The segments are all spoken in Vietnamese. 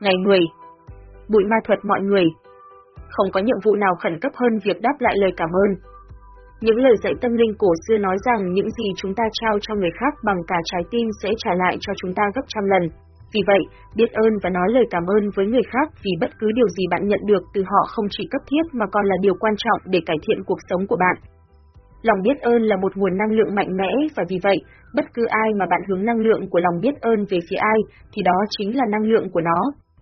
Ngày 10. Bụi ma thuật mọi người. Không có nhiệm vụ nào khẩn cấp hơn việc đáp lại lời cảm ơn. Những lời dạy tâm linh cổ xưa nói rằng những gì chúng ta trao cho người khác bằng cả trái tim sẽ trả lại cho chúng ta gấp trăm lần. Vì vậy, biết ơn và nói lời cảm ơn với người khác vì bất cứ điều gì bạn nhận được từ họ không chỉ cấp thiết mà còn là điều quan trọng để cải thiện cuộc sống của bạn. Lòng biết ơn là một nguồn năng lượng mạnh mẽ và vì vậy, bất cứ ai mà bạn hướng năng lượng của lòng biết ơn về phía ai thì đó chính là năng lượng của nó.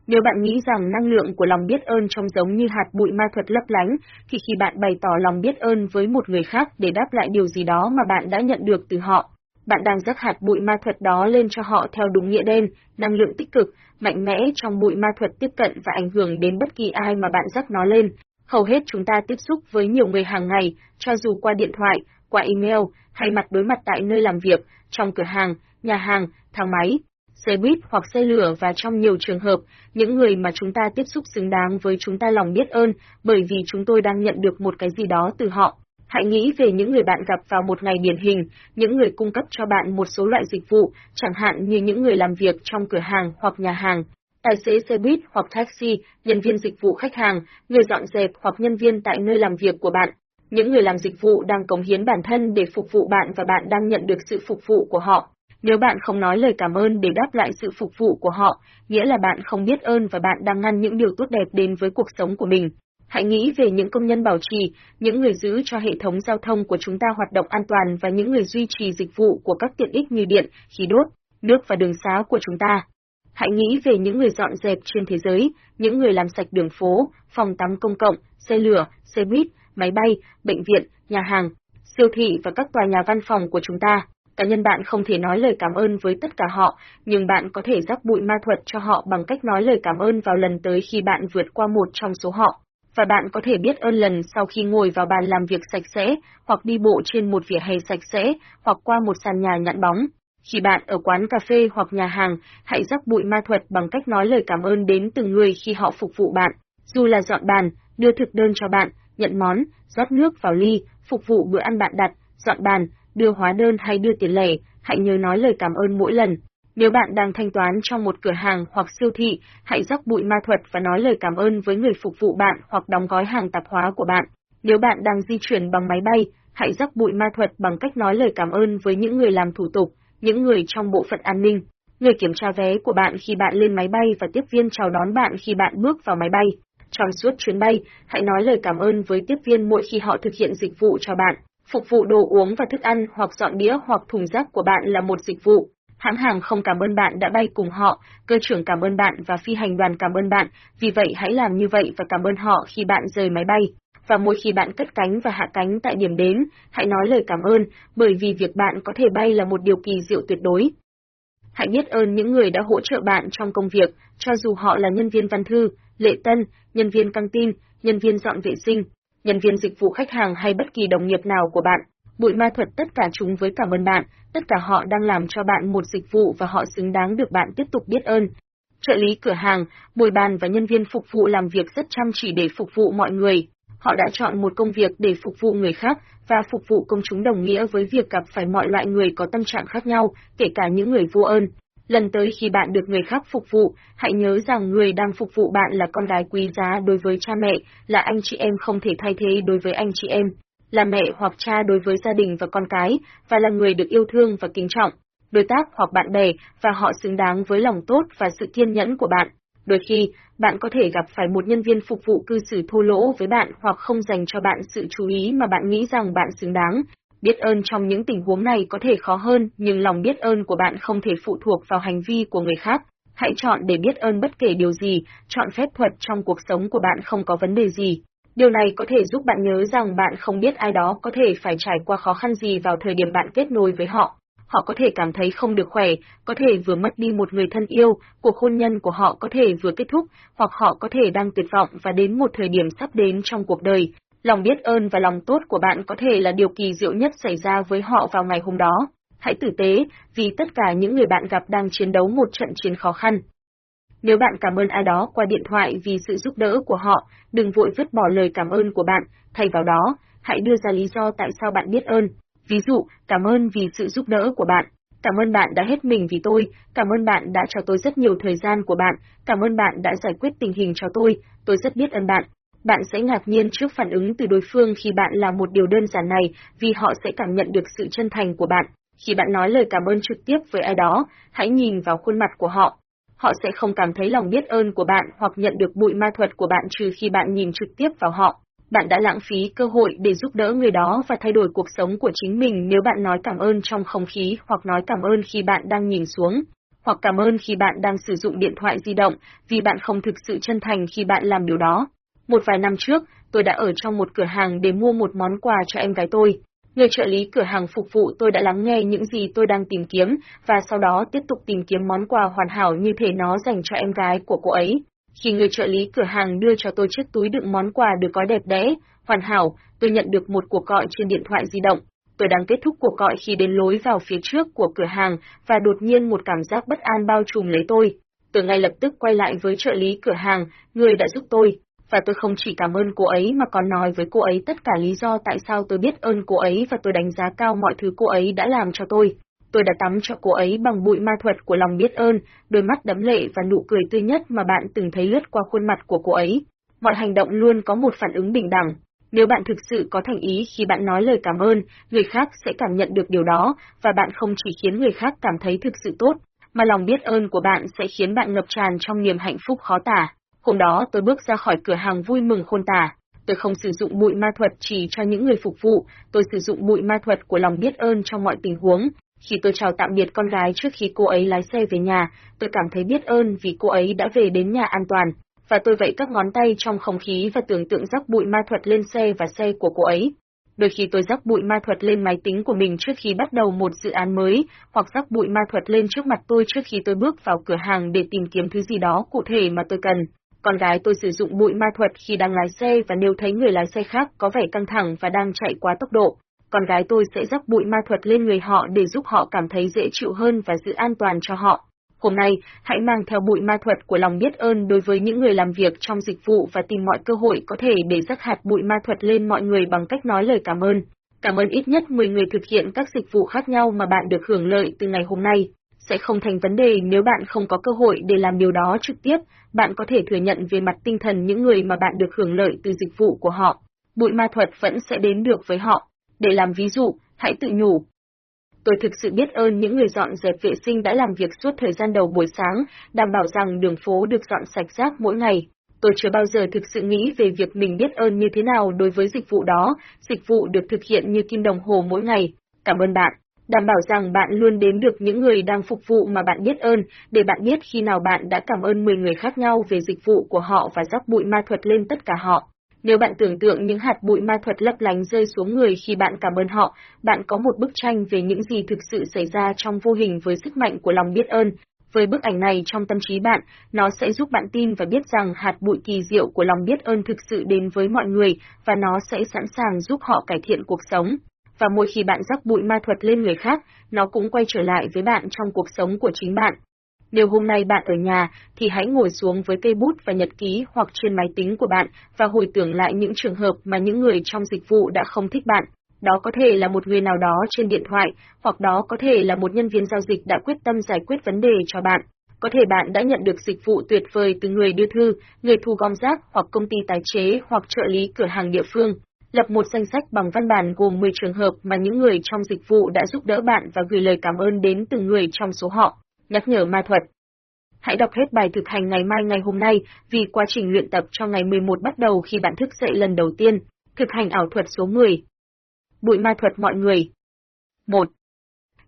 Nếu bạn nghĩ rằng năng lượng của lòng biết ơn trông giống như hạt bụi ma thuật lấp lánh, thì khi bạn bày tỏ lòng biết ơn với một người khác để đáp lại điều gì đó mà bạn đã nhận được từ họ, bạn đang rắc hạt bụi ma thuật đó lên cho họ theo đúng nghĩa đen, năng lượng tích cực, mạnh mẽ trong bụi ma thuật tiếp cận và ảnh hưởng đến bất kỳ ai mà bạn rắc nó lên. Hầu hết chúng ta tiếp xúc với nhiều người hàng ngày, cho dù qua điện thoại, qua email, hay mặt đối mặt tại nơi làm việc, trong cửa hàng, nhà hàng, thang máy, xe buýt hoặc xe lửa và trong nhiều trường hợp, những người mà chúng ta tiếp xúc xứng đáng với chúng ta lòng biết ơn bởi vì chúng tôi đang nhận được một cái gì đó từ họ. Hãy nghĩ về những người bạn gặp vào một ngày điển hình, những người cung cấp cho bạn một số loại dịch vụ, chẳng hạn như những người làm việc trong cửa hàng hoặc nhà hàng, tài xế xe buýt hoặc taxi, nhân viên dịch vụ khách hàng, người dọn dẹp hoặc nhân viên tại nơi làm việc của bạn. Những người làm dịch vụ đang cống hiến bản thân để phục vụ bạn và bạn đang nhận được sự phục vụ của họ. Nếu bạn không nói lời cảm ơn để đáp lại sự phục vụ của họ, nghĩa là bạn không biết ơn và bạn đang ngăn những điều tốt đẹp đến với cuộc sống của mình. Hãy nghĩ về những công nhân bảo trì, những người giữ cho hệ thống giao thông của chúng ta hoạt động an toàn và những người duy trì dịch vụ của các tiện ích như điện, khí đốt, nước và đường xá của chúng ta. Hãy nghĩ về những người dọn dẹp trên thế giới, những người làm sạch đường phố, phòng tắm công cộng, xe lửa, xe buýt, máy bay, bệnh viện, nhà hàng, siêu thị và các tòa nhà văn phòng của chúng ta. Cá nhân bạn không thể nói lời cảm ơn với tất cả họ, nhưng bạn có thể rắc bụi ma thuật cho họ bằng cách nói lời cảm ơn vào lần tới khi bạn vượt qua một trong số họ và bạn có thể biết ơn lần sau khi ngồi vào bàn làm việc sạch sẽ, hoặc đi bộ trên một vỉa hè sạch sẽ, hoặc qua một sàn nhà nhẵn bóng. Khi bạn ở quán cà phê hoặc nhà hàng, hãy rắc bụi ma thuật bằng cách nói lời cảm ơn đến từng người khi họ phục vụ bạn. Dù là dọn bàn, đưa thực đơn cho bạn, nhận món, rót nước vào ly, phục vụ bữa ăn bạn đặt, dọn bàn, đưa hóa đơn hay đưa tiền lẻ, hãy nhớ nói lời cảm ơn mỗi lần. Nếu bạn đang thanh toán trong một cửa hàng hoặc siêu thị, hãy rắc bụi ma thuật và nói lời cảm ơn với người phục vụ bạn hoặc đóng gói hàng tạp hóa của bạn. Nếu bạn đang di chuyển bằng máy bay, hãy rắc bụi ma thuật bằng cách nói lời cảm ơn với những người làm thủ tục, những người trong bộ phận an ninh, người kiểm tra vé của bạn khi bạn lên máy bay và tiếp viên chào đón bạn khi bạn bước vào máy bay. Trong suốt chuyến bay, hãy nói lời cảm ơn với tiếp viên mỗi khi họ thực hiện dịch vụ cho bạn. Phục vụ đồ uống và thức ăn hoặc dọn đĩa hoặc thùng rác của bạn là một dịch vụ. Hãng hàng không cảm ơn bạn đã bay cùng họ, cơ trưởng cảm ơn bạn và phi hành đoàn cảm ơn bạn, vì vậy hãy làm như vậy và cảm ơn họ khi bạn rời máy bay. Và mỗi khi bạn cất cánh và hạ cánh tại điểm đến, hãy nói lời cảm ơn, bởi vì việc bạn có thể bay là một điều kỳ diệu tuyệt đối. Hãy biết ơn những người đã hỗ trợ bạn trong công việc, cho dù họ là nhân viên văn thư, lệ tân, nhân viên căng tin, nhân viên dọn vệ sinh, nhân viên dịch vụ khách hàng hay bất kỳ đồng nghiệp nào của bạn. Bụi ma thuật tất cả chúng với cảm ơn bạn, tất cả họ đang làm cho bạn một dịch vụ và họ xứng đáng được bạn tiếp tục biết ơn. Trợ lý cửa hàng, bồi bàn và nhân viên phục vụ làm việc rất chăm chỉ để phục vụ mọi người. Họ đã chọn một công việc để phục vụ người khác và phục vụ công chúng đồng nghĩa với việc gặp phải mọi loại người có tâm trạng khác nhau, kể cả những người vô ơn. Lần tới khi bạn được người khác phục vụ, hãy nhớ rằng người đang phục vụ bạn là con gái quý giá đối với cha mẹ, là anh chị em không thể thay thế đối với anh chị em là mẹ hoặc cha đối với gia đình và con cái, và là người được yêu thương và kính trọng, đối tác hoặc bạn bè, và họ xứng đáng với lòng tốt và sự kiên nhẫn của bạn. Đôi khi, bạn có thể gặp phải một nhân viên phục vụ cư xử thô lỗ với bạn hoặc không dành cho bạn sự chú ý mà bạn nghĩ rằng bạn xứng đáng. Biết ơn trong những tình huống này có thể khó hơn, nhưng lòng biết ơn của bạn không thể phụ thuộc vào hành vi của người khác. Hãy chọn để biết ơn bất kể điều gì, chọn phép thuật trong cuộc sống của bạn không có vấn đề gì. Điều này có thể giúp bạn nhớ rằng bạn không biết ai đó có thể phải trải qua khó khăn gì vào thời điểm bạn kết nối với họ. Họ có thể cảm thấy không được khỏe, có thể vừa mất đi một người thân yêu, cuộc hôn nhân của họ có thể vừa kết thúc, hoặc họ có thể đang tuyệt vọng và đến một thời điểm sắp đến trong cuộc đời. Lòng biết ơn và lòng tốt của bạn có thể là điều kỳ diệu nhất xảy ra với họ vào ngày hôm đó. Hãy tử tế, vì tất cả những người bạn gặp đang chiến đấu một trận chiến khó khăn. Nếu bạn cảm ơn ai đó qua điện thoại vì sự giúp đỡ của họ, đừng vội vứt bỏ lời cảm ơn của bạn, thay vào đó, hãy đưa ra lý do tại sao bạn biết ơn. Ví dụ, cảm ơn vì sự giúp đỡ của bạn. Cảm ơn bạn đã hết mình vì tôi, cảm ơn bạn đã cho tôi rất nhiều thời gian của bạn, cảm ơn bạn đã giải quyết tình hình cho tôi, tôi rất biết ơn bạn. Bạn sẽ ngạc nhiên trước phản ứng từ đối phương khi bạn làm một điều đơn giản này vì họ sẽ cảm nhận được sự chân thành của bạn. Khi bạn nói lời cảm ơn trực tiếp với ai đó, hãy nhìn vào khuôn mặt của họ. Họ sẽ không cảm thấy lòng biết ơn của bạn hoặc nhận được bụi ma thuật của bạn trừ khi bạn nhìn trực tiếp vào họ. Bạn đã lãng phí cơ hội để giúp đỡ người đó và thay đổi cuộc sống của chính mình nếu bạn nói cảm ơn trong không khí hoặc nói cảm ơn khi bạn đang nhìn xuống, hoặc cảm ơn khi bạn đang sử dụng điện thoại di động vì bạn không thực sự chân thành khi bạn làm điều đó. Một vài năm trước, tôi đã ở trong một cửa hàng để mua một món quà cho em gái tôi. Người trợ lý cửa hàng phục vụ tôi đã lắng nghe những gì tôi đang tìm kiếm và sau đó tiếp tục tìm kiếm món quà hoàn hảo như thể nó dành cho em gái của cô ấy. Khi người trợ lý cửa hàng đưa cho tôi chiếc túi đựng món quà được gói đẹp đẽ, hoàn hảo, tôi nhận được một cuộc gọi trên điện thoại di động. Tôi đang kết thúc cuộc gọi khi đến lối vào phía trước của cửa hàng và đột nhiên một cảm giác bất an bao trùm lấy tôi. Tôi ngay lập tức quay lại với trợ lý cửa hàng, người đã giúp tôi, và tôi không chỉ cảm ơn cô ấy mà còn nói với cô ấy tất cả lý do tại sao tôi biết ơn cô ấy và tôi đánh giá cao mọi thứ cô ấy đã làm cho tôi. Tôi đã tắm cho cô ấy bằng bụi ma thuật của lòng biết ơn, đôi mắt đấm lệ và nụ cười tươi nhất mà bạn từng thấy lướt qua khuôn mặt của cô ấy. Mọi hành động luôn có một phản ứng bình đẳng. Nếu bạn thực sự có thành ý khi bạn nói lời cảm ơn, người khác sẽ cảm nhận được điều đó, và bạn không chỉ khiến người khác cảm thấy thực sự tốt, mà lòng biết ơn của bạn sẽ khiến bạn ngập tràn trong niềm hạnh phúc khó tả. Hôm đó tôi bước ra khỏi cửa hàng vui mừng khôn tả. Tôi không sử dụng bụi ma thuật chỉ cho những người phục vụ, tôi sử dụng bụi ma thuật của lòng biết ơn trong mọi tình huống. Khi tôi chào tạm biệt con gái trước khi cô ấy lái xe về nhà, tôi cảm thấy biết ơn vì cô ấy đã về đến nhà an toàn, và tôi vẫy các ngón tay trong không khí và tưởng tượng rắc bụi ma thuật lên xe và xe của cô ấy. Đôi khi tôi rắc bụi ma thuật lên máy tính của mình trước khi bắt đầu một dự án mới, hoặc rắc bụi ma thuật lên trước mặt tôi trước khi tôi bước vào cửa hàng để tìm kiếm thứ gì đó cụ thể mà tôi cần. Con gái tôi sử dụng bụi ma thuật khi đang lái xe và nếu thấy người lái xe khác có vẻ căng thẳng và đang chạy quá tốc độ, con gái tôi sẽ rắc bụi ma thuật lên người họ để giúp họ cảm thấy dễ chịu hơn và giữ an toàn cho họ. Hôm nay, hãy mang theo bụi ma thuật của lòng biết ơn đối với những người làm việc trong dịch vụ và tìm mọi cơ hội có thể để rắc hạt bụi ma thuật lên mọi người bằng cách nói lời cảm ơn. Cảm ơn ít nhất 10 người thực hiện các dịch vụ khác nhau mà bạn được hưởng lợi từ ngày hôm nay sẽ không thành vấn đề nếu bạn không có cơ hội để làm điều đó trực tiếp, bạn có thể thừa nhận về mặt tinh thần những người mà bạn được hưởng lợi từ dịch vụ của họ. Bụi ma thuật vẫn sẽ đến được với họ. Để làm ví dụ, hãy tự nhủ. Tôi thực sự biết ơn những người dọn dẹp vệ sinh đã làm việc suốt thời gian đầu buổi sáng, đảm bảo rằng đường phố được dọn sạch rác mỗi ngày. Tôi chưa bao giờ thực sự nghĩ về việc mình biết ơn như thế nào đối với dịch vụ đó, dịch vụ được thực hiện như kim đồng hồ mỗi ngày. Cảm ơn bạn đảm bảo rằng bạn luôn đến được những người đang phục vụ mà bạn biết ơn, để bạn biết khi nào bạn đã cảm ơn 10 người khác nhau về dịch vụ của họ và rắc bụi ma thuật lên tất cả họ. Nếu bạn tưởng tượng những hạt bụi ma thuật lấp lánh rơi xuống người khi bạn cảm ơn họ, bạn có một bức tranh về những gì thực sự xảy ra trong vô hình với sức mạnh của lòng biết ơn. Với bức ảnh này trong tâm trí bạn, nó sẽ giúp bạn tin và biết rằng hạt bụi kỳ diệu của lòng biết ơn thực sự đến với mọi người và nó sẽ sẵn sàng giúp họ cải thiện cuộc sống và mỗi khi bạn rắc bụi ma thuật lên người khác, nó cũng quay trở lại với bạn trong cuộc sống của chính bạn. Nếu hôm nay bạn ở nhà, thì hãy ngồi xuống với cây bút và nhật ký hoặc trên máy tính của bạn và hồi tưởng lại những trường hợp mà những người trong dịch vụ đã không thích bạn. Đó có thể là một người nào đó trên điện thoại, hoặc đó có thể là một nhân viên giao dịch đã quyết tâm giải quyết vấn đề cho bạn. Có thể bạn đã nhận được dịch vụ tuyệt vời từ người đưa thư, người thu gom rác hoặc công ty tái chế hoặc trợ lý cửa hàng địa phương lập một danh sách bằng văn bản gồm 10 trường hợp mà những người trong dịch vụ đã giúp đỡ bạn và gửi lời cảm ơn đến từng người trong số họ. Nhắc nhở ma thuật. Hãy đọc hết bài thực hành ngày mai ngày hôm nay vì quá trình luyện tập cho ngày 11 bắt đầu khi bạn thức dậy lần đầu tiên. Thực hành ảo thuật số 10. Bụi ma thuật mọi người. 1.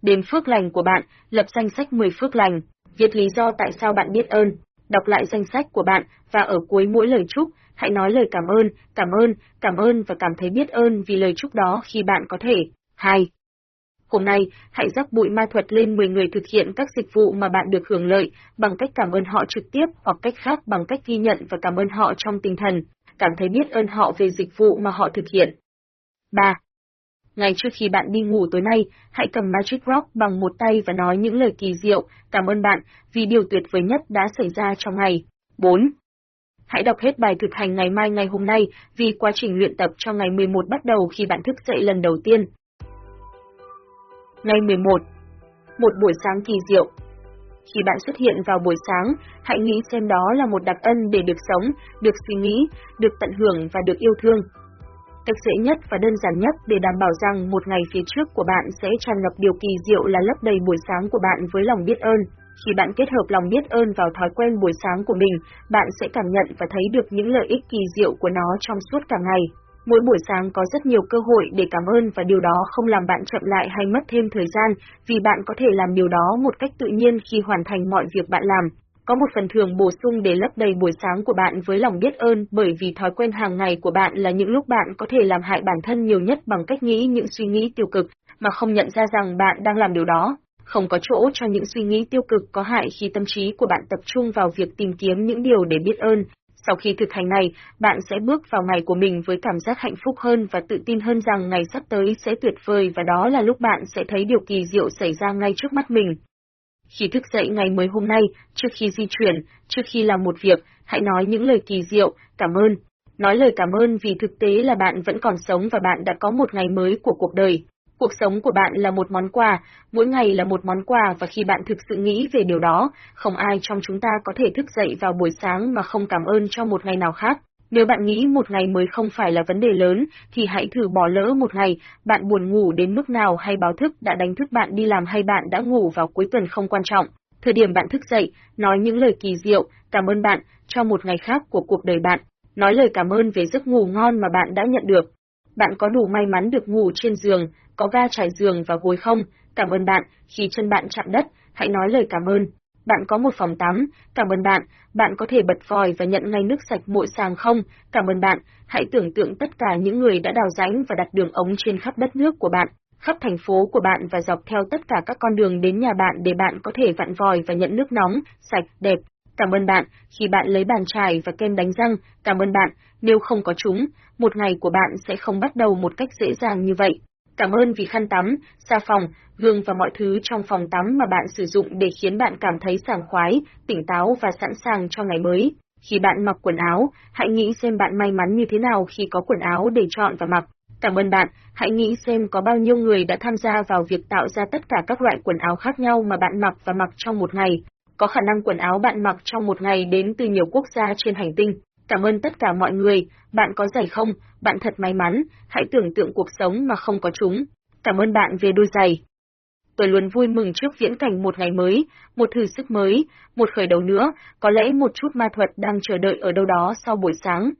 Đếm phước lành của bạn, lập danh sách 10 phước lành, viết lý do tại sao bạn biết ơn, đọc lại danh sách của bạn và ở cuối mỗi lời chúc, hãy nói lời cảm ơn, cảm ơn, cảm ơn và cảm thấy biết ơn vì lời chúc đó khi bạn có thể. 2. Hôm nay, hãy rắc bụi ma thuật lên 10 người thực hiện các dịch vụ mà bạn được hưởng lợi bằng cách cảm ơn họ trực tiếp hoặc cách khác bằng cách ghi nhận và cảm ơn họ trong tinh thần, cảm thấy biết ơn họ về dịch vụ mà họ thực hiện. 3. Ngay trước khi bạn đi ngủ tối nay, hãy cầm Magic Rock bằng một tay và nói những lời kỳ diệu, cảm ơn bạn vì điều tuyệt vời nhất đã xảy ra trong ngày. 4. Hãy đọc hết bài thực hành ngày mai ngày hôm nay vì quá trình luyện tập cho ngày 11 bắt đầu khi bạn thức dậy lần đầu tiên. Ngày 11. Một buổi sáng kỳ diệu. Khi bạn xuất hiện vào buổi sáng, hãy nghĩ xem đó là một đặc ân để được sống, được suy nghĩ, được tận hưởng và được yêu thương. Cách dễ nhất và đơn giản nhất để đảm bảo rằng một ngày phía trước của bạn sẽ tràn ngập điều kỳ diệu là lấp đầy buổi sáng của bạn với lòng biết ơn. Khi bạn kết hợp lòng biết ơn vào thói quen buổi sáng của mình, bạn sẽ cảm nhận và thấy được những lợi ích kỳ diệu của nó trong suốt cả ngày. Mỗi buổi sáng có rất nhiều cơ hội để cảm ơn và điều đó không làm bạn chậm lại hay mất thêm thời gian, vì bạn có thể làm điều đó một cách tự nhiên khi hoàn thành mọi việc bạn làm. Có một phần thưởng bổ sung để lấp đầy buổi sáng của bạn với lòng biết ơn bởi vì thói quen hàng ngày của bạn là những lúc bạn có thể làm hại bản thân nhiều nhất bằng cách nghĩ những suy nghĩ tiêu cực mà không nhận ra rằng bạn đang làm điều đó. Không có chỗ cho những suy nghĩ tiêu cực có hại khi tâm trí của bạn tập trung vào việc tìm kiếm những điều để biết ơn, sau khi thực hành này, bạn sẽ bước vào ngày của mình với cảm giác hạnh phúc hơn và tự tin hơn rằng ngày sắp tới sẽ tuyệt vời và đó là lúc bạn sẽ thấy điều kỳ diệu xảy ra ngay trước mắt mình. Khi thức dậy ngày mới hôm nay, trước khi di chuyển, trước khi làm một việc, hãy nói những lời kỳ diệu, cảm ơn. Nói lời cảm ơn vì thực tế là bạn vẫn còn sống và bạn đã có một ngày mới của cuộc đời. Cuộc sống của bạn là một món quà, mỗi ngày là một món quà và khi bạn thực sự nghĩ về điều đó, không ai trong chúng ta có thể thức dậy vào buổi sáng mà không cảm ơn cho một ngày nào khác. Nếu bạn nghĩ một ngày mới không phải là vấn đề lớn, thì hãy thử bỏ lỡ một ngày, bạn buồn ngủ đến mức nào hay báo thức đã đánh thức bạn đi làm hay bạn đã ngủ vào cuối tuần không quan trọng. Thời điểm bạn thức dậy, nói những lời kỳ diệu, cảm ơn bạn, cho một ngày khác của cuộc đời bạn. Nói lời cảm ơn về giấc ngủ ngon mà bạn đã nhận được. Bạn có đủ may mắn được ngủ trên giường, có ga trải giường và gối không? Cảm ơn bạn, khi chân bạn chạm đất, hãy nói lời cảm ơn. Bạn có một phòng tắm, cảm ơn bạn, bạn có thể bật vòi và nhận ngay nước sạch mỗi sáng không? Cảm ơn bạn, hãy tưởng tượng tất cả những người đã đào rãnh và đặt đường ống trên khắp đất nước của bạn, khắp thành phố của bạn và dọc theo tất cả các con đường đến nhà bạn để bạn có thể vặn vòi và nhận nước nóng, sạch, đẹp. Cảm ơn bạn, khi bạn lấy bàn chải và kem đánh răng, cảm ơn bạn, nếu không có chúng, một ngày của bạn sẽ không bắt đầu một cách dễ dàng như vậy. Cảm ơn vì khăn tắm, xà phòng, gương và mọi thứ trong phòng tắm mà bạn sử dụng để khiến bạn cảm thấy sảng khoái, tỉnh táo và sẵn sàng cho ngày mới. Khi bạn mặc quần áo, hãy nghĩ xem bạn may mắn như thế nào khi có quần áo để chọn và mặc. Cảm ơn bạn, hãy nghĩ xem có bao nhiêu người đã tham gia vào việc tạo ra tất cả các loại quần áo khác nhau mà bạn mặc và mặc trong một ngày. Có khả năng quần áo bạn mặc trong một ngày đến từ nhiều quốc gia trên hành tinh. Cảm ơn tất cả mọi người, bạn có giày không? Bạn thật may mắn, hãy tưởng tượng cuộc sống mà không có chúng. Cảm ơn bạn về đôi giày. Tôi luôn vui mừng trước viễn cảnh một ngày mới, một thử sức mới, một khởi đầu nữa, có lẽ một chút ma thuật đang chờ đợi ở đâu đó sau buổi sáng.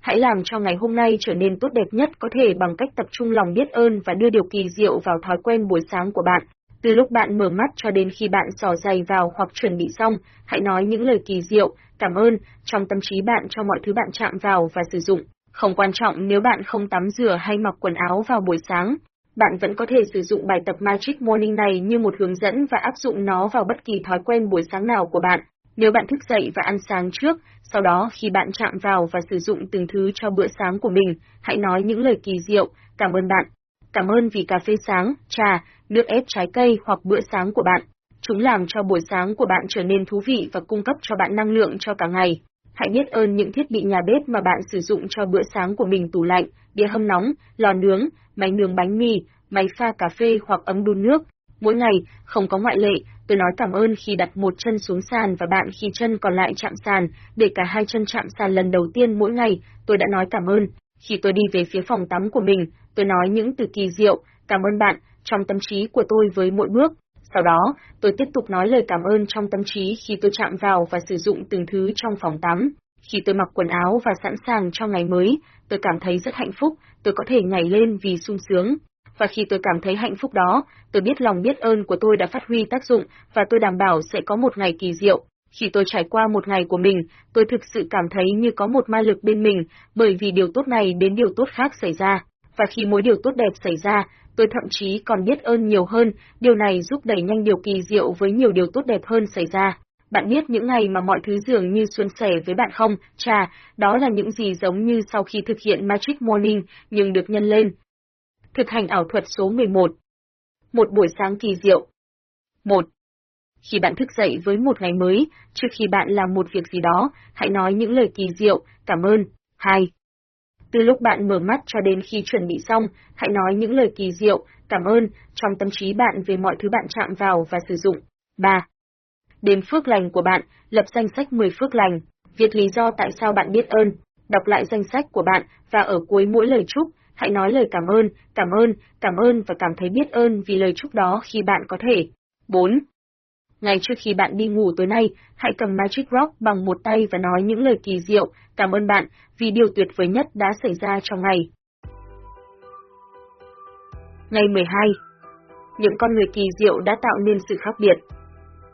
Hãy làm cho ngày hôm nay trở nên tốt đẹp nhất có thể bằng cách tập trung lòng biết ơn và đưa điều kỳ diệu vào thói quen buổi sáng của bạn. Từ lúc bạn mở mắt cho đến khi bạn xỏ giày vào hoặc chuẩn bị xong, hãy nói những lời kỳ diệu, cảm ơn, trong tâm trí bạn cho mọi thứ bạn chạm vào và sử dụng. Không quan trọng nếu bạn không tắm rửa hay mặc quần áo vào buổi sáng, bạn vẫn có thể sử dụng bài tập Magic Morning này như một hướng dẫn và áp dụng nó vào bất kỳ thói quen buổi sáng nào của bạn. Nếu bạn thức dậy và ăn sáng trước, sau đó khi bạn chạm vào và sử dụng từng thứ cho bữa sáng của mình, hãy nói những lời kỳ diệu, cảm ơn bạn. Cảm ơn vì cà phê sáng, trà, nước ép trái cây hoặc bữa sáng của bạn. Chúng làm cho buổi sáng của bạn trở nên thú vị và cung cấp cho bạn năng lượng cho cả ngày. Hãy biết ơn những thiết bị nhà bếp mà bạn sử dụng cho bữa sáng của mình tủ lạnh, đĩa hâm nóng, lò nướng, máy nướng bánh mì, máy pha cà phê hoặc ấm đun nước. Mỗi ngày, không có ngoại lệ, tôi nói cảm ơn khi đặt một chân xuống sàn và bạn khi chân còn lại chạm sàn, để cả hai chân chạm sàn lần đầu tiên mỗi ngày, tôi đã nói cảm ơn. Khi tôi đi về phía phòng tắm của mình, tôi nói những từ kỳ diệu, cảm ơn bạn, trong tâm trí của tôi với mỗi bước. Sau đó, tôi tiếp tục nói lời cảm ơn trong tâm trí khi tôi chạm vào và sử dụng từng thứ trong phòng tắm. Khi tôi mặc quần áo và sẵn sàng cho ngày mới, tôi cảm thấy rất hạnh phúc, tôi có thể nhảy lên vì sung sướng. Và khi tôi cảm thấy hạnh phúc đó, tôi biết lòng biết ơn của tôi đã phát huy tác dụng và tôi đảm bảo sẽ có một ngày kỳ diệu. Khi tôi trải qua một ngày của mình, tôi thực sự cảm thấy như có một ma lực bên mình, bởi vì điều tốt này đến điều tốt khác xảy ra. Và khi mỗi điều tốt đẹp xảy ra, tôi thậm chí còn biết ơn nhiều hơn, điều này giúp đẩy nhanh điều kỳ diệu với nhiều điều tốt đẹp hơn xảy ra. Bạn biết những ngày mà mọi thứ dường như suôn sẻ với bạn không? Chà, đó là những gì giống như sau khi thực hiện Magic Morning, nhưng được nhân lên. Thực hành ảo thuật số 11 Một buổi sáng kỳ diệu 1. Khi bạn thức dậy với một ngày mới, trước khi bạn làm một việc gì đó, hãy nói những lời kỳ diệu, cảm ơn. 2. Từ lúc bạn mở mắt cho đến khi chuẩn bị xong, hãy nói những lời kỳ diệu, cảm ơn, trong tâm trí bạn về mọi thứ bạn chạm vào và sử dụng. 3. Đếm phước lành của bạn, lập danh sách 10 phước lành, viết lý do tại sao bạn biết ơn, đọc lại danh sách của bạn và ở cuối mỗi lời chúc, hãy nói lời cảm ơn, cảm ơn, cảm ơn và cảm thấy biết ơn vì lời chúc đó khi bạn có thể. 4. Ngay trước khi bạn đi ngủ tối nay, hãy cầm Magic Rock bằng một tay và nói những lời kỳ diệu, cảm ơn bạn vì điều tuyệt vời nhất đã xảy ra trong ngày. Ngày 12 Những con người kỳ diệu đã tạo nên sự khác biệt.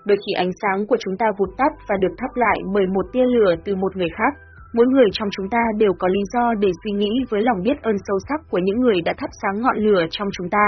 Đôi khi ánh sáng của chúng ta vụt tắt và được thắp lại bởi một tia lửa từ một người khác, mỗi người trong chúng ta đều có lý do để suy nghĩ với lòng biết ơn sâu sắc của những người đã thắp sáng ngọn lửa trong chúng ta.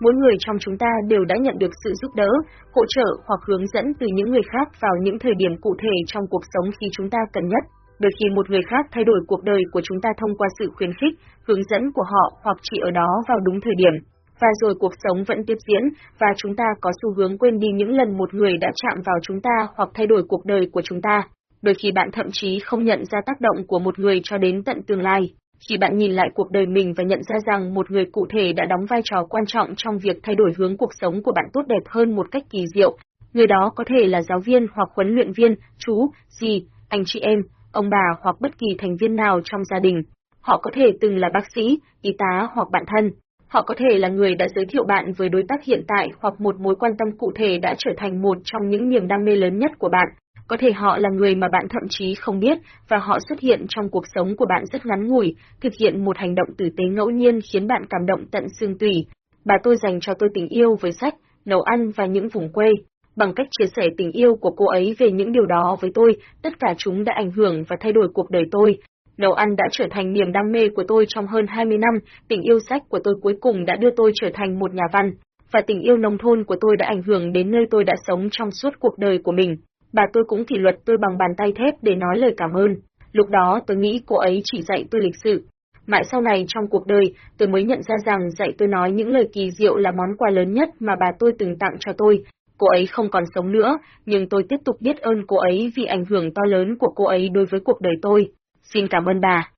Mỗi người trong chúng ta đều đã nhận được sự giúp đỡ, hỗ trợ hoặc hướng dẫn từ những người khác vào những thời điểm cụ thể trong cuộc sống khi chúng ta cần nhất. Đôi khi một người khác thay đổi cuộc đời của chúng ta thông qua sự khuyến khích, hướng dẫn của họ hoặc chỉ ở đó vào đúng thời điểm. Và rồi cuộc sống vẫn tiếp diễn, và chúng ta có xu hướng quên đi những lần một người đã chạm vào chúng ta hoặc thay đổi cuộc đời của chúng ta. Đôi khi bạn thậm chí không nhận ra tác động của một người cho đến tận tương lai. Khi bạn nhìn lại cuộc đời mình và nhận ra rằng một người cụ thể đã đóng vai trò quan trọng trong việc thay đổi hướng cuộc sống của bạn tốt đẹp hơn một cách kỳ diệu, người đó có thể là giáo viên hoặc huấn luyện viên, chú, dì, anh chị em, ông bà hoặc bất kỳ thành viên nào trong gia đình. Họ có thể từng là bác sĩ, y tá hoặc bạn thân. Họ có thể là người đã giới thiệu bạn với đối tác hiện tại hoặc một mối quan tâm cụ thể đã trở thành một trong những niềm đam mê lớn nhất của bạn. Có thể họ là người mà bạn thậm chí không biết và họ xuất hiện trong cuộc sống của bạn rất ngắn ngủi, thực hiện một hành động tử tế ngẫu nhiên khiến bạn cảm động tận xương tủy. Bà tôi dành cho tôi tình yêu với sách, nấu ăn và những vùng quê. Bằng cách chia sẻ tình yêu của cô ấy về những điều đó với tôi, tất cả chúng đã ảnh hưởng và thay đổi cuộc đời tôi. Nấu ăn đã trở thành niềm đam mê của tôi trong hơn 20 năm, tình yêu sách của tôi cuối cùng đã đưa tôi trở thành một nhà văn, và tình yêu nông thôn của tôi đã ảnh hưởng đến nơi tôi đã sống trong suốt cuộc đời của mình bà tôi cũng kỷ luật tôi bằng bàn tay thép để nói lời cảm ơn. Lúc đó tôi nghĩ cô ấy chỉ dạy tôi lịch sự. Mãi sau này trong cuộc đời, tôi mới nhận ra rằng dạy tôi nói những lời kỳ diệu là món quà lớn nhất mà bà tôi từng tặng cho tôi. Cô ấy không còn sống nữa, nhưng tôi tiếp tục biết ơn cô ấy vì ảnh hưởng to lớn của cô ấy đối với cuộc đời tôi. Xin cảm ơn bà.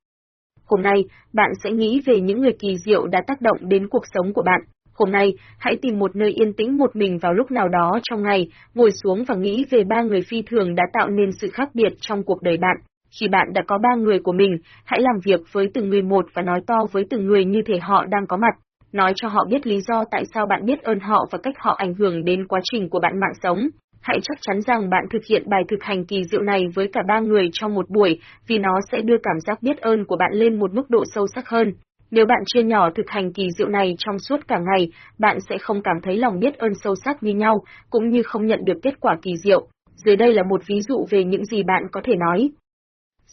Hôm nay, bạn sẽ nghĩ về những người kỳ diệu đã tác động đến cuộc sống của bạn. Hôm nay, hãy tìm một nơi yên tĩnh một mình vào lúc nào đó trong ngày, ngồi xuống và nghĩ về ba người phi thường đã tạo nên sự khác biệt trong cuộc đời bạn. Khi bạn đã có ba người của mình, hãy làm việc với từng người một và nói to với từng người như thể họ đang có mặt. Nói cho họ biết lý do tại sao bạn biết ơn họ và cách họ ảnh hưởng đến quá trình của bạn mạng sống. Hãy chắc chắn rằng bạn thực hiện bài thực hành kỳ diệu này với cả ba người trong một buổi, vì nó sẽ đưa cảm giác biết ơn của bạn lên một mức độ sâu sắc hơn. Nếu bạn chia nhỏ thực hành kỳ diệu này trong suốt cả ngày, bạn sẽ không cảm thấy lòng biết ơn sâu sắc như nhau, cũng như không nhận được kết quả kỳ diệu. Dưới đây là một ví dụ về những gì bạn có thể nói.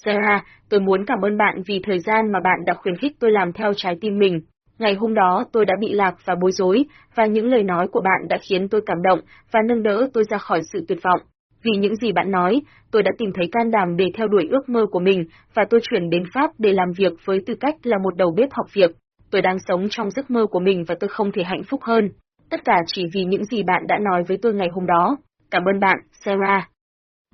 Sarah, tôi muốn cảm ơn bạn vì thời gian mà bạn đã khuyến khích tôi làm theo trái tim mình. Ngày hôm đó tôi đã bị lạc và bối rối, và những lời nói của bạn đã khiến tôi cảm động và nâng đỡ tôi ra khỏi sự tuyệt vọng. Vì những gì bạn nói, tôi đã tìm thấy can đảm để theo đuổi ước mơ của mình, và tôi chuyển đến Pháp để làm việc với tư cách là một đầu bếp học việc. Tôi đang sống trong giấc mơ của mình và tôi không thể hạnh phúc hơn. Tất cả chỉ vì những gì bạn đã nói với tôi ngày hôm đó. Cảm ơn bạn, Sarah.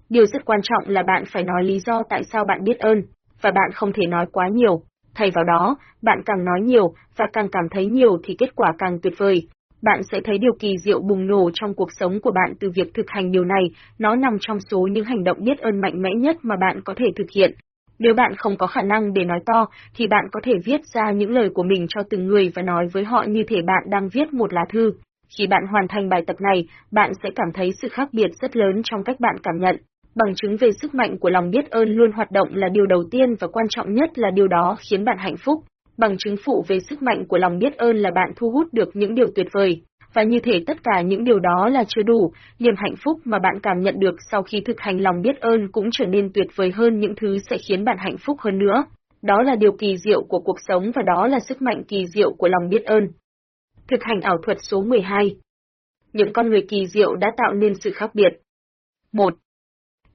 Điều rất quan trọng là bạn phải nói lý do tại sao bạn biết ơn, và bạn không thể nói quá nhiều. Thay vào đó, bạn càng nói nhiều và càng cảm thấy nhiều thì kết quả càng tuyệt vời, bạn sẽ thấy điều kỳ diệu bùng nổ trong cuộc sống của bạn từ việc thực hành điều này, nó nằm trong số những hành động biết ơn mạnh mẽ nhất mà bạn có thể thực hiện. Nếu bạn không có khả năng để nói to, thì bạn có thể viết ra những lời của mình cho từng người và nói với họ như thể bạn đang viết một lá thư. Khi bạn hoàn thành bài tập này, bạn sẽ cảm thấy sự khác biệt rất lớn trong cách bạn cảm nhận. Bằng chứng về sức mạnh của lòng biết ơn luôn hoạt động là điều đầu tiên và quan trọng nhất là điều đó khiến bạn hạnh phúc. Bằng chứng phụ về sức mạnh của lòng biết ơn là bạn thu hút được những điều tuyệt vời, và như thể tất cả những điều đó là chưa đủ, niềm hạnh phúc mà bạn cảm nhận được sau khi thực hành lòng biết ơn cũng trở nên tuyệt vời hơn những thứ sẽ khiến bạn hạnh phúc hơn nữa. Đó là điều kỳ diệu của cuộc sống và đó là sức mạnh kỳ diệu của lòng biết ơn. Thực hành ảo thuật số 12 Những con người kỳ diệu đã tạo nên sự khác biệt. 1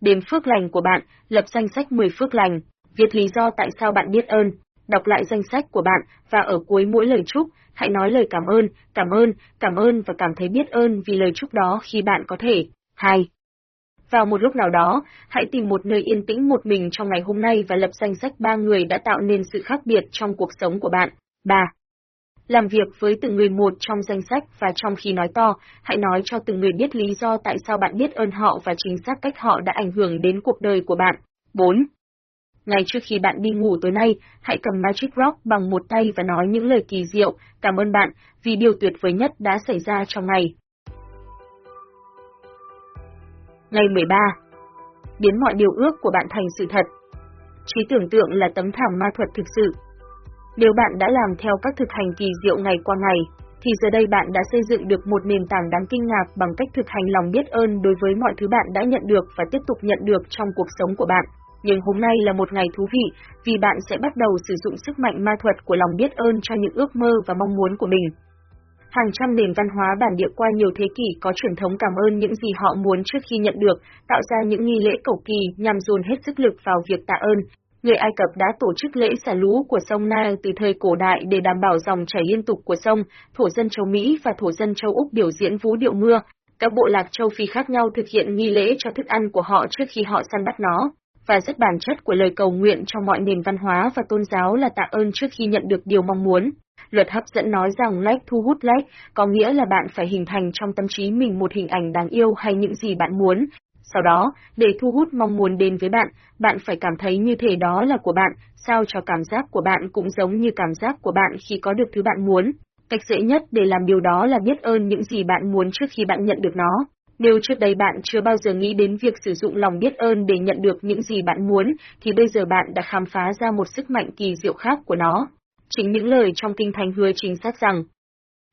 điểm phước lành của bạn, lập danh sách 10 phước lành, viết lý do tại sao bạn biết ơn, đọc lại danh sách của bạn và ở cuối mỗi lời chúc, hãy nói lời cảm ơn, cảm ơn, cảm ơn và cảm thấy biết ơn vì lời chúc đó khi bạn có thể. 2. Vào một lúc nào đó, hãy tìm một nơi yên tĩnh một mình trong ngày hôm nay và lập danh sách ba người đã tạo nên sự khác biệt trong cuộc sống của bạn. 3. Làm việc với từng người một trong danh sách và trong khi nói to, hãy nói cho từng người biết lý do tại sao bạn biết ơn họ và chính xác cách họ đã ảnh hưởng đến cuộc đời của bạn. 4. Ngay trước khi bạn đi ngủ tối nay, hãy cầm Magic Rock bằng một tay và nói những lời kỳ diệu, cảm ơn bạn vì điều tuyệt vời nhất đã xảy ra trong ngày. Ngày 13. Biến mọi điều ước của bạn thành sự thật. Trí tưởng tượng là tấm thảm ma thuật thực sự. Nếu bạn đã làm theo các thực hành kỳ diệu ngày qua ngày, thì giờ đây bạn đã xây dựng được một nền tảng đáng kinh ngạc bằng cách thực hành lòng biết ơn đối với mọi thứ bạn đã nhận được và tiếp tục nhận được trong cuộc sống của bạn. Nhưng hôm nay là một ngày thú vị vì bạn sẽ bắt đầu sử dụng sức mạnh ma thuật của lòng biết ơn cho những ước mơ và mong muốn của mình. Hàng trăm nền văn hóa bản địa qua nhiều thế kỷ có truyền thống cảm ơn những gì họ muốn trước khi nhận được, tạo ra những nghi lễ cầu kỳ nhằm dồn hết sức lực vào việc tạ ơn. Người Ai Cập đã tổ chức lễ xả lũ của sông Nile từ thời cổ đại để đảm bảo dòng chảy liên tục của sông, thổ dân châu Mỹ và thổ dân châu Úc biểu diễn vũ điệu mưa. Các bộ lạc châu Phi khác nhau thực hiện nghi lễ cho thức ăn của họ trước khi họ săn bắt nó và rất bản chất của lời cầu nguyện trong mọi nền văn hóa và tôn giáo là tạ ơn trước khi nhận được điều mong muốn. Luật hấp dẫn nói rằng like thu hút like có nghĩa là bạn phải hình thành trong tâm trí mình một hình ảnh đáng yêu hay những gì bạn muốn. Sau đó, để thu hút mong muốn đến với bạn, bạn phải cảm thấy như thể đó là của bạn, sao cho cảm giác của bạn cũng giống như cảm giác của bạn khi có được thứ bạn muốn. Cách dễ nhất để làm điều đó là biết ơn những gì bạn muốn trước khi bạn nhận được nó. Nếu trước đây bạn chưa bao giờ nghĩ đến việc sử dụng lòng biết ơn để nhận được những gì bạn muốn, thì bây giờ bạn đã khám phá ra một sức mạnh kỳ diệu khác của nó. Chính những lời trong kinh thánh hứa chính xác rằng,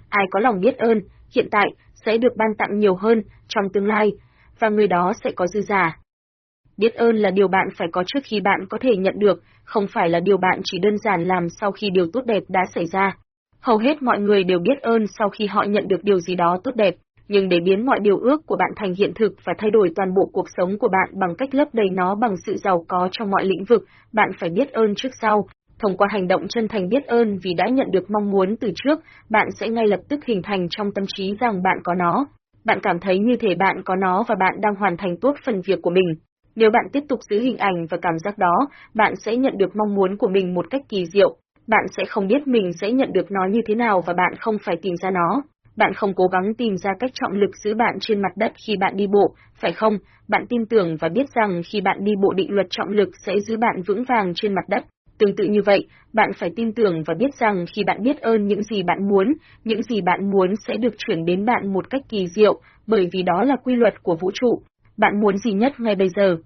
ai có lòng biết ơn, hiện tại, sẽ được ban tặng nhiều hơn trong tương lai, và người đó sẽ có dư giả. Biết ơn là điều bạn phải có trước khi bạn có thể nhận được, không phải là điều bạn chỉ đơn giản làm sau khi điều tốt đẹp đã xảy ra. Hầu hết mọi người đều biết ơn sau khi họ nhận được điều gì đó tốt đẹp nhưng để biến mọi điều ước của bạn thành hiện thực và thay đổi toàn bộ cuộc sống của bạn bằng cách lấp đầy nó bằng sự giàu có trong mọi lĩnh vực, bạn phải biết ơn trước sau. Thông qua hành động chân thành biết ơn vì đã nhận được mong muốn từ trước, bạn sẽ ngay lập tức hình thành trong tâm trí rằng bạn có nó. Bạn cảm thấy như thể bạn có nó và bạn đang hoàn thành tốt phần việc của mình. Nếu bạn tiếp tục giữ hình ảnh và cảm giác đó, bạn sẽ nhận được mong muốn của mình một cách kỳ diệu. Bạn sẽ không biết mình sẽ nhận được nó như thế nào và bạn không phải tìm ra nó. Bạn không cố gắng tìm ra cách trọng lực giữ bạn trên mặt đất khi bạn đi bộ, phải không? Bạn tin tưởng và biết rằng khi bạn đi bộ định luật trọng lực sẽ giữ bạn vững vàng trên mặt đất. Tương tự như vậy, bạn phải tin tưởng và biết rằng khi bạn biết ơn những gì bạn muốn, những gì bạn muốn sẽ được chuyển đến bạn một cách kỳ diệu, bởi vì đó là quy luật của vũ trụ. Bạn muốn gì nhất ngay bây giờ?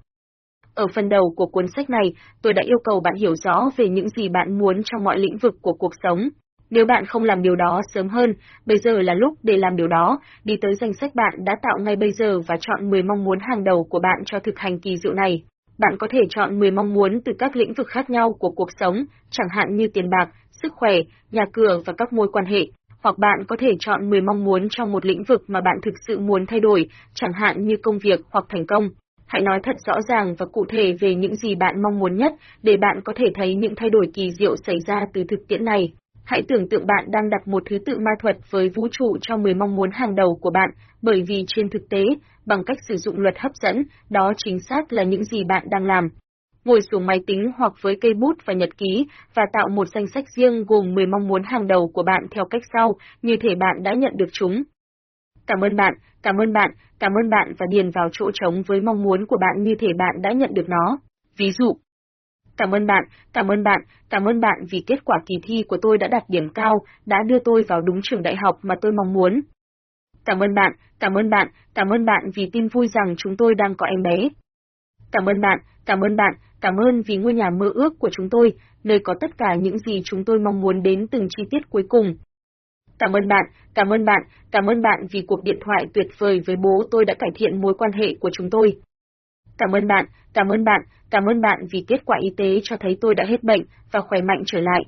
Ở phần đầu của cuốn sách này, tôi đã yêu cầu bạn hiểu rõ về những gì bạn muốn trong mọi lĩnh vực của cuộc sống. Nếu bạn không làm điều đó sớm hơn, bây giờ là lúc để làm điều đó, đi tới danh sách bạn đã tạo ngay bây giờ và chọn 10 mong muốn hàng đầu của bạn cho thực hành kỳ diệu này. Bạn có thể chọn 10 mong muốn từ các lĩnh vực khác nhau của cuộc sống, chẳng hạn như tiền bạc, sức khỏe, nhà cửa và các mối quan hệ, hoặc bạn có thể chọn 10 mong muốn trong một lĩnh vực mà bạn thực sự muốn thay đổi, chẳng hạn như công việc hoặc thành công. Hãy nói thật rõ ràng và cụ thể về những gì bạn mong muốn nhất để bạn có thể thấy những thay đổi kỳ diệu xảy ra từ thực tiễn này. Hãy tưởng tượng bạn đang đặt một thứ tự ma thuật với vũ trụ cho 10 mong muốn hàng đầu của bạn, bởi vì trên thực tế, bằng cách sử dụng luật hấp dẫn, đó chính xác là những gì bạn đang làm. Ngồi xuống máy tính hoặc với cây bút và nhật ký và tạo một danh sách riêng gồm 10 mong muốn hàng đầu của bạn theo cách sau, như thể bạn đã nhận được chúng. Cảm ơn bạn, cảm ơn bạn, cảm ơn bạn và điền vào chỗ trống với mong muốn của bạn như thể bạn đã nhận được nó. Ví dụ, Cảm ơn bạn, cảm ơn bạn, cảm ơn bạn vì kết quả kỳ thi của tôi đã đạt điểm cao, đã đưa tôi vào đúng trường đại học mà tôi mong muốn. Cảm ơn bạn, cảm ơn bạn, cảm ơn bạn vì tin vui rằng chúng tôi đang có em bé. Cảm ơn bạn, cảm ơn bạn, cảm ơn vì ngôi nhà mơ ước của chúng tôi, nơi có tất cả những gì chúng tôi mong muốn đến từng chi tiết cuối cùng. Cảm ơn bạn, cảm ơn bạn, cảm ơn bạn vì cuộc điện thoại tuyệt vời với bố tôi đã cải thiện mối quan hệ của chúng tôi. Cảm ơn bạn, cảm ơn bạn, cảm ơn bạn vì kết quả y tế cho thấy tôi đã hết bệnh và khỏe mạnh trở lại.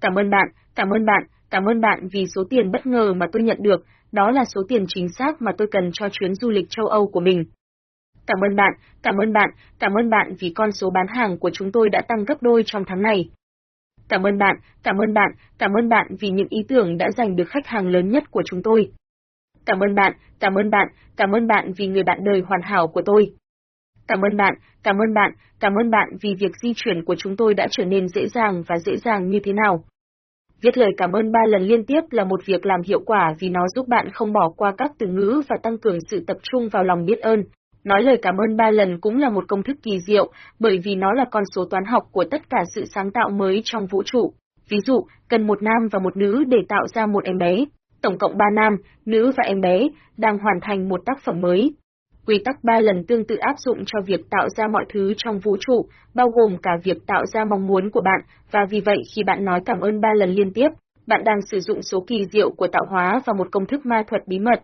Cảm ơn bạn, cảm ơn bạn, cảm ơn bạn vì số tiền bất ngờ mà tôi nhận được, đó là số tiền chính xác mà tôi cần cho chuyến du lịch châu Âu của mình. Cảm ơn bạn, cảm ơn bạn, cảm ơn bạn vì con số bán hàng của chúng tôi đã tăng gấp đôi trong tháng này. Cảm ơn bạn, cảm ơn bạn, cảm ơn bạn vì những ý tưởng đã giành được khách hàng lớn nhất của chúng tôi. Cảm ơn bạn, cảm ơn bạn, cảm ơn bạn vì người bạn đời hoàn hảo của tôi. Cảm ơn bạn, cảm ơn bạn, cảm ơn bạn vì việc di chuyển của chúng tôi đã trở nên dễ dàng và dễ dàng như thế nào. Viết lời cảm ơn ba lần liên tiếp là một việc làm hiệu quả vì nó giúp bạn không bỏ qua các từ ngữ và tăng cường sự tập trung vào lòng biết ơn. Nói lời cảm ơn ba lần cũng là một công thức kỳ diệu, bởi vì nó là con số toán học của tất cả sự sáng tạo mới trong vũ trụ. Ví dụ, cần một nam và một nữ để tạo ra một em bé. Tổng cộng ba nam, nữ và em bé đang hoàn thành một tác phẩm mới. Quy tắc ba lần tương tự áp dụng cho việc tạo ra mọi thứ trong vũ trụ, bao gồm cả việc tạo ra mong muốn của bạn, và vì vậy khi bạn nói cảm ơn ba lần liên tiếp, bạn đang sử dụng số kỳ diệu của tạo hóa và một công thức ma thuật bí mật.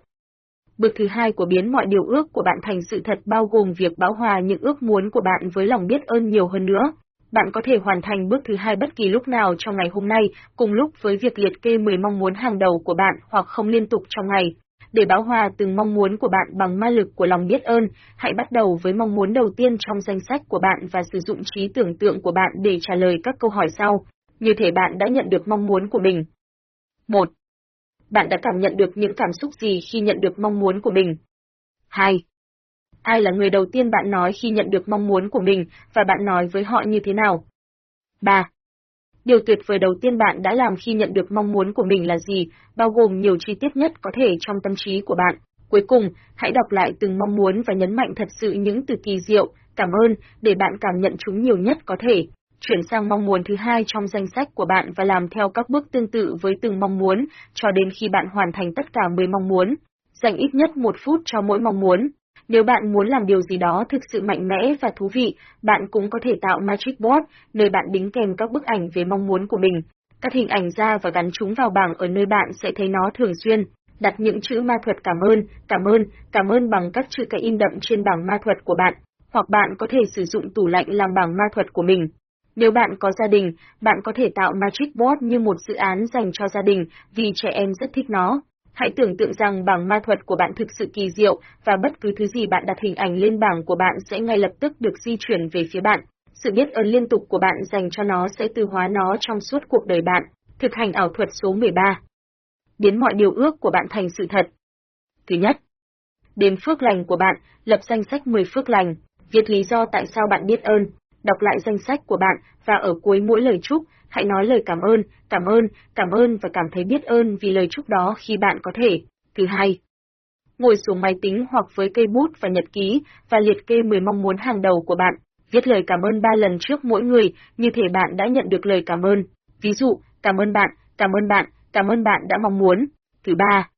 Bước thứ hai của biến mọi điều ước của bạn thành sự thật bao gồm việc báo hòa những ước muốn của bạn với lòng biết ơn nhiều hơn nữa. Bạn có thể hoàn thành bước thứ hai bất kỳ lúc nào trong ngày hôm nay, cùng lúc với việc liệt kê 10 mong muốn hàng đầu của bạn hoặc không liên tục trong ngày. Để báo hòa từng mong muốn của bạn bằng ma lực của lòng biết ơn, hãy bắt đầu với mong muốn đầu tiên trong danh sách của bạn và sử dụng trí tưởng tượng của bạn để trả lời các câu hỏi sau, như thể bạn đã nhận được mong muốn của mình. 1. Bạn đã cảm nhận được những cảm xúc gì khi nhận được mong muốn của mình? 2. Ai là người đầu tiên bạn nói khi nhận được mong muốn của mình và bạn nói với họ như thế nào? 3. Điều tuyệt vời đầu tiên bạn đã làm khi nhận được mong muốn của mình là gì, bao gồm nhiều chi tiết nhất có thể trong tâm trí của bạn. Cuối cùng, hãy đọc lại từng mong muốn và nhấn mạnh thật sự những từ kỳ diệu, cảm ơn, để bạn cảm nhận chúng nhiều nhất có thể. Chuyển sang mong muốn thứ hai trong danh sách của bạn và làm theo các bước tương tự với từng mong muốn, cho đến khi bạn hoàn thành tất cả 10 mong muốn. Dành ít nhất một phút cho mỗi mong muốn. Nếu bạn muốn làm điều gì đó thực sự mạnh mẽ và thú vị, bạn cũng có thể tạo Magic Board, nơi bạn đính kèm các bức ảnh về mong muốn của mình. Cắt hình ảnh ra và gắn chúng vào bảng ở nơi bạn sẽ thấy nó thường xuyên. Đặt những chữ ma thuật cảm ơn, cảm ơn, cảm ơn bằng các chữ cái in đậm trên bảng ma thuật của bạn, hoặc bạn có thể sử dụng tủ lạnh làm bảng ma thuật của mình. Nếu bạn có gia đình, bạn có thể tạo Magic Board như một dự án dành cho gia đình vì trẻ em rất thích nó. Hãy tưởng tượng rằng bảng ma thuật của bạn thực sự kỳ diệu và bất cứ thứ gì bạn đặt hình ảnh lên bảng của bạn sẽ ngay lập tức được di chuyển về phía bạn. Sự biết ơn liên tục của bạn dành cho nó sẽ từ hóa nó trong suốt cuộc đời bạn. Thực hành ảo thuật số 13. Biến mọi điều ước của bạn thành sự thật. Thứ nhất, đến phước lành của bạn, lập danh sách 10 phước lành, viết lý do tại sao bạn biết ơn, đọc lại danh sách của bạn và ở cuối mỗi lời chúc, hãy nói lời cảm ơn, cảm ơn, cảm ơn và cảm thấy biết ơn vì lời chúc đó khi bạn có thể. Thứ hai, ngồi xuống máy tính hoặc với cây bút và nhật ký và liệt kê 10 mong muốn hàng đầu của bạn. Viết lời cảm ơn 3 lần trước mỗi người, như thể bạn đã nhận được lời cảm ơn. Ví dụ, cảm ơn bạn, cảm ơn bạn, cảm ơn bạn đã mong muốn. Thứ ba,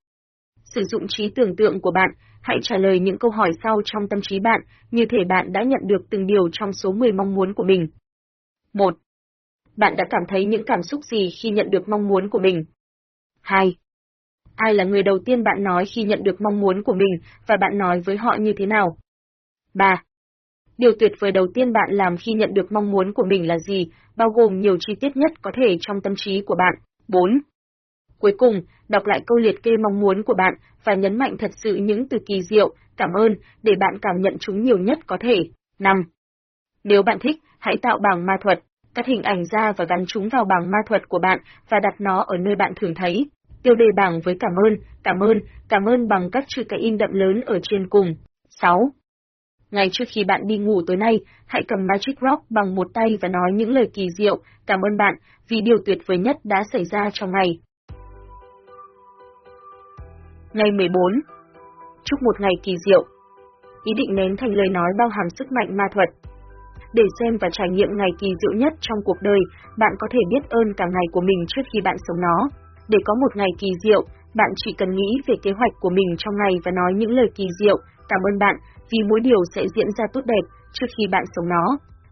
sử dụng trí tưởng tượng của bạn, hãy trả lời những câu hỏi sau trong tâm trí bạn, như thể bạn đã nhận được từng điều trong số 10 mong muốn của mình. 1. Bạn đã cảm thấy những cảm xúc gì khi nhận được mong muốn của mình? 2. Ai là người đầu tiên bạn nói khi nhận được mong muốn của mình và bạn nói với họ như thế nào? 3. Điều tuyệt vời đầu tiên bạn làm khi nhận được mong muốn của mình là gì, bao gồm nhiều chi tiết nhất có thể trong tâm trí của bạn. 4. Cuối cùng, đọc lại câu liệt kê mong muốn của bạn và nhấn mạnh thật sự những từ kỳ diệu, cảm ơn, để bạn cảm nhận chúng nhiều nhất có thể. 5. Nếu bạn thích, hãy tạo bảng ma thuật, cắt hình ảnh ra và gắn chúng vào bảng ma thuật của bạn và đặt nó ở nơi bạn thường thấy. Tiêu đề bảng với cảm ơn, cảm ơn, cảm ơn bằng các chữ cái in đậm lớn ở trên cùng. 6. Ngay trước khi bạn đi ngủ tối nay, hãy cầm Magic Rock bằng một tay và nói những lời kỳ diệu, cảm ơn bạn, vì điều tuyệt vời nhất đã xảy ra trong ngày. Ngày 14 Chúc một ngày kỳ diệu Ý định nén thành lời nói bao hàm sức mạnh ma thuật. Để xem và trải nghiệm ngày kỳ diệu nhất trong cuộc đời, bạn có thể biết ơn cả ngày của mình trước khi bạn sống nó. Để có một ngày kỳ diệu, bạn chỉ cần nghĩ về kế hoạch của mình trong ngày và nói những lời kỳ diệu, cảm ơn bạn, vì mỗi điều sẽ diễn ra tốt đẹp trước khi bạn sống nó.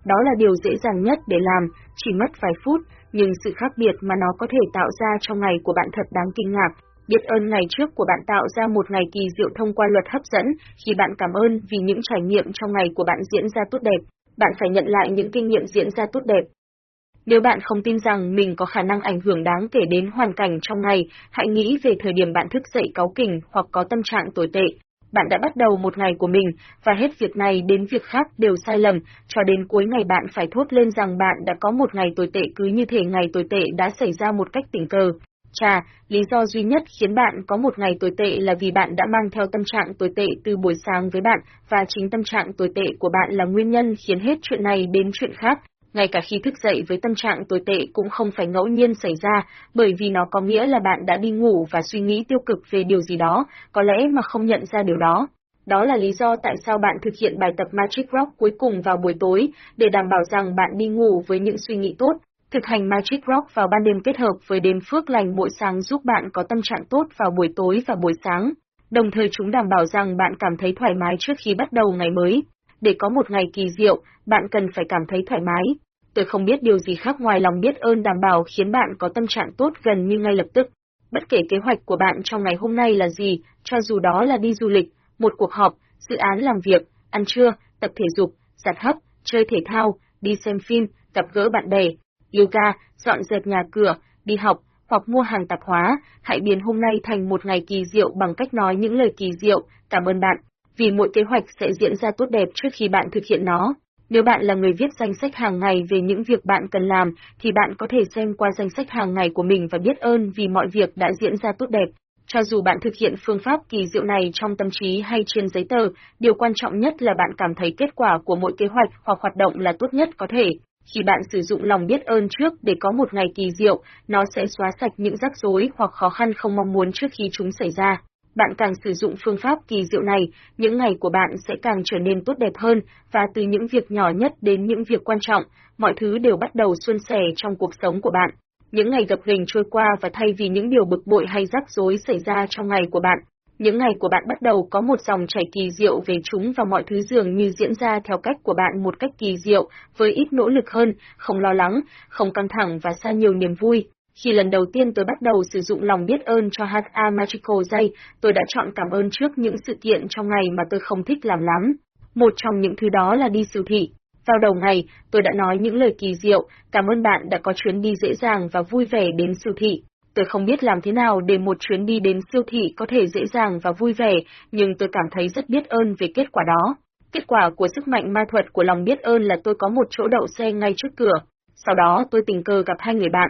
Đó là điều dễ dàng nhất để làm, chỉ mất vài phút, nhưng sự khác biệt mà nó có thể tạo ra trong ngày của bạn thật đáng kinh ngạc. Biết ơn ngày trước của bạn tạo ra một ngày kỳ diệu thông qua luật hấp dẫn, khi bạn cảm ơn vì những trải nghiệm trong ngày của bạn diễn ra tốt đẹp, bạn phải nhận lại những kinh nghiệm diễn ra tốt đẹp. Nếu bạn không tin rằng mình có khả năng ảnh hưởng đáng kể đến hoàn cảnh trong ngày, hãy nghĩ về thời điểm bạn thức dậy cáu kỉnh hoặc có tâm trạng tồi tệ. Bạn đã bắt đầu một ngày của mình, và hết việc này đến việc khác đều sai lầm, cho đến cuối ngày bạn phải thốt lên rằng bạn đã có một ngày tồi tệ cứ như thể ngày tồi tệ đã xảy ra một cách tình cờ. Chà, lý do duy nhất khiến bạn có một ngày tồi tệ là vì bạn đã mang theo tâm trạng tồi tệ từ buổi sáng với bạn, và chính tâm trạng tồi tệ của bạn là nguyên nhân khiến hết chuyện này đến chuyện khác. Ngay cả khi thức dậy với tâm trạng tồi tệ cũng không phải ngẫu nhiên xảy ra, bởi vì nó có nghĩa là bạn đã đi ngủ và suy nghĩ tiêu cực về điều gì đó, có lẽ mà không nhận ra điều đó. Đó là lý do tại sao bạn thực hiện bài tập Magic Rock cuối cùng vào buổi tối, để đảm bảo rằng bạn đi ngủ với những suy nghĩ tốt, Thực hành Magic Rock vào ban đêm kết hợp với đêm phước lành mỗi sáng giúp bạn có tâm trạng tốt vào buổi tối và buổi sáng. Đồng thời chúng đảm bảo rằng bạn cảm thấy thoải mái trước khi bắt đầu ngày mới. Để có một ngày kỳ diệu, bạn cần phải cảm thấy thoải mái. Tôi không biết điều gì khác ngoài lòng biết ơn đảm bảo khiến bạn có tâm trạng tốt gần như ngay lập tức. Bất kể kế hoạch của bạn trong ngày hôm nay là gì, cho dù đó là đi du lịch, một cuộc họp, dự án làm việc, ăn trưa, tập thể dục, giặt hấp, chơi thể thao, đi xem phim, gặp gỡ bạn bè, yoga, dọn dẹp nhà cửa, đi học hoặc mua hàng tạp hóa, hãy biến hôm nay thành một ngày kỳ diệu bằng cách nói những lời kỳ diệu, cảm ơn bạn, vì mỗi kế hoạch sẽ diễn ra tốt đẹp trước khi bạn thực hiện nó. Nếu bạn là người viết danh sách hàng ngày về những việc bạn cần làm, thì bạn có thể xem qua danh sách hàng ngày của mình và biết ơn vì mọi việc đã diễn ra tốt đẹp. Cho dù bạn thực hiện phương pháp kỳ diệu này trong tâm trí hay trên giấy tờ, điều quan trọng nhất là bạn cảm thấy kết quả của mỗi kế hoạch hoặc hoạt động là tốt nhất có thể. Khi bạn sử dụng lòng biết ơn trước để có một ngày kỳ diệu, nó sẽ xóa sạch những rắc rối hoặc khó khăn không mong muốn trước khi chúng xảy ra. Bạn càng sử dụng phương pháp kỳ diệu này, những ngày của bạn sẽ càng trở nên tốt đẹp hơn, và từ những việc nhỏ nhất đến những việc quan trọng, mọi thứ đều bắt đầu suôn sẻ trong cuộc sống của bạn. Những ngày gập ghềnh trôi qua và thay vì những điều bực bội hay rắc rối xảy ra trong ngày của bạn, những ngày của bạn bắt đầu có một dòng chảy kỳ diệu về chúng và mọi thứ dường như diễn ra theo cách của bạn một cách kỳ diệu, với ít nỗ lực hơn, không lo lắng, không căng thẳng và xa nhiều niềm vui. Khi lần đầu tiên tôi bắt đầu sử dụng lòng biết ơn cho HA Magical Day, tôi đã chọn cảm ơn trước những sự kiện trong ngày mà tôi không thích làm lắm. Một trong những thứ đó là đi siêu thị. Vào đầu ngày, tôi đã nói những lời kỳ diệu, cảm ơn bạn đã có chuyến đi dễ dàng và vui vẻ đến siêu thị. Tôi không biết làm thế nào để một chuyến đi đến siêu thị có thể dễ dàng và vui vẻ, nhưng tôi cảm thấy rất biết ơn về kết quả đó. Kết quả của sức mạnh ma thuật của lòng biết ơn là tôi có một chỗ đậu xe ngay trước cửa. Sau đó tôi tình cờ gặp hai người bạn.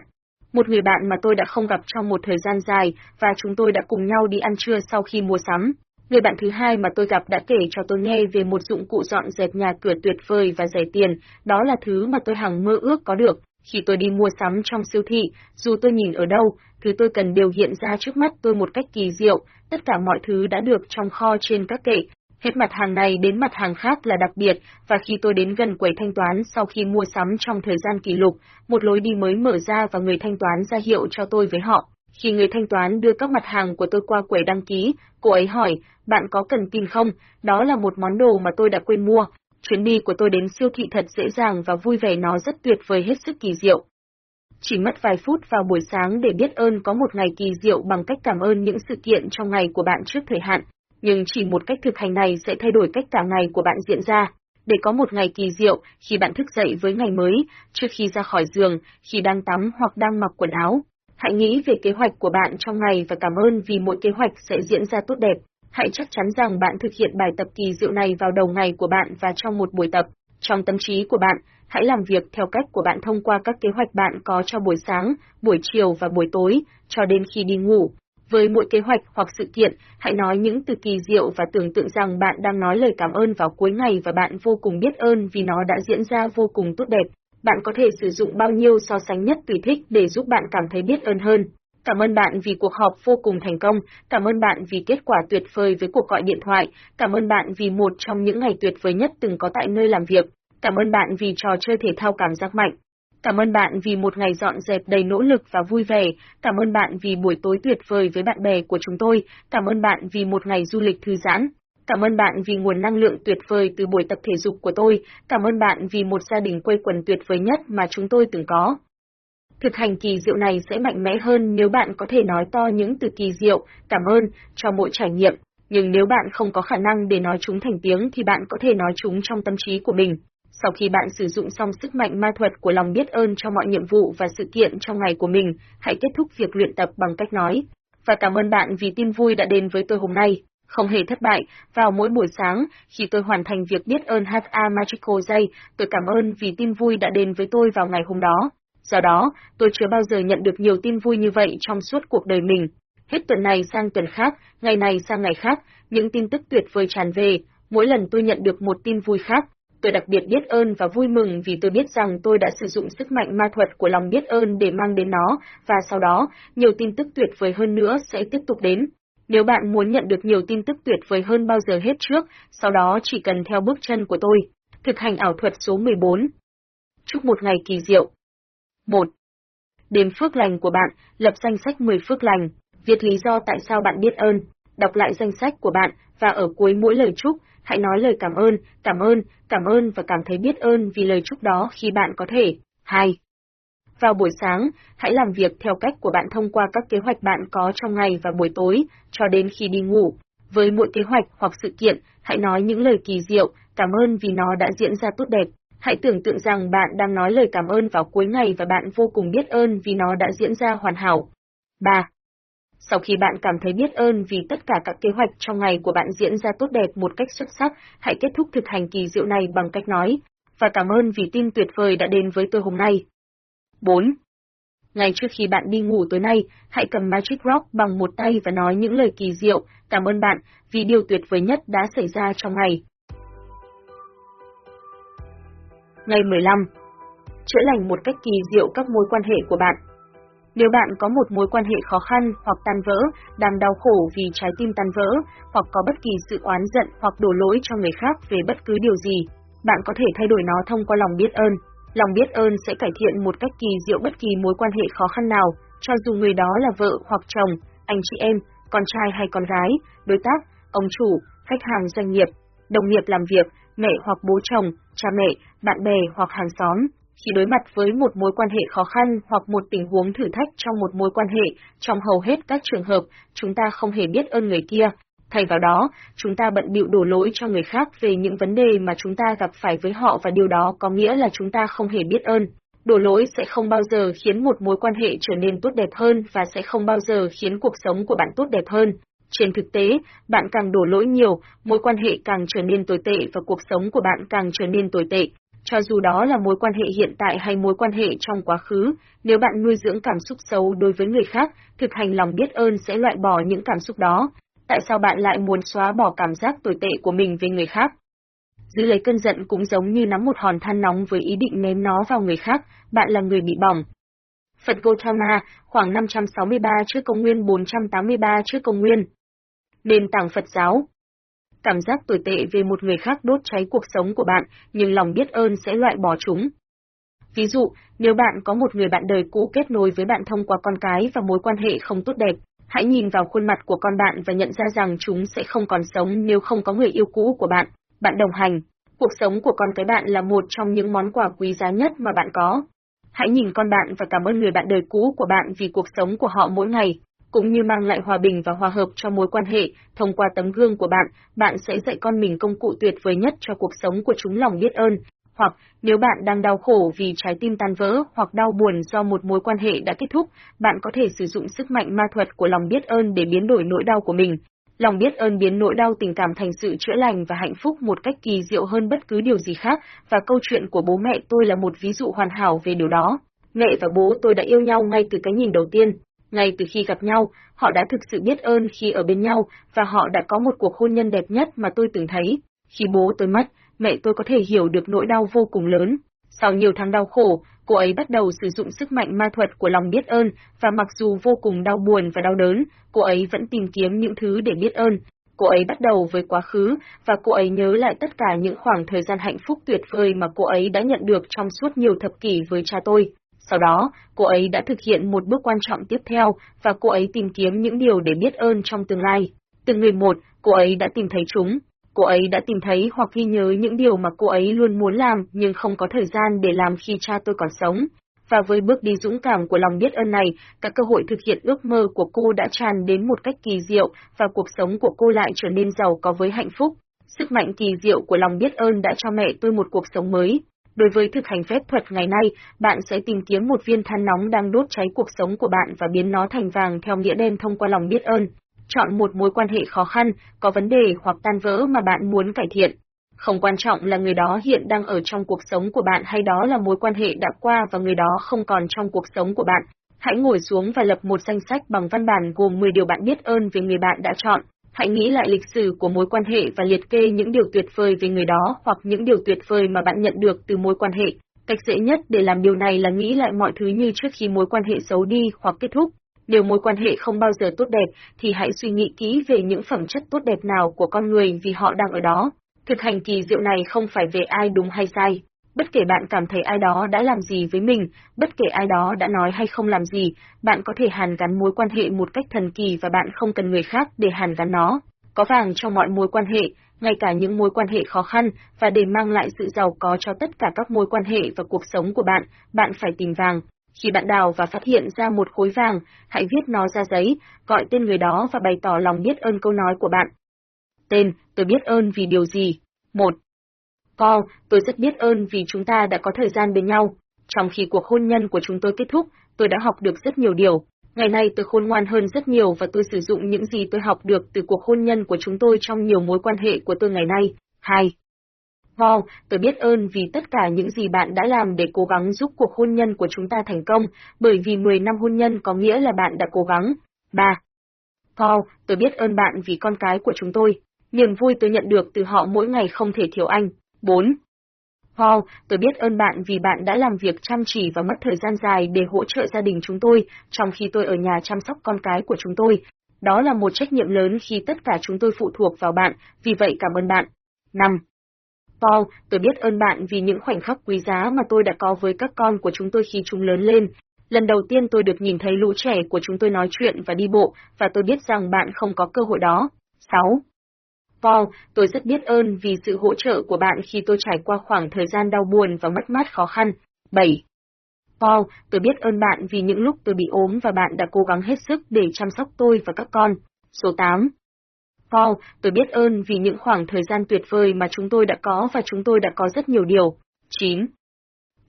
Một người bạn mà tôi đã không gặp trong một thời gian dài và chúng tôi đã cùng nhau đi ăn trưa sau khi mua sắm. Người bạn thứ hai mà tôi gặp đã kể cho tôi nghe về một dụng cụ dọn dẹp nhà cửa tuyệt vời và rẻ tiền, đó là thứ mà tôi hằng mơ ước có được. Khi tôi đi mua sắm trong siêu thị, dù tôi nhìn ở đâu, thứ tôi cần đều hiện ra trước mắt tôi một cách kỳ diệu, tất cả mọi thứ đã được trong kho trên các kệ. Hết mặt hàng này đến mặt hàng khác là đặc biệt, và khi tôi đến gần quầy thanh toán sau khi mua sắm trong thời gian kỷ lục, một lối đi mới mở ra và người thanh toán ra hiệu cho tôi với họ. Khi người thanh toán đưa các mặt hàng của tôi qua quầy đăng ký, cô ấy hỏi, bạn có cần pin không? Đó là một món đồ mà tôi đã quên mua, Chuyến đi của tôi đến siêu thị thật dễ dàng và vui vẻ nó rất tuyệt vời hết sức kỳ diệu. Chỉ mất vài phút vào buổi sáng để biết ơn có một ngày kỳ diệu bằng cách cảm ơn những sự kiện trong ngày của bạn trước thời hạn, nhưng chỉ một cách thực hành này sẽ thay đổi cách cả ngày của bạn diễn ra. Để có một ngày kỳ diệu, khi bạn thức dậy với ngày mới, trước khi ra khỏi giường, khi đang tắm hoặc đang mặc quần áo, hãy nghĩ về kế hoạch của bạn trong ngày và cảm ơn vì mỗi kế hoạch sẽ diễn ra tốt đẹp. Hãy chắc chắn rằng bạn thực hiện bài tập kỳ diệu này vào đầu ngày của bạn và trong một buổi tập. Trong tâm trí của bạn, hãy làm việc theo cách của bạn thông qua các kế hoạch bạn có cho buổi sáng, buổi chiều và buổi tối, cho đến khi đi ngủ. Với mỗi kế hoạch hoặc sự kiện, hãy nói những từ kỳ diệu và tưởng tượng rằng bạn đang nói lời cảm ơn vào cuối ngày và bạn vô cùng biết ơn vì nó đã diễn ra vô cùng tốt đẹp. Bạn có thể sử dụng bao nhiêu so sánh nhất tùy thích để giúp bạn cảm thấy biết ơn hơn. Cảm ơn bạn vì cuộc họp vô cùng thành công, cảm ơn bạn vì kết quả tuyệt vời với cuộc gọi điện thoại, cảm ơn bạn vì một trong những ngày tuyệt vời nhất từng có tại nơi làm việc, cảm ơn bạn vì trò chơi thể thao cảm giác mạnh. Cảm ơn bạn vì một ngày dọn dẹp đầy nỗ lực và vui vẻ, cảm ơn bạn vì buổi tối tuyệt vời với bạn bè của chúng tôi, cảm ơn bạn vì một ngày du lịch thư giãn. Cảm ơn bạn vì nguồn năng lượng tuyệt vời từ buổi tập thể dục của tôi, cảm ơn bạn vì một gia đình quây quần tuyệt vời nhất mà chúng tôi từng có. Thực hành kỳ diệu này sẽ mạnh mẽ hơn nếu bạn có thể nói to những từ kỳ diệu, cảm ơn, cho mỗi trải nghiệm. Nhưng nếu bạn không có khả năng để nói chúng thành tiếng thì bạn có thể nói chúng trong tâm trí của mình. Sau khi bạn sử dụng xong sức mạnh ma thuật của lòng biết ơn cho mọi nhiệm vụ và sự kiện trong ngày của mình, hãy kết thúc việc luyện tập bằng cách nói. Và cảm ơn bạn vì tin vui đã đến với tôi hôm nay. Không hề thất bại, vào mỗi buổi sáng, khi tôi hoàn thành việc biết ơn HA Magical Day, tôi cảm ơn vì tin vui đã đến với tôi vào ngày hôm đó. Do đó, tôi chưa bao giờ nhận được nhiều tin vui như vậy trong suốt cuộc đời mình. Hết tuần này sang tuần khác, ngày này sang ngày khác, những tin tức tuyệt vời tràn về, mỗi lần tôi nhận được một tin vui khác, tôi đặc biệt biết ơn và vui mừng vì tôi biết rằng tôi đã sử dụng sức mạnh ma thuật của lòng biết ơn để mang đến nó, và sau đó, nhiều tin tức tuyệt vời hơn nữa sẽ tiếp tục đến. Nếu bạn muốn nhận được nhiều tin tức tuyệt vời hơn bao giờ hết trước, sau đó chỉ cần theo bước chân của tôi. Thực hành ảo thuật số 14. Chúc một ngày kỳ diệu. 1. Đếm phước lành của bạn, lập danh sách 10 phước lành, viết lý do tại sao bạn biết ơn, đọc lại danh sách của bạn và ở cuối mỗi lời chúc, hãy nói lời cảm ơn, cảm ơn, cảm ơn và cảm thấy biết ơn vì lời chúc đó khi bạn có thể. 2. Vào buổi sáng, hãy làm việc theo cách của bạn thông qua các kế hoạch bạn có trong ngày và buổi tối, cho đến khi đi ngủ. Với mỗi kế hoạch hoặc sự kiện, hãy nói những lời kỳ diệu, cảm ơn vì nó đã diễn ra tốt đẹp. Hãy tưởng tượng rằng bạn đang nói lời cảm ơn vào cuối ngày và bạn vô cùng biết ơn vì nó đã diễn ra hoàn hảo. 3. Sau khi bạn cảm thấy biết ơn vì tất cả các kế hoạch trong ngày của bạn diễn ra tốt đẹp một cách xuất sắc, hãy kết thúc thực hành kỳ diệu này bằng cách nói, và cảm ơn vì tin tuyệt vời đã đến với tôi hôm nay. 4. Ngay trước khi bạn đi ngủ tối nay, hãy cầm Magic Rock bằng một tay và nói những lời kỳ diệu, cảm ơn bạn vì điều tuyệt vời nhất đã xảy ra trong ngày. Ngày 15. Chữa lành một cách kỳ diệu các mối quan hệ của bạn. Nếu bạn có một mối quan hệ khó khăn hoặc tan vỡ, đang đau khổ vì trái tim tan vỡ, hoặc có bất kỳ sự oán giận hoặc đổ lỗi cho người khác về bất cứ điều gì, bạn có thể thay đổi nó thông qua lòng biết ơn. Lòng biết ơn sẽ cải thiện một cách kỳ diệu bất kỳ mối quan hệ khó khăn nào, cho dù người đó là vợ hoặc chồng, anh chị em, con trai hay con gái, đối tác, ông chủ, khách hàng doanh nghiệp, đồng nghiệp làm việc, mẹ hoặc bố chồng, cha mẹ, bạn bè hoặc hàng xóm. Khi đối mặt với một mối quan hệ khó khăn hoặc một tình huống thử thách trong một mối quan hệ, trong hầu hết các trường hợp, chúng ta không hề biết ơn người kia. Thay vào đó, chúng ta bận bịu đổ lỗi cho người khác về những vấn đề mà chúng ta gặp phải với họ và điều đó có nghĩa là chúng ta không hề biết ơn. Đổ lỗi sẽ không bao giờ khiến một mối quan hệ trở nên tốt đẹp hơn và sẽ không bao giờ khiến cuộc sống của bạn tốt đẹp hơn. Trên thực tế, bạn càng đổ lỗi nhiều, mối quan hệ càng trở nên tồi tệ và cuộc sống của bạn càng trở nên tồi tệ. Cho dù đó là mối quan hệ hiện tại hay mối quan hệ trong quá khứ, nếu bạn nuôi dưỡng cảm xúc xấu đối với người khác, thực hành lòng biết ơn sẽ loại bỏ những cảm xúc đó. Tại sao bạn lại muốn xóa bỏ cảm giác tồi tệ của mình về người khác? Giữ lấy cơn giận cũng giống như nắm một hòn than nóng với ý định ném nó vào người khác, bạn là người bị bỏng. Phật Gautama, khoảng 563 trước công nguyên 483 trước công nguyên. Nền tảng Phật giáo, cảm giác tồi tệ về một người khác đốt cháy cuộc sống của bạn, nhưng lòng biết ơn sẽ loại bỏ chúng. Ví dụ, nếu bạn có một người bạn đời cũ kết nối với bạn thông qua con cái và mối quan hệ không tốt đẹp, hãy nhìn vào khuôn mặt của con bạn và nhận ra rằng chúng sẽ không còn sống nếu không có người yêu cũ của bạn. Bạn đồng hành. Cuộc sống của con cái bạn là một trong những món quà quý giá nhất mà bạn có. Hãy nhìn con bạn và cảm ơn người bạn đời cũ của bạn vì cuộc sống của họ mỗi ngày cũng như mang lại hòa bình và hòa hợp cho mối quan hệ, thông qua tấm gương của bạn, bạn sẽ dạy con mình công cụ tuyệt vời nhất cho cuộc sống của chúng lòng biết ơn. Hoặc, nếu bạn đang đau khổ vì trái tim tan vỡ hoặc đau buồn do một mối quan hệ đã kết thúc, bạn có thể sử dụng sức mạnh ma thuật của lòng biết ơn để biến đổi nỗi đau của mình. Lòng biết ơn biến nỗi đau tình cảm thành sự chữa lành và hạnh phúc một cách kỳ diệu hơn bất cứ điều gì khác, và câu chuyện của bố mẹ tôi là một ví dụ hoàn hảo về điều đó. Mẹ và bố tôi đã yêu nhau ngay từ cái nhìn đầu tiên, ngay từ khi gặp nhau, họ đã thực sự biết ơn khi ở bên nhau, và họ đã có một cuộc hôn nhân đẹp nhất mà tôi từng thấy. Khi bố tôi mất, mẹ tôi có thể hiểu được nỗi đau vô cùng lớn. Sau nhiều tháng đau khổ, cô ấy bắt đầu sử dụng sức mạnh ma thuật của lòng biết ơn, và mặc dù vô cùng đau buồn và đau đớn, cô ấy vẫn tìm kiếm những thứ để biết ơn. Cô ấy bắt đầu với quá khứ, và cô ấy nhớ lại tất cả những khoảng thời gian hạnh phúc tuyệt vời mà cô ấy đã nhận được trong suốt nhiều thập kỷ với cha tôi. Sau đó, cô ấy đã thực hiện một bước quan trọng tiếp theo và cô ấy tìm kiếm những điều để biết ơn trong tương lai. Từng người một, cô ấy đã tìm thấy chúng. Cô ấy đã tìm thấy hoặc ghi nhớ những điều mà cô ấy luôn muốn làm nhưng không có thời gian để làm khi cha tôi còn sống. Và với bước đi dũng cảm của lòng biết ơn này, các cơ hội thực hiện ước mơ của cô đã tràn đến một cách kỳ diệu và cuộc sống của cô lại trở nên giàu có với hạnh phúc. Sức mạnh kỳ diệu của lòng biết ơn đã cho mẹ tôi một cuộc sống mới, Đối với thực hành phép thuật ngày nay, bạn sẽ tìm kiếm một viên than nóng đang đốt cháy cuộc sống của bạn và biến nó thành vàng theo nghĩa đen thông qua lòng biết ơn. Chọn một mối quan hệ khó khăn, có vấn đề hoặc tan vỡ mà bạn muốn cải thiện. Không quan trọng là người đó hiện đang ở trong cuộc sống của bạn hay đó là mối quan hệ đã qua và người đó không còn trong cuộc sống của bạn. Hãy ngồi xuống và lập một danh sách bằng văn bản gồm 10 điều bạn biết ơn về người bạn đã chọn. Hãy nghĩ lại lịch sử của mối quan hệ và liệt kê những điều tuyệt vời về người đó hoặc những điều tuyệt vời mà bạn nhận được từ mối quan hệ. Cách dễ nhất để làm điều này là nghĩ lại mọi thứ như trước khi mối quan hệ xấu đi hoặc kết thúc. Nếu mối quan hệ không bao giờ tốt đẹp, thì hãy suy nghĩ kỹ về những phẩm chất tốt đẹp nào của con người vì họ đang ở đó. Thực hành kỳ diệu này không phải về ai đúng hay sai. Bất kể bạn cảm thấy ai đó đã làm gì với mình, bất kể ai đó đã nói hay không làm gì, bạn có thể hàn gắn mối quan hệ một cách thần kỳ và bạn không cần người khác để hàn gắn nó. Có vàng trong mọi mối quan hệ, ngay cả những mối quan hệ khó khăn, và để mang lại sự giàu có cho tất cả các mối quan hệ và cuộc sống của bạn, bạn phải tìm vàng. Khi bạn đào và phát hiện ra một khối vàng, hãy viết nó ra giấy, gọi tên người đó và bày tỏ lòng biết ơn câu nói của bạn. Tên, tôi biết ơn vì điều gì? Một. Paul, tôi rất biết ơn vì chúng ta đã có thời gian bên nhau. Trong khi cuộc hôn nhân của chúng tôi kết thúc, tôi đã học được rất nhiều điều. Ngày nay tôi khôn ngoan hơn rất nhiều và tôi sử dụng những gì tôi học được từ cuộc hôn nhân của chúng tôi trong nhiều mối quan hệ của tôi ngày nay. 2. Paul, tôi biết ơn vì tất cả những gì bạn đã làm để cố gắng giúp cuộc hôn nhân của chúng ta thành công, bởi vì 10 năm hôn nhân có nghĩa là bạn đã cố gắng. 3. Paul, tôi biết ơn bạn vì con cái của chúng tôi. Niềm vui tôi nhận được từ họ mỗi ngày không thể thiếu anh. 4. Paul, tôi biết ơn bạn vì bạn đã làm việc chăm chỉ và mất thời gian dài để hỗ trợ gia đình chúng tôi, trong khi tôi ở nhà chăm sóc con cái của chúng tôi. Đó là một trách nhiệm lớn khi tất cả chúng tôi phụ thuộc vào bạn, vì vậy cảm ơn bạn. 5. Paul, tôi biết ơn bạn vì những khoảnh khắc quý giá mà tôi đã có với các con của chúng tôi khi chúng lớn lên. Lần đầu tiên tôi được nhìn thấy lũ trẻ của chúng tôi nói chuyện và đi bộ, và tôi biết rằng bạn không có cơ hội đó. 6. Paul, tôi rất biết ơn vì sự hỗ trợ của bạn khi tôi trải qua khoảng thời gian đau buồn và mất mát khó khăn. 7. Paul, tôi biết ơn bạn vì những lúc tôi bị ốm và bạn đã cố gắng hết sức để chăm sóc tôi và các con. Số 8. Paul, tôi biết ơn vì những khoảng thời gian tuyệt vời mà chúng tôi đã có và chúng tôi đã có rất nhiều điều. 9.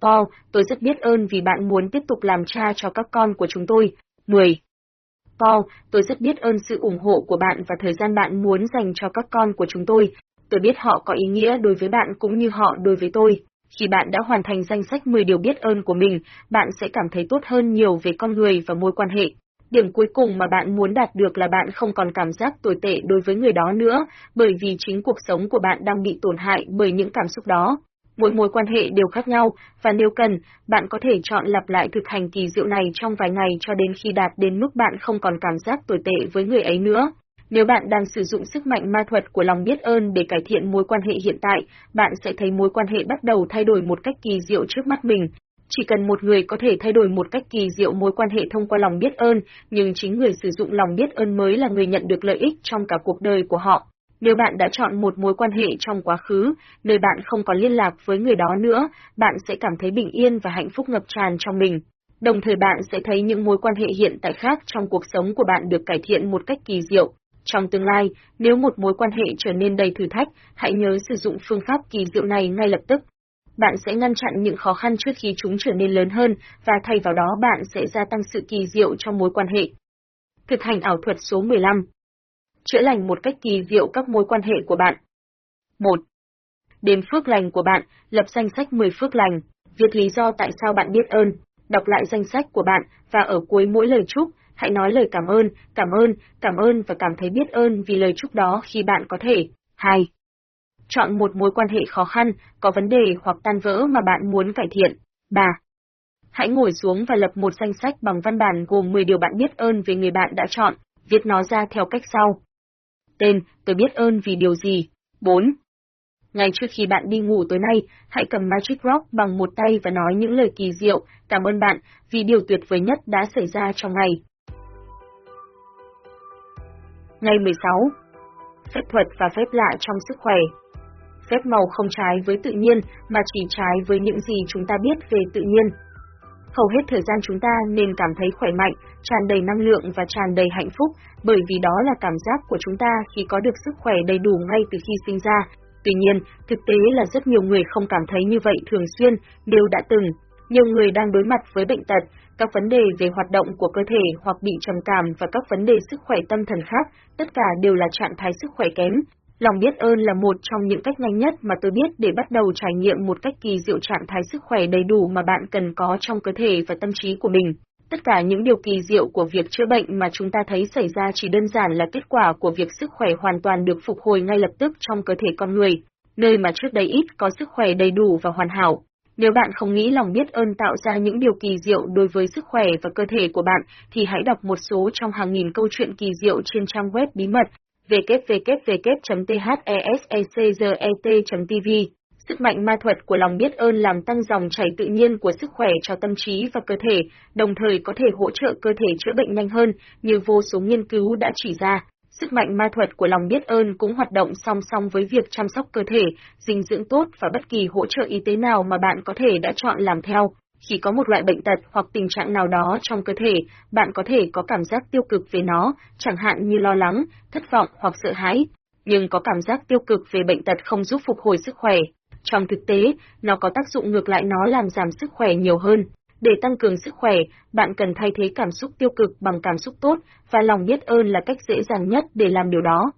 Paul, tôi rất biết ơn vì bạn muốn tiếp tục làm cha cho các con của chúng tôi. 10 con, tôi rất biết ơn sự ủng hộ của bạn và thời gian bạn muốn dành cho các con của chúng tôi. Tôi biết họ có ý nghĩa đối với bạn cũng như họ đối với tôi. Khi bạn đã hoàn thành danh sách 10 điều biết ơn của mình, bạn sẽ cảm thấy tốt hơn nhiều về con người và mối quan hệ. Điểm cuối cùng mà bạn muốn đạt được là bạn không còn cảm giác tồi tệ đối với người đó nữa, bởi vì chính cuộc sống của bạn đang bị tổn hại bởi những cảm xúc đó. Mỗi mối quan hệ đều khác nhau, và nếu cần, bạn có thể chọn lặp lại thực hành kỳ diệu này trong vài ngày cho đến khi đạt đến mức bạn không còn cảm giác tồi tệ với người ấy nữa. Nếu bạn đang sử dụng sức mạnh ma thuật của lòng biết ơn để cải thiện mối quan hệ hiện tại, bạn sẽ thấy mối quan hệ bắt đầu thay đổi một cách kỳ diệu trước mắt mình. Chỉ cần một người có thể thay đổi một cách kỳ diệu mối quan hệ thông qua lòng biết ơn, nhưng chính người sử dụng lòng biết ơn mới là người nhận được lợi ích trong cả cuộc đời của họ. Nếu bạn đã chọn một mối quan hệ trong quá khứ, nơi bạn không còn liên lạc với người đó nữa, bạn sẽ cảm thấy bình yên và hạnh phúc ngập tràn trong mình. Đồng thời bạn sẽ thấy những mối quan hệ hiện tại khác trong cuộc sống của bạn được cải thiện một cách kỳ diệu. Trong tương lai, nếu một mối quan hệ trở nên đầy thử thách, hãy nhớ sử dụng phương pháp kỳ diệu này ngay lập tức. Bạn sẽ ngăn chặn những khó khăn trước khi chúng trở nên lớn hơn, và thay vào đó bạn sẽ gia tăng sự kỳ diệu trong mối quan hệ. Thực hành ảo thuật số 15 chữa lành một cách kỳ diệu các mối quan hệ của bạn. 1. Đếm phước lành của bạn, lập danh sách 10 phước lành, viết lý do tại sao bạn biết ơn, đọc lại danh sách của bạn và ở cuối mỗi lời chúc, hãy nói lời cảm ơn, cảm ơn, cảm ơn và cảm thấy biết ơn vì lời chúc đó khi bạn có thể. 2. Chọn một mối quan hệ khó khăn, có vấn đề hoặc tan vỡ mà bạn muốn cải thiện. 3. Hãy ngồi xuống và lập một danh sách bằng văn bản gồm 10 điều bạn biết ơn về người bạn đã chọn, viết nó ra theo cách sau. Tên, tôi biết ơn vì điều gì. 4. Ngay trước khi bạn đi ngủ tối nay, hãy cầm Magic Rock bằng một tay và nói những lời kỳ diệu, cảm ơn bạn vì điều tuyệt vời nhất đã xảy ra trong ngày. Ngày 16. Phép thuật và phép lạ trong sức khỏe. Phép màu không trái với tự nhiên, mà chỉ trái với những gì chúng ta biết về tự nhiên. Hầu hết thời gian chúng ta nên cảm thấy khỏe mạnh, tràn đầy năng lượng và tràn đầy hạnh phúc, bởi vì đó là cảm giác của chúng ta khi có được sức khỏe đầy đủ ngay từ khi sinh ra. Tuy nhiên, thực tế là rất nhiều người không cảm thấy như vậy thường xuyên, đều đã từng. Nhiều người đang đối mặt với bệnh tật, các vấn đề về hoạt động của cơ thể hoặc bị trầm cảm và các vấn đề sức khỏe tâm thần khác, tất cả đều là trạng thái sức khỏe kém. Lòng biết ơn là một trong những cách nhanh nhất mà tôi biết để bắt đầu trải nghiệm một cách kỳ diệu trạng thái sức khỏe đầy đủ mà bạn cần có trong cơ thể và tâm trí của mình. Tất cả những điều kỳ diệu của việc chữa bệnh mà chúng ta thấy xảy ra chỉ đơn giản là kết quả của việc sức khỏe hoàn toàn được phục hồi ngay lập tức trong cơ thể con người, nơi mà trước đây ít có sức khỏe đầy đủ và hoàn hảo. Nếu bạn không nghĩ lòng biết ơn tạo ra những điều kỳ diệu đối với sức khỏe và cơ thể của bạn, thì hãy đọc một số trong hàng nghìn câu chuyện kỳ diệu trên trang web bí mật www.thesecget.tv. Sức mạnh ma thuật của lòng biết ơn làm tăng dòng chảy tự nhiên của sức khỏe cho tâm trí và cơ thể, đồng thời có thể hỗ trợ cơ thể chữa bệnh nhanh hơn, như vô số nghiên cứu đã chỉ ra. Sức mạnh ma thuật của lòng biết ơn cũng hoạt động song song với việc chăm sóc cơ thể, dinh dưỡng tốt và bất kỳ hỗ trợ y tế nào mà bạn có thể đã chọn làm theo. Khi có một loại bệnh tật hoặc tình trạng nào đó trong cơ thể, bạn có thể có cảm giác tiêu cực về nó, chẳng hạn như lo lắng, thất vọng hoặc sợ hãi. Nhưng có cảm giác tiêu cực về bệnh tật không giúp phục hồi sức khỏe. Trong thực tế, nó có tác dụng ngược lại nó làm giảm sức khỏe nhiều hơn. Để tăng cường sức khỏe, bạn cần thay thế cảm xúc tiêu cực bằng cảm xúc tốt, và lòng biết ơn là cách dễ dàng nhất để làm điều đó.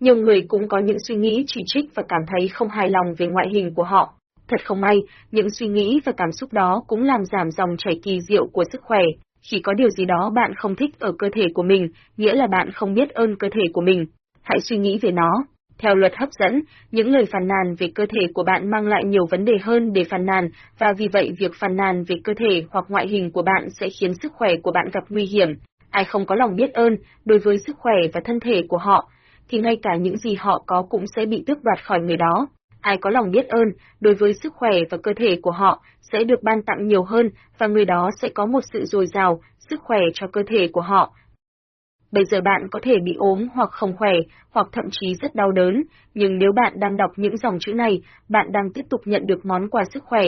Nhiều người cũng có những suy nghĩ chỉ trích và cảm thấy không hài lòng về ngoại hình của họ. Thật không may, những suy nghĩ và cảm xúc đó cũng làm giảm dòng chảy kỳ diệu của sức khỏe. Khi có điều gì đó bạn không thích ở cơ thể của mình, nghĩa là bạn không biết ơn cơ thể của mình. Hãy suy nghĩ về nó. Theo luật hấp dẫn, những lời phàn nàn về cơ thể của bạn mang lại nhiều vấn đề hơn để phàn nàn, và vì vậy việc phàn nàn về cơ thể hoặc ngoại hình của bạn sẽ khiến sức khỏe của bạn gặp nguy hiểm. Ai không có lòng biết ơn đối với sức khỏe và thân thể của họ, thì ngay cả những gì họ có cũng sẽ bị tước đoạt khỏi người đó. Ai có lòng biết ơn đối với sức khỏe và cơ thể của họ sẽ được ban tặng nhiều hơn và người đó sẽ có một sự dồi dào, sức khỏe cho cơ thể của họ. Bây giờ bạn có thể bị ốm hoặc không khỏe, hoặc thậm chí rất đau đớn, nhưng nếu bạn đang đọc những dòng chữ này, bạn đang tiếp tục nhận được món quà sức khỏe.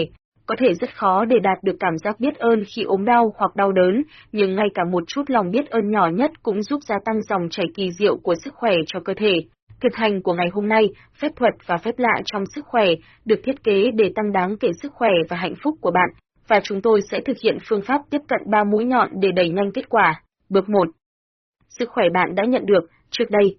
Có thể rất khó để đạt được cảm giác biết ơn khi ốm đau hoặc đau đớn, nhưng ngay cả một chút lòng biết ơn nhỏ nhất cũng giúp gia tăng dòng chảy kỳ diệu của sức khỏe cho cơ thể. Thực hành của ngày hôm nay, phép thuật và phép lạ trong sức khỏe được thiết kế để tăng đáng kể sức khỏe và hạnh phúc của bạn, và chúng tôi sẽ thực hiện phương pháp tiếp cận ba mũi nhọn để đẩy nhanh kết quả. Bước 1. Sức khỏe bạn đã nhận được trước đây.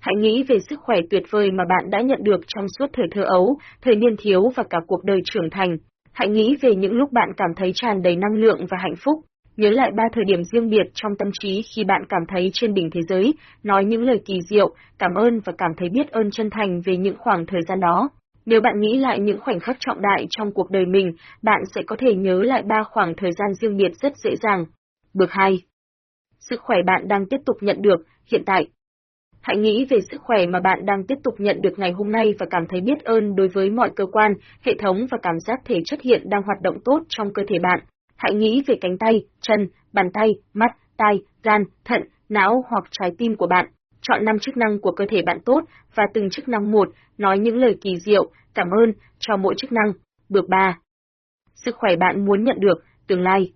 Hãy nghĩ về sức khỏe tuyệt vời mà bạn đã nhận được trong suốt thời thơ ấu, thời niên thiếu và cả cuộc đời trưởng thành. Hãy nghĩ về những lúc bạn cảm thấy tràn đầy năng lượng và hạnh phúc, Nhớ lại ba thời điểm riêng biệt trong tâm trí khi bạn cảm thấy trên đỉnh thế giới, nói những lời kỳ diệu, cảm ơn và cảm thấy biết ơn chân thành về những khoảng thời gian đó. Nếu bạn nghĩ lại những khoảnh khắc trọng đại trong cuộc đời mình, bạn sẽ có thể nhớ lại ba khoảng thời gian riêng biệt rất dễ dàng. Bước 2. Sức khỏe bạn đang tiếp tục nhận được, hiện tại. Hãy nghĩ về sức khỏe mà bạn đang tiếp tục nhận được ngày hôm nay và cảm thấy biết ơn đối với mọi cơ quan, hệ thống và cảm giác thể chất hiện đang hoạt động tốt trong cơ thể bạn. Hãy nghĩ về cánh tay, chân, bàn tay, mắt, tai, gan, thận, não hoặc trái tim của bạn. Chọn năm chức năng của cơ thể bạn tốt và từng chức năng một, nói những lời kỳ diệu, cảm ơn cho mỗi chức năng. Bước 3. Sức khỏe bạn muốn nhận được, tương lai.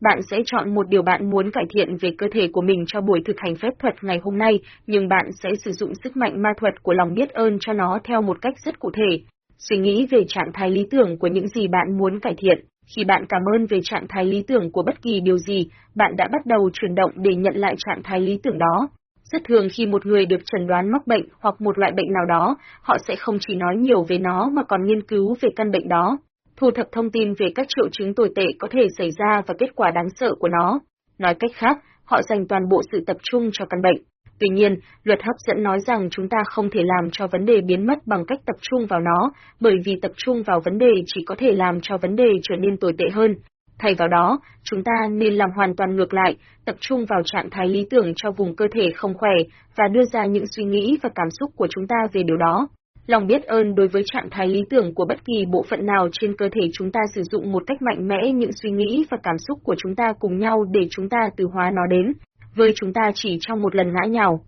Bạn sẽ chọn một điều bạn muốn cải thiện về cơ thể của mình cho buổi thực hành phép thuật ngày hôm nay, nhưng bạn sẽ sử dụng sức mạnh ma thuật của lòng biết ơn cho nó theo một cách rất cụ thể. Suy nghĩ về trạng thái lý tưởng của những gì bạn muốn cải thiện. Khi bạn cảm ơn về trạng thái lý tưởng của bất kỳ điều gì, bạn đã bắt đầu chuyển động để nhận lại trạng thái lý tưởng đó. Rất thường khi một người được chẩn đoán mắc bệnh hoặc một loại bệnh nào đó, họ sẽ không chỉ nói nhiều về nó mà còn nghiên cứu về căn bệnh đó, thu thập thông tin về các triệu chứng tồi tệ có thể xảy ra và kết quả đáng sợ của nó. Nói cách khác, họ dành toàn bộ sự tập trung cho căn bệnh. Tuy nhiên, luật hấp dẫn nói rằng chúng ta không thể làm cho vấn đề biến mất bằng cách tập trung vào nó, bởi vì tập trung vào vấn đề chỉ có thể làm cho vấn đề trở nên tồi tệ hơn. Thay vào đó, chúng ta nên làm hoàn toàn ngược lại, tập trung vào trạng thái lý tưởng cho vùng cơ thể không khỏe và đưa ra những suy nghĩ và cảm xúc của chúng ta về điều đó. Lòng biết ơn đối với trạng thái lý tưởng của bất kỳ bộ phận nào trên cơ thể chúng ta sử dụng một cách mạnh mẽ những suy nghĩ và cảm xúc của chúng ta cùng nhau để chúng ta từ hóa nó đến, với chúng ta chỉ trong một lần ngã nhào.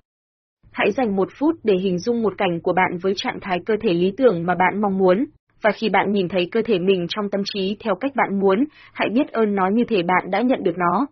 Hãy dành một phút để hình dung một cảnh của bạn với trạng thái cơ thể lý tưởng mà bạn mong muốn, và khi bạn nhìn thấy cơ thể mình trong tâm trí theo cách bạn muốn, hãy biết ơn nó như thể bạn đã nhận được nó.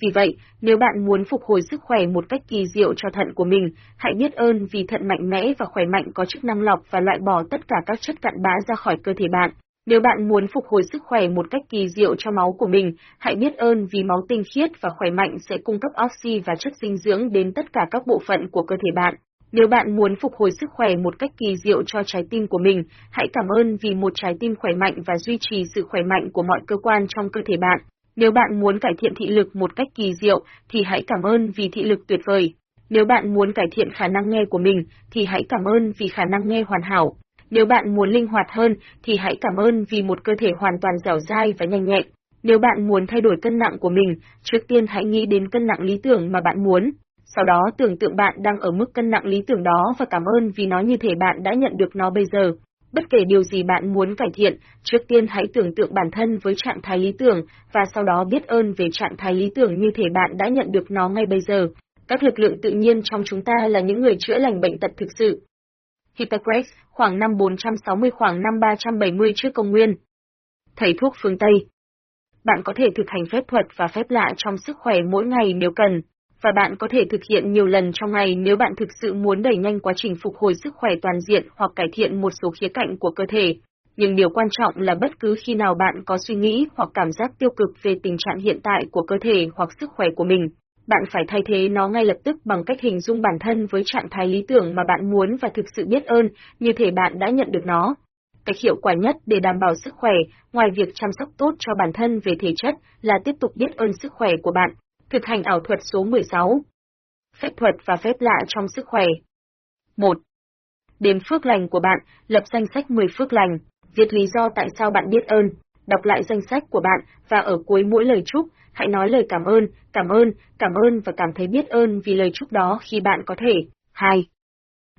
Vì vậy, nếu bạn muốn phục hồi sức khỏe một cách kỳ diệu cho thận của mình, hãy biết ơn vì thận mạnh mẽ và khỏe mạnh có chức năng lọc và loại bỏ tất cả các chất cặn bã ra khỏi cơ thể bạn. Nếu bạn muốn phục hồi sức khỏe một cách kỳ diệu cho máu của mình, hãy biết ơn vì máu tinh khiết và khỏe mạnh sẽ cung cấp oxy và chất dinh dưỡng đến tất cả các bộ phận của cơ thể bạn. Nếu bạn muốn phục hồi sức khỏe một cách kỳ diệu cho trái tim của mình, hãy cảm ơn vì một trái tim khỏe mạnh và duy trì sự khỏe mạnh của mọi cơ quan trong cơ thể bạn. Nếu bạn muốn cải thiện thị lực một cách kỳ diệu, thì hãy cảm ơn vì thị lực tuyệt vời. Nếu bạn muốn cải thiện khả năng nghe của mình, thì hãy cảm ơn vì khả năng nghe hoàn hảo. Nếu bạn muốn linh hoạt hơn, thì hãy cảm ơn vì một cơ thể hoàn toàn dẻo dai và nhanh nhẹn. Nếu bạn muốn thay đổi cân nặng của mình, trước tiên hãy nghĩ đến cân nặng lý tưởng mà bạn muốn. Sau đó tưởng tượng bạn đang ở mức cân nặng lý tưởng đó và cảm ơn vì nó như thể bạn đã nhận được nó bây giờ. Bất kể điều gì bạn muốn cải thiện, trước tiên hãy tưởng tượng bản thân với trạng thái lý tưởng và sau đó biết ơn về trạng thái lý tưởng như thể bạn đã nhận được nó ngay bây giờ. Các lực lượng tự nhiên trong chúng ta là những người chữa lành bệnh tật thực sự. Hippocrates, khoảng năm 460 khoảng năm 370 trước công nguyên. Thầy thuốc phương Tây Bạn có thể thực hành phép thuật và phép lạ trong sức khỏe mỗi ngày nếu cần, và bạn có thể thực hiện nhiều lần trong ngày nếu bạn thực sự muốn đẩy nhanh quá trình phục hồi sức khỏe toàn diện hoặc cải thiện một số khía cạnh của cơ thể. Nhưng điều quan trọng là bất cứ khi nào bạn có suy nghĩ hoặc cảm giác tiêu cực về tình trạng hiện tại của cơ thể hoặc sức khỏe của mình, bạn phải thay thế nó ngay lập tức bằng cách hình dung bản thân với trạng thái lý tưởng mà bạn muốn và thực sự biết ơn, như thể bạn đã nhận được nó. Cách hiệu quả nhất để đảm bảo sức khỏe, ngoài việc chăm sóc tốt cho bản thân về thể chất, là tiếp tục biết ơn sức khỏe của bạn. Thực hành ảo thuật số 16 Phép thuật và phép lạ trong sức khỏe 1. Đếm phước lành của bạn, lập danh sách 10 phước lành, viết lý do tại sao bạn biết ơn, đọc lại danh sách của bạn và ở cuối mỗi lời chúc, hãy nói lời cảm ơn, cảm ơn, cảm ơn và cảm thấy biết ơn vì lời chúc đó khi bạn có thể. 2.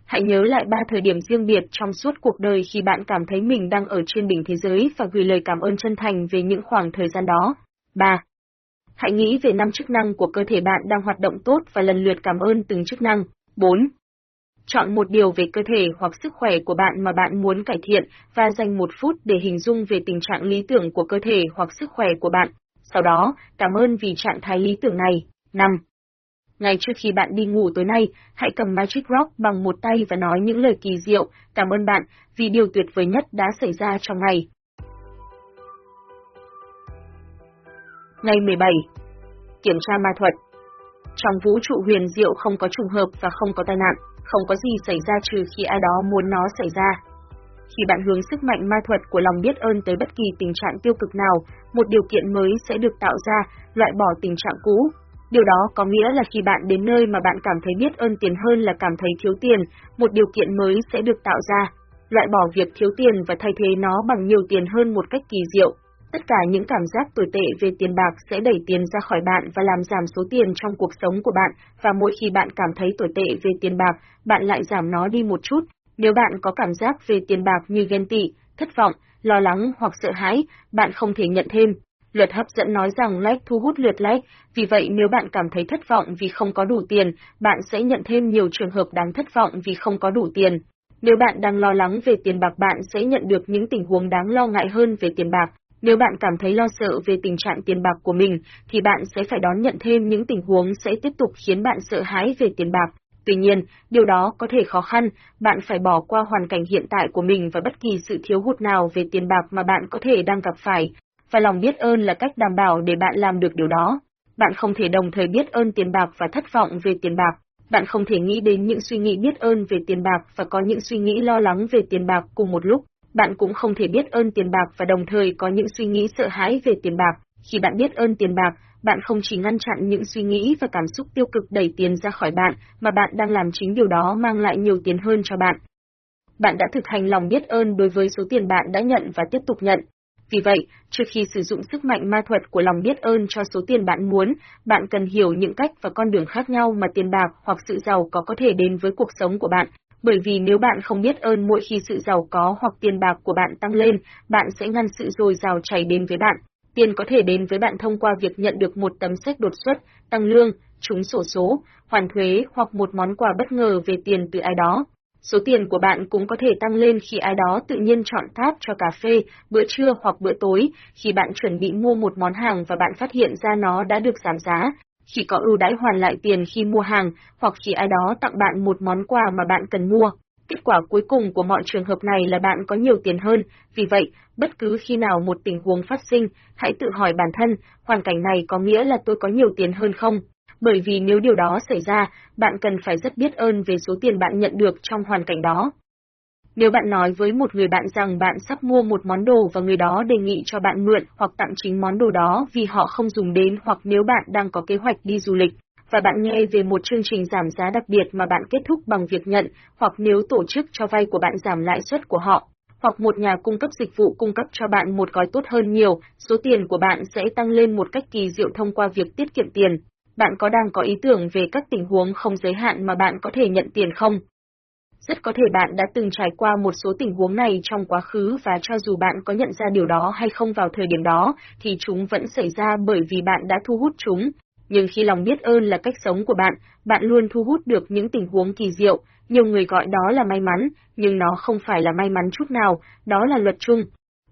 Hãy nhớ lại ba thời điểm riêng biệt trong suốt cuộc đời khi bạn cảm thấy mình đang ở trên đỉnh thế giới và gửi lời cảm ơn chân thành về những khoảng thời gian đó. 3. Hãy nghĩ về năm chức năng của cơ thể bạn đang hoạt động tốt và lần lượt cảm ơn từng chức năng. 4. Chọn một điều về cơ thể hoặc sức khỏe của bạn mà bạn muốn cải thiện và dành một phút để hình dung về tình trạng lý tưởng của cơ thể hoặc sức khỏe của bạn. Sau đó, cảm ơn vì trạng thái lý tưởng này. 5. Ngay trước khi bạn đi ngủ tối nay, hãy cầm Magic Rock bằng một tay và nói những lời kỳ diệu, cảm ơn bạn vì điều tuyệt vời nhất đã xảy ra trong ngày. Ngày 17 Kiểm tra ma thuật Trong vũ trụ huyền diệu không có trùng hợp và không có tai nạn, không có gì xảy ra trừ khi ai đó muốn nó xảy ra. Khi bạn hướng sức mạnh ma thuật của lòng biết ơn tới bất kỳ tình trạng tiêu cực nào, một điều kiện mới sẽ được tạo ra, loại bỏ tình trạng cũ. Điều đó có nghĩa là khi bạn đến nơi mà bạn cảm thấy biết ơn tiền hơn là cảm thấy thiếu tiền, một điều kiện mới sẽ được tạo ra, loại bỏ việc thiếu tiền và thay thế nó bằng nhiều tiền hơn một cách kỳ diệu. Tất cả những cảm giác tồi tệ về tiền bạc sẽ đẩy tiền ra khỏi bạn và làm giảm số tiền trong cuộc sống của bạn, và mỗi khi bạn cảm thấy tồi tệ về tiền bạc, bạn lại giảm nó đi một chút. Nếu bạn có cảm giác về tiền bạc như ghen tị, thất vọng, lo lắng hoặc sợ hãi, bạn không thể nhận thêm. Luật hấp dẫn nói rằng like thu hút lượt like, vì vậy nếu bạn cảm thấy thất vọng vì không có đủ tiền, bạn sẽ nhận thêm nhiều trường hợp đáng thất vọng vì không có đủ tiền. Nếu bạn đang lo lắng về tiền bạc bạn sẽ nhận được những tình huống đáng lo ngại hơn về tiền bạc. Nếu bạn cảm thấy lo sợ về tình trạng tiền bạc của mình, thì bạn sẽ phải đón nhận thêm những tình huống sẽ tiếp tục khiến bạn sợ hãi về tiền bạc. Tuy nhiên, điều đó có thể khó khăn, bạn phải bỏ qua hoàn cảnh hiện tại của mình và bất kỳ sự thiếu hụt nào về tiền bạc mà bạn có thể đang gặp phải, và lòng biết ơn là cách đảm bảo để bạn làm được điều đó. Bạn không thể đồng thời biết ơn tiền bạc và thất vọng về tiền bạc. Bạn không thể nghĩ đến những suy nghĩ biết ơn về tiền bạc và có những suy nghĩ lo lắng về tiền bạc cùng một lúc bạn cũng không thể biết ơn tiền bạc và đồng thời có những suy nghĩ sợ hãi về tiền bạc. Khi bạn biết ơn tiền bạc, bạn không chỉ ngăn chặn những suy nghĩ và cảm xúc tiêu cực đẩy tiền ra khỏi bạn, mà bạn đang làm chính điều đó mang lại nhiều tiền hơn cho bạn. Bạn đã thực hành lòng biết ơn đối với số tiền bạn đã nhận và tiếp tục nhận. Vì vậy, trước khi sử dụng sức mạnh ma thuật của lòng biết ơn cho số tiền bạn muốn, bạn cần hiểu những cách và con đường khác nhau mà tiền bạc hoặc sự giàu có có thể đến với cuộc sống của bạn, bởi vì nếu bạn không biết ơn mỗi khi sự giàu có hoặc tiền bạc của bạn tăng lên, bạn sẽ ngăn sự dồi dào chảy đến với bạn. Tiền có thể đến với bạn thông qua việc nhận được một tấm sách đột xuất, tăng lương, trúng sổ số, hoàn thuế hoặc một món quà bất ngờ về tiền từ ai đó. Số tiền của bạn cũng có thể tăng lên khi ai đó tự nhiên chọn tháp cho cà phê, bữa trưa hoặc bữa tối, khi bạn chuẩn bị mua một món hàng và bạn phát hiện ra nó đã được giảm giá, chỉ có ưu đãi hoàn lại tiền khi mua hàng, hoặc chỉ ai đó tặng bạn một món quà mà bạn cần mua. Kết quả cuối cùng của mọi trường hợp này là bạn có nhiều tiền hơn, vì vậy, bất cứ khi nào một tình huống phát sinh, hãy tự hỏi bản thân, hoàn cảnh này có nghĩa là tôi có nhiều tiền hơn không? bởi vì nếu điều đó xảy ra, bạn cần phải rất biết ơn về số tiền bạn nhận được trong hoàn cảnh đó. Nếu bạn nói với một người bạn rằng bạn sắp mua một món đồ và người đó đề nghị cho bạn mượn hoặc tặng chính món đồ đó vì họ không dùng đến hoặc nếu bạn đang có kế hoạch đi du lịch, và bạn nghe về một chương trình giảm giá đặc biệt mà bạn kết thúc bằng việc nhận, hoặc nếu tổ chức cho vay của bạn giảm lãi suất của họ, hoặc một nhà cung cấp dịch vụ cung cấp cho bạn một gói tốt hơn nhiều, số tiền của bạn sẽ tăng lên một cách kỳ diệu thông qua việc tiết kiệm tiền. Bạn có đang có ý tưởng về các tình huống không giới hạn mà bạn có thể nhận tiền không? Rất có thể bạn đã từng trải qua một số tình huống này trong quá khứ và cho dù bạn có nhận ra điều đó hay không vào thời điểm đó, thì chúng vẫn xảy ra bởi vì bạn đã thu hút chúng. Nhưng khi lòng biết ơn là cách sống của bạn, bạn luôn thu hút được những tình huống kỳ diệu, nhiều người gọi đó là may mắn, nhưng nó không phải là may mắn chút nào, đó là luật chung.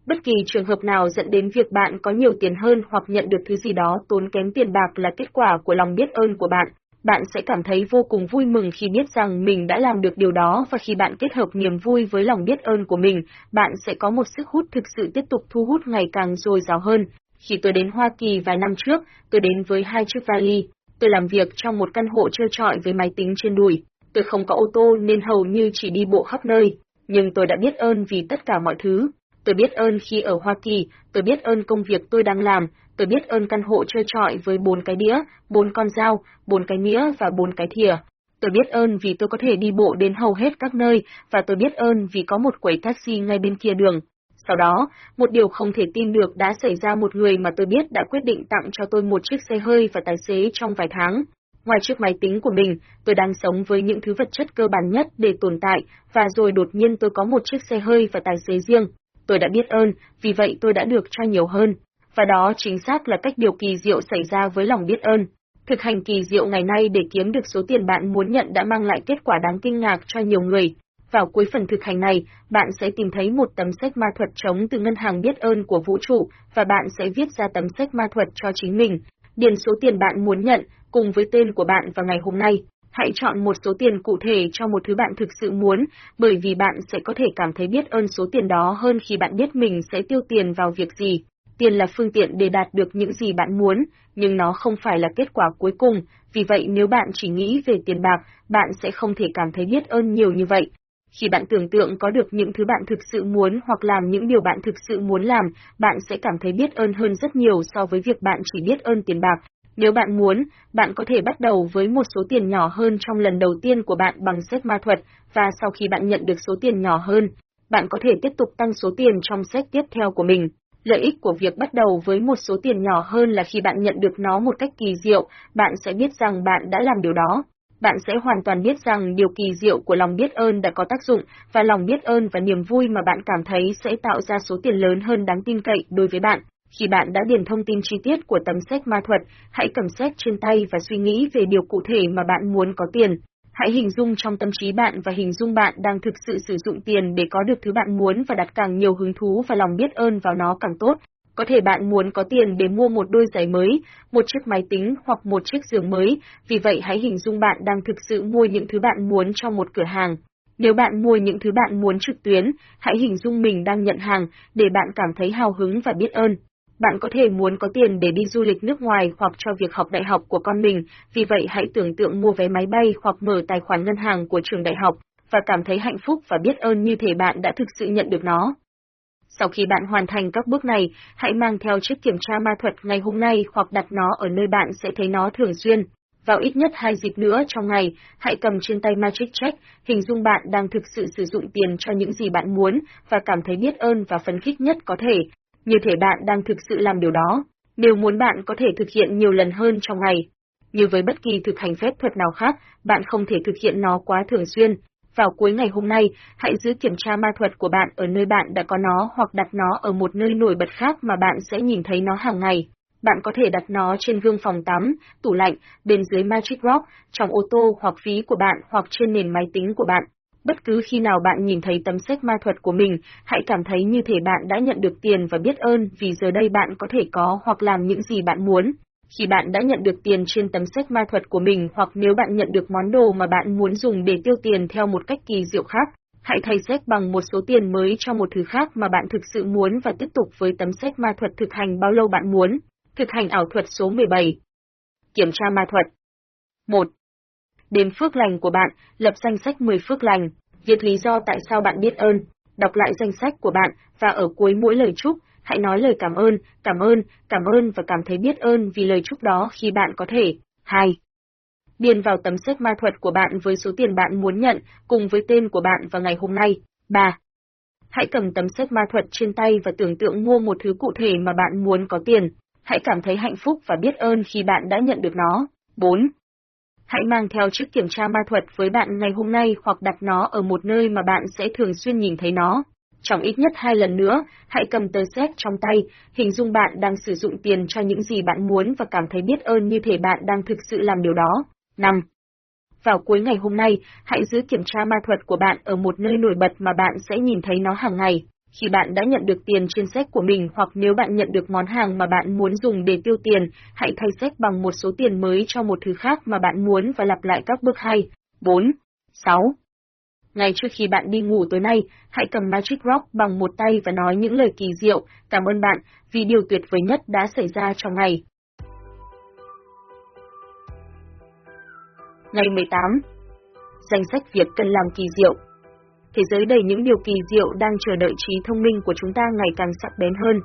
Bất kỳ trường hợp nào dẫn đến việc bạn có nhiều tiền hơn hoặc nhận được thứ gì đó tốn kém tiền bạc là kết quả của lòng biết ơn của bạn, bạn sẽ cảm thấy vô cùng vui mừng khi biết rằng mình đã làm được điều đó và khi bạn kết hợp niềm vui với lòng biết ơn của mình, bạn sẽ có một sức hút thực sự tiếp tục thu hút ngày càng dồi dào hơn. Khi tôi đến Hoa Kỳ vài năm trước, tôi đến với hai chiếc vali. Tôi làm việc trong một căn hộ trơ trọi với máy tính trên đùi. Tôi không có ô tô nên hầu như chỉ đi bộ khắp nơi, nhưng tôi đã biết ơn vì tất cả mọi thứ. Tôi biết ơn khi ở Hoa Kỳ, tôi biết ơn công việc tôi đang làm, tôi biết ơn căn hộ trơ trọi với bốn cái đĩa, bốn con dao, bốn cái mĩa và bốn cái thìa. Tôi biết ơn vì tôi có thể đi bộ đến hầu hết các nơi, và tôi biết ơn vì có một quầy taxi ngay bên kia đường. Sau đó, một điều không thể tin được đã xảy ra một người mà tôi biết đã quyết định tặng cho tôi một chiếc xe hơi và tài xế trong vài tháng. Ngoài chiếc máy tính của mình, tôi đang sống với những thứ vật chất cơ bản nhất để tồn tại, và rồi đột nhiên tôi có một chiếc xe hơi và tài xế riêng. Tôi đã biết ơn, vì vậy tôi đã được cho nhiều hơn. Và đó chính xác là cách điều kỳ diệu xảy ra với lòng biết ơn. Thực hành kỳ diệu ngày nay để kiếm được số tiền bạn muốn nhận đã mang lại kết quả đáng kinh ngạc cho nhiều người. Vào cuối phần thực hành này, bạn sẽ tìm thấy một tấm sách ma thuật trống từ ngân hàng biết ơn của vũ trụ, và bạn sẽ viết ra tấm sách ma thuật cho chính mình. Điền số tiền bạn muốn nhận, cùng với tên của bạn vào ngày hôm nay. Hãy chọn một số tiền cụ thể cho một thứ bạn thực sự muốn, bởi vì bạn sẽ có thể cảm thấy biết ơn số tiền đó hơn khi bạn biết mình sẽ tiêu tiền vào việc gì. Tiền là phương tiện để đạt được những gì bạn muốn, nhưng nó không phải là kết quả cuối cùng, vì vậy nếu bạn chỉ nghĩ về tiền bạc, bạn sẽ không thể cảm thấy biết ơn nhiều như vậy. Khi bạn tưởng tượng có được những thứ bạn thực sự muốn hoặc làm những điều bạn thực sự muốn làm, bạn sẽ cảm thấy biết ơn hơn rất nhiều so với việc bạn chỉ biết ơn tiền bạc. Nếu bạn muốn, bạn có thể bắt đầu với một số tiền nhỏ hơn trong lần đầu tiên của bạn bằng sách ma thuật, và sau khi bạn nhận được số tiền nhỏ hơn, bạn có thể tiếp tục tăng số tiền trong sách tiếp theo của mình. Lợi ích của việc bắt đầu với một số tiền nhỏ hơn là khi bạn nhận được nó một cách kỳ diệu, bạn sẽ biết rằng bạn đã làm điều đó. Bạn sẽ hoàn toàn biết rằng điều kỳ diệu của lòng biết ơn đã có tác dụng, và lòng biết ơn và niềm vui mà bạn cảm thấy sẽ tạo ra số tiền lớn hơn đáng tin cậy đối với bạn. Khi bạn đã điền thông tin chi tiết của tấm sách ma thuật, hãy cầm sách trên tay và suy nghĩ về điều cụ thể mà bạn muốn có tiền. Hãy hình dung trong tâm trí bạn và hình dung bạn đang thực sự sử dụng tiền để có được thứ bạn muốn và đặt càng nhiều hứng thú và lòng biết ơn vào nó càng tốt. Có thể bạn muốn có tiền để mua một đôi giày mới, một chiếc máy tính hoặc một chiếc giường mới, vì vậy hãy hình dung bạn đang thực sự mua những thứ bạn muốn trong một cửa hàng. Nếu bạn mua những thứ bạn muốn trực tuyến, hãy hình dung mình đang nhận hàng để bạn cảm thấy hào hứng và biết ơn. Bạn có thể muốn có tiền để đi du lịch nước ngoài hoặc cho việc học đại học của con mình, vì vậy hãy tưởng tượng mua vé máy bay hoặc mở tài khoản ngân hàng của trường đại học và cảm thấy hạnh phúc và biết ơn như thể bạn đã thực sự nhận được nó. Sau khi bạn hoàn thành các bước này, hãy mang theo chiếc kiểm tra ma thuật ngày hôm nay hoặc đặt nó ở nơi bạn sẽ thấy nó thường xuyên. Vào ít nhất hai dịp nữa trong ngày, hãy cầm trên tay Magic Check, hình dung bạn đang thực sự sử dụng tiền cho những gì bạn muốn và cảm thấy biết ơn và phấn khích nhất có thể, như thể bạn đang thực sự làm điều đó, nếu muốn bạn có thể thực hiện nhiều lần hơn trong ngày. Như với bất kỳ thực hành phép thuật nào khác, bạn không thể thực hiện nó quá thường xuyên. Vào cuối ngày hôm nay, hãy giữ kiểm tra ma thuật của bạn ở nơi bạn đã có nó hoặc đặt nó ở một nơi nổi bật khác mà bạn sẽ nhìn thấy nó hàng ngày. Bạn có thể đặt nó trên gương phòng tắm, tủ lạnh, bên dưới Magic Rock, trong ô tô hoặc ví của bạn hoặc trên nền máy tính của bạn. Bất cứ khi nào bạn nhìn thấy tấm sách ma thuật của mình, hãy cảm thấy như thể bạn đã nhận được tiền và biết ơn vì giờ đây bạn có thể có hoặc làm những gì bạn muốn. Khi bạn đã nhận được tiền trên tấm sách ma thuật của mình hoặc nếu bạn nhận được món đồ mà bạn muốn dùng để tiêu tiền theo một cách kỳ diệu khác, hãy thay sách bằng một số tiền mới cho một thứ khác mà bạn thực sự muốn và tiếp tục với tấm sách ma thuật thực hành bao lâu bạn muốn. Thực hành ảo thuật số 17 Kiểm tra ma thuật 1. Đếm phước lành của bạn, lập danh sách 10 phước lành, viết lý do tại sao bạn biết ơn, đọc lại danh sách của bạn và ở cuối mỗi lời chúc, hãy nói lời cảm ơn, cảm ơn, cảm ơn và cảm thấy biết ơn vì lời chúc đó khi bạn có thể. 2. Điền vào tấm sách ma thuật của bạn với số tiền bạn muốn nhận, cùng với tên của bạn vào ngày hôm nay. 3. Hãy cầm tấm sách ma thuật trên tay và tưởng tượng mua một thứ cụ thể mà bạn muốn có tiền. Hãy cảm thấy hạnh phúc và biết ơn khi bạn đã nhận được nó. 4. Hãy mang theo chiếc kiểm tra ma thuật với bạn ngày hôm nay hoặc đặt nó ở một nơi mà bạn sẽ thường xuyên nhìn thấy nó. Trong ít nhất hai lần nữa, hãy cầm tờ séc trong tay, hình dung bạn đang sử dụng tiền cho những gì bạn muốn và cảm thấy biết ơn như thể bạn đang thực sự làm điều đó. 5. Vào cuối ngày hôm nay, hãy giữ kiểm tra ma thuật của bạn ở một nơi nổi bật mà bạn sẽ nhìn thấy nó hàng ngày. Khi bạn đã nhận được tiền trên sách của mình hoặc nếu bạn nhận được món hàng mà bạn muốn dùng để tiêu tiền, hãy thay sách bằng một số tiền mới cho một thứ khác mà bạn muốn và lặp lại các bước 2, 4. 6. Ngay trước khi bạn đi ngủ tối nay, hãy cầm Magic Rock bằng một tay và nói những lời kỳ diệu, cảm ơn bạn vì điều tuyệt vời nhất đã xảy ra trong ngày. Ngày 18 Danh sách việc cần làm kỳ diệu Thế giới đầy những điều kỳ diệu đang chờ đợi trí thông minh của chúng ta ngày càng sắc bén hơn.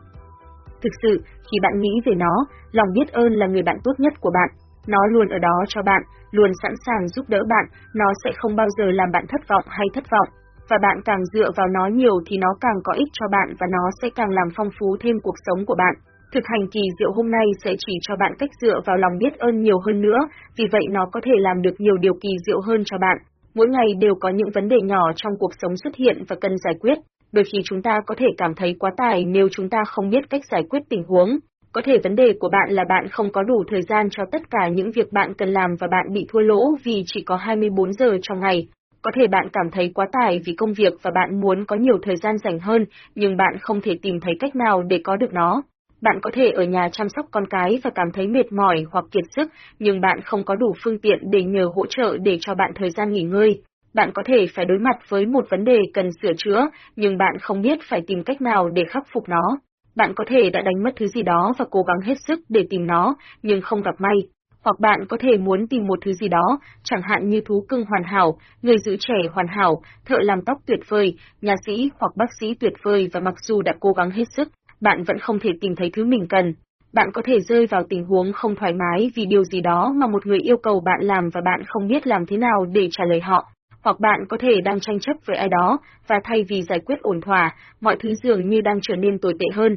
Thực sự, khi bạn nghĩ về nó, lòng biết ơn là người bạn tốt nhất của bạn. Nó luôn ở đó cho bạn, luôn sẵn sàng giúp đỡ bạn, nó sẽ không bao giờ làm bạn thất vọng hay thất vọng. Và bạn càng dựa vào nó nhiều thì nó càng có ích cho bạn và nó sẽ càng làm phong phú thêm cuộc sống của bạn. Thực hành kỳ diệu hôm nay sẽ chỉ cho bạn cách dựa vào lòng biết ơn nhiều hơn nữa, vì vậy nó có thể làm được nhiều điều kỳ diệu hơn cho bạn. Mỗi ngày đều có những vấn đề nhỏ trong cuộc sống xuất hiện và cần giải quyết. Đôi khi chúng ta có thể cảm thấy quá tải nếu chúng ta không biết cách giải quyết tình huống. Có thể vấn đề của bạn là bạn không có đủ thời gian cho tất cả những việc bạn cần làm và bạn bị thua lỗ vì chỉ có 24 giờ trong ngày. Có thể bạn cảm thấy quá tải vì công việc và bạn muốn có nhiều thời gian dành hơn, nhưng bạn không thể tìm thấy cách nào để có được nó. Bạn có thể ở nhà chăm sóc con cái và cảm thấy mệt mỏi hoặc kiệt sức, nhưng bạn không có đủ phương tiện để nhờ hỗ trợ để cho bạn thời gian nghỉ ngơi. Bạn có thể phải đối mặt với một vấn đề cần sửa chữa, nhưng bạn không biết phải tìm cách nào để khắc phục nó. Bạn có thể đã đánh mất thứ gì đó và cố gắng hết sức để tìm nó, nhưng không gặp may. Hoặc bạn có thể muốn tìm một thứ gì đó, chẳng hạn như thú cưng hoàn hảo, người giữ trẻ hoàn hảo, thợ làm tóc tuyệt vời, nhà sĩ hoặc bác sĩ tuyệt vời và mặc dù đã cố gắng hết sức, bạn vẫn không thể tìm thấy thứ mình cần. Bạn có thể rơi vào tình huống không thoải mái vì điều gì đó mà một người yêu cầu bạn làm và bạn không biết làm thế nào để trả lời họ. Hoặc bạn có thể đang tranh chấp với ai đó, và thay vì giải quyết ổn thỏa, mọi thứ dường như đang trở nên tồi tệ hơn.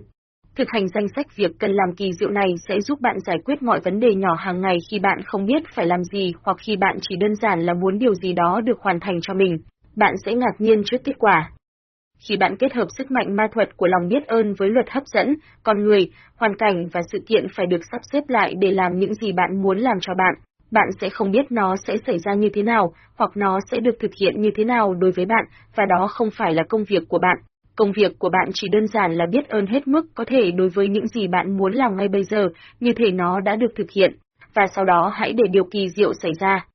Thực hành danh sách việc cần làm kỳ diệu này sẽ giúp bạn giải quyết mọi vấn đề nhỏ hàng ngày khi bạn không biết phải làm gì hoặc khi bạn chỉ đơn giản là muốn điều gì đó được hoàn thành cho mình. Bạn sẽ ngạc nhiên trước kết quả. Khi bạn kết hợp sức mạnh ma thuật của lòng biết ơn với luật hấp dẫn, con người, hoàn cảnh và sự kiện phải được sắp xếp lại để làm những gì bạn muốn làm cho bạn, bạn sẽ không biết nó sẽ xảy ra như thế nào, hoặc nó sẽ được thực hiện như thế nào đối với bạn, và đó không phải là công việc của bạn. Công việc của bạn chỉ đơn giản là biết ơn hết mức có thể đối với những gì bạn muốn làm ngay bây giờ, như thể nó đã được thực hiện, và sau đó hãy để điều kỳ diệu xảy ra.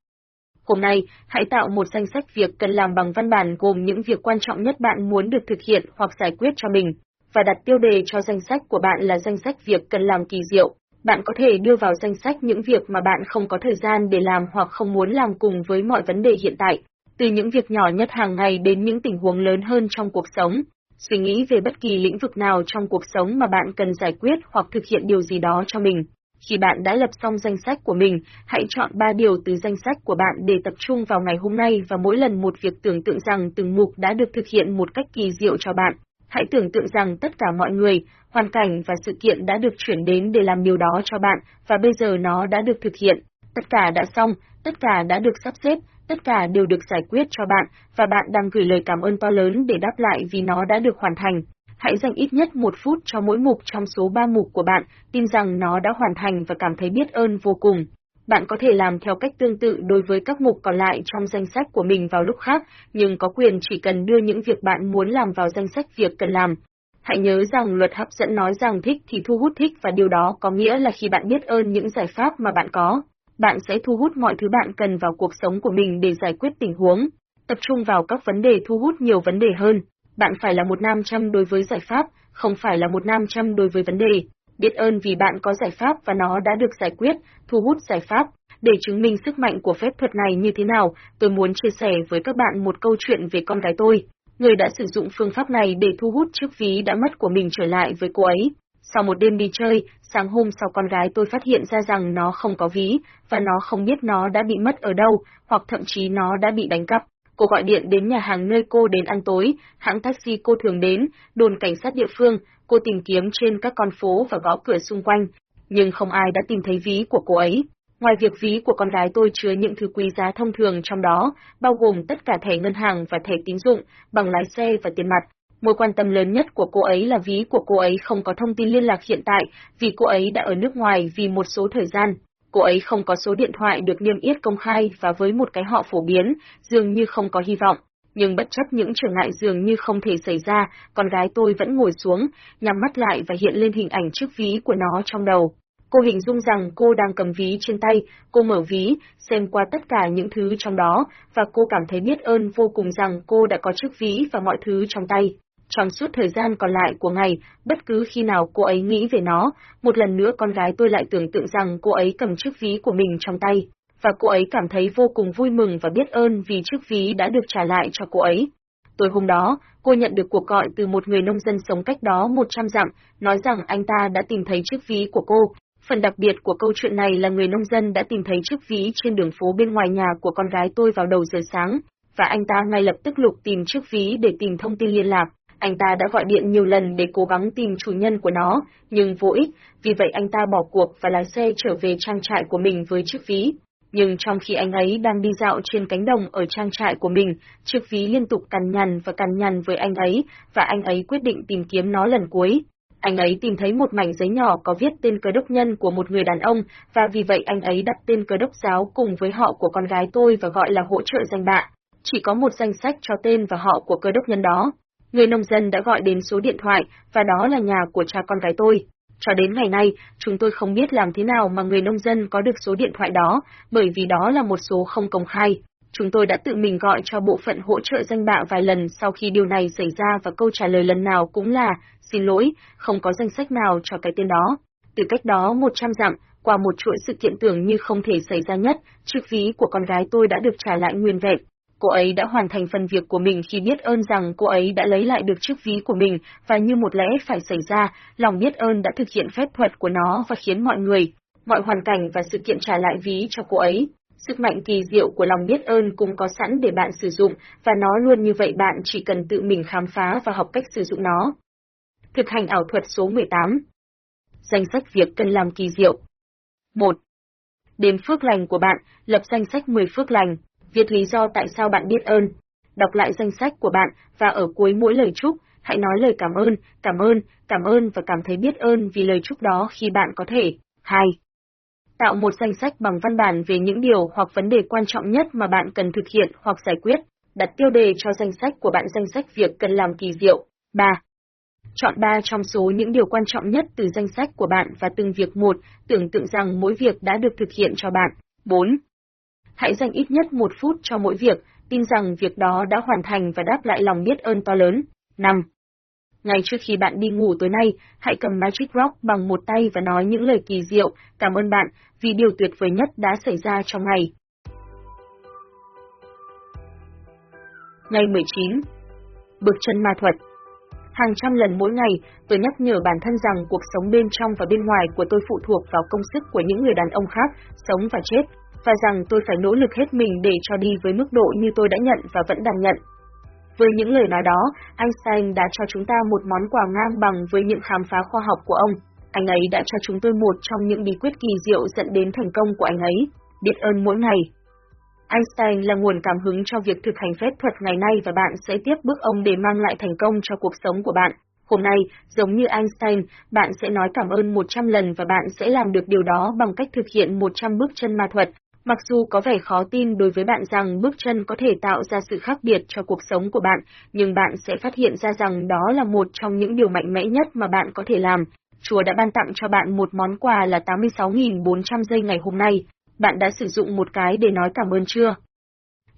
Hôm nay, hãy tạo một danh sách việc cần làm bằng văn bản gồm những việc quan trọng nhất bạn muốn được thực hiện hoặc giải quyết cho mình, và đặt tiêu đề cho danh sách của bạn là danh sách việc cần làm kỳ diệu. Bạn có thể đưa vào danh sách những việc mà bạn không có thời gian để làm hoặc không muốn làm cùng với mọi vấn đề hiện tại, từ những việc nhỏ nhất hàng ngày đến những tình huống lớn hơn trong cuộc sống. Suy nghĩ về bất kỳ lĩnh vực nào trong cuộc sống mà bạn cần giải quyết hoặc thực hiện điều gì đó cho mình. Khi bạn đã lập xong danh sách của mình, hãy chọn 3 điều từ danh sách của bạn để tập trung vào ngày hôm nay và mỗi lần một việc tưởng tượng rằng từng mục đã được thực hiện một cách kỳ diệu cho bạn. Hãy tưởng tượng rằng tất cả mọi người, hoàn cảnh và sự kiện đã được chuyển đến để làm điều đó cho bạn và bây giờ nó đã được thực hiện. Tất cả đã xong, tất cả đã được sắp xếp, tất cả đều được giải quyết cho bạn và bạn đang gửi lời cảm ơn to lớn để đáp lại vì nó đã được hoàn thành. Hãy dành ít nhất một phút cho mỗi mục trong số ba mục của bạn, tin rằng nó đã hoàn thành và cảm thấy biết ơn vô cùng. Bạn có thể làm theo cách tương tự đối với các mục còn lại trong danh sách của mình vào lúc khác, nhưng có quyền chỉ cần đưa những việc bạn muốn làm vào danh sách việc cần làm. Hãy nhớ rằng luật hấp dẫn nói rằng thích thì thu hút thích và điều đó có nghĩa là khi bạn biết ơn những giải pháp mà bạn có, bạn sẽ thu hút mọi thứ bạn cần vào cuộc sống của mình để giải quyết tình huống. Tập trung vào các vấn đề thu hút nhiều vấn đề hơn. Bạn phải là một nam châm đối với giải pháp, không phải là một nam châm đối với vấn đề. Biết ơn vì bạn có giải pháp và nó đã được giải quyết, thu hút giải pháp. Để chứng minh sức mạnh của phép thuật này như thế nào, tôi muốn chia sẻ với các bạn một câu chuyện về con gái tôi. Người đã sử dụng phương pháp này để thu hút chiếc ví đã mất của mình trở lại với cô ấy. Sau một đêm đi chơi, sáng hôm sau con gái tôi phát hiện ra rằng nó không có ví, và nó không biết nó đã bị mất ở đâu, hoặc thậm chí nó đã bị đánh cắp. Cô gọi điện đến nhà hàng nơi cô đến ăn tối, hãng taxi cô thường đến, đồn cảnh sát địa phương, cô tìm kiếm trên các con phố và gõ cửa xung quanh, nhưng không ai đã tìm thấy ví của cô ấy. Ngoài việc ví của con gái tôi chứa những thứ quý giá thông thường trong đó, bao gồm tất cả thẻ ngân hàng và thẻ tín dụng, bằng lái xe và tiền mặt, Mối quan tâm lớn nhất của cô ấy là ví của cô ấy không có thông tin liên lạc hiện tại vì cô ấy đã ở nước ngoài vì một số thời gian. Cô ấy không có số điện thoại được niêm yết công khai và với một cái họ phổ biến, dường như không có hy vọng. Nhưng bất chấp những trở ngại dường như không thể xảy ra, con gái tôi vẫn ngồi xuống, nhắm mắt lại và hiện lên hình ảnh chiếc ví của nó trong đầu. Cô hình dung rằng cô đang cầm ví trên tay, cô mở ví, xem qua tất cả những thứ trong đó, và cô cảm thấy biết ơn vô cùng rằng cô đã có chiếc ví và mọi thứ trong tay. Trong suốt thời gian còn lại của ngày, bất cứ khi nào cô ấy nghĩ về nó, một lần nữa con gái tôi lại tưởng tượng rằng cô ấy cầm chiếc ví của mình trong tay, và cô ấy cảm thấy vô cùng vui mừng và biết ơn vì chiếc ví đã được trả lại cho cô ấy. Tối hôm đó, cô nhận được cuộc gọi từ một người nông dân sống cách đó 100 dặm, nói rằng anh ta đã tìm thấy chiếc ví của cô. Phần đặc biệt của câu chuyện này là người nông dân đã tìm thấy chiếc ví trên đường phố bên ngoài nhà của con gái tôi vào đầu giờ sáng, và anh ta ngay lập tức lục tìm chiếc ví để tìm thông tin liên lạc. Anh ta đã gọi điện nhiều lần để cố gắng tìm chủ nhân của nó, nhưng vô ích, vì vậy anh ta bỏ cuộc và lái xe trở về trang trại của mình với chiếc ví. Nhưng trong khi anh ấy đang đi dạo trên cánh đồng ở trang trại của mình, chiếc ví liên tục cằn nhằn và cằn nhằn với anh ấy, và anh ấy quyết định tìm kiếm nó lần cuối. Anh ấy tìm thấy một mảnh giấy nhỏ có viết tên cơ đốc nhân của một người đàn ông, và vì vậy anh ấy đặt tên cơ đốc giáo cùng với họ của con gái tôi và gọi là hỗ trợ danh bạ. Chỉ có một danh sách cho tên và họ của cơ đốc nhân đó. Người nông dân đã gọi đến số điện thoại, và đó là nhà của cha con gái tôi. Cho đến ngày nay, chúng tôi không biết làm thế nào mà người nông dân có được số điện thoại đó, bởi vì đó là một số không công khai. Chúng tôi đã tự mình gọi cho bộ phận hỗ trợ danh bạ vài lần sau khi điều này xảy ra và câu trả lời lần nào cũng là, xin lỗi, không có danh sách nào cho cái tên đó. Từ cách đó 100 dặm, qua một chuỗi sự kiện tưởng như không thể xảy ra nhất, chiếc ví của con gái tôi đã được trả lại nguyên vẹn, cô ấy đã hoàn thành phần việc của mình khi biết ơn rằng cô ấy đã lấy lại được chiếc ví của mình và như một lẽ phải xảy ra, lòng biết ơn đã thực hiện phép thuật của nó và khiến mọi người, mọi hoàn cảnh và sự kiện trả lại ví cho cô ấy. Sức mạnh kỳ diệu của lòng biết ơn cũng có sẵn để bạn sử dụng và nó luôn như vậy bạn chỉ cần tự mình khám phá và học cách sử dụng nó. Thực hành ảo thuật số 18 Danh sách việc cần làm kỳ diệu 1. Đếm phước lành của bạn, lập danh sách 10 phước lành, viết lý do tại sao bạn biết ơn. Đọc lại danh sách của bạn và ở cuối mỗi lời chúc, hãy nói lời cảm ơn, cảm ơn, cảm ơn và cảm thấy biết ơn vì lời chúc đó khi bạn có thể. 2. Tạo một danh sách bằng văn bản về những điều hoặc vấn đề quan trọng nhất mà bạn cần thực hiện hoặc giải quyết. Đặt tiêu đề cho danh sách của bạn danh sách việc cần làm kỳ diệu. 3. Chọn 3 trong số những điều quan trọng nhất từ danh sách của bạn và từng việc một, tưởng tượng rằng mỗi việc đã được thực hiện cho bạn. 4 hãy dành ít nhất một phút cho mỗi việc, tin rằng việc đó đã hoàn thành và đáp lại lòng biết ơn to lớn. 5. Ngay trước khi bạn đi ngủ tối nay, hãy cầm Magic Rock bằng một tay và nói những lời kỳ diệu, cảm ơn bạn vì điều tuyệt vời nhất đã xảy ra trong ngày. Ngày 19 Bước chân ma thuật Hàng trăm lần mỗi ngày, tôi nhắc nhở bản thân rằng cuộc sống bên trong và bên ngoài của tôi phụ thuộc vào công sức của những người đàn ông khác, sống và chết, và rằng tôi phải nỗ lực hết mình để cho đi với mức độ như tôi đã nhận và vẫn đang nhận. Với những lời nói đó, Einstein đã cho chúng ta một món quà ngang bằng với những khám phá khoa học của ông. Anh ấy đã cho chúng tôi một trong những bí quyết kỳ diệu dẫn đến thành công của anh ấy, biết ơn mỗi ngày. Einstein là nguồn cảm hứng cho việc thực hành phép thuật ngày nay và bạn sẽ tiếp bước ông để mang lại thành công cho cuộc sống của bạn. Hôm nay, giống như Einstein, bạn sẽ nói cảm ơn 100 lần và bạn sẽ làm được điều đó bằng cách thực hiện 100 bước chân ma thuật, Mặc dù có vẻ khó tin đối với bạn rằng bước chân có thể tạo ra sự khác biệt cho cuộc sống của bạn, nhưng bạn sẽ phát hiện ra rằng đó là một trong những điều mạnh mẽ nhất mà bạn có thể làm. Chúa đã ban tặng cho bạn một món quà là 86.400 giây ngày hôm nay. Bạn đã sử dụng một cái để nói cảm ơn chưa?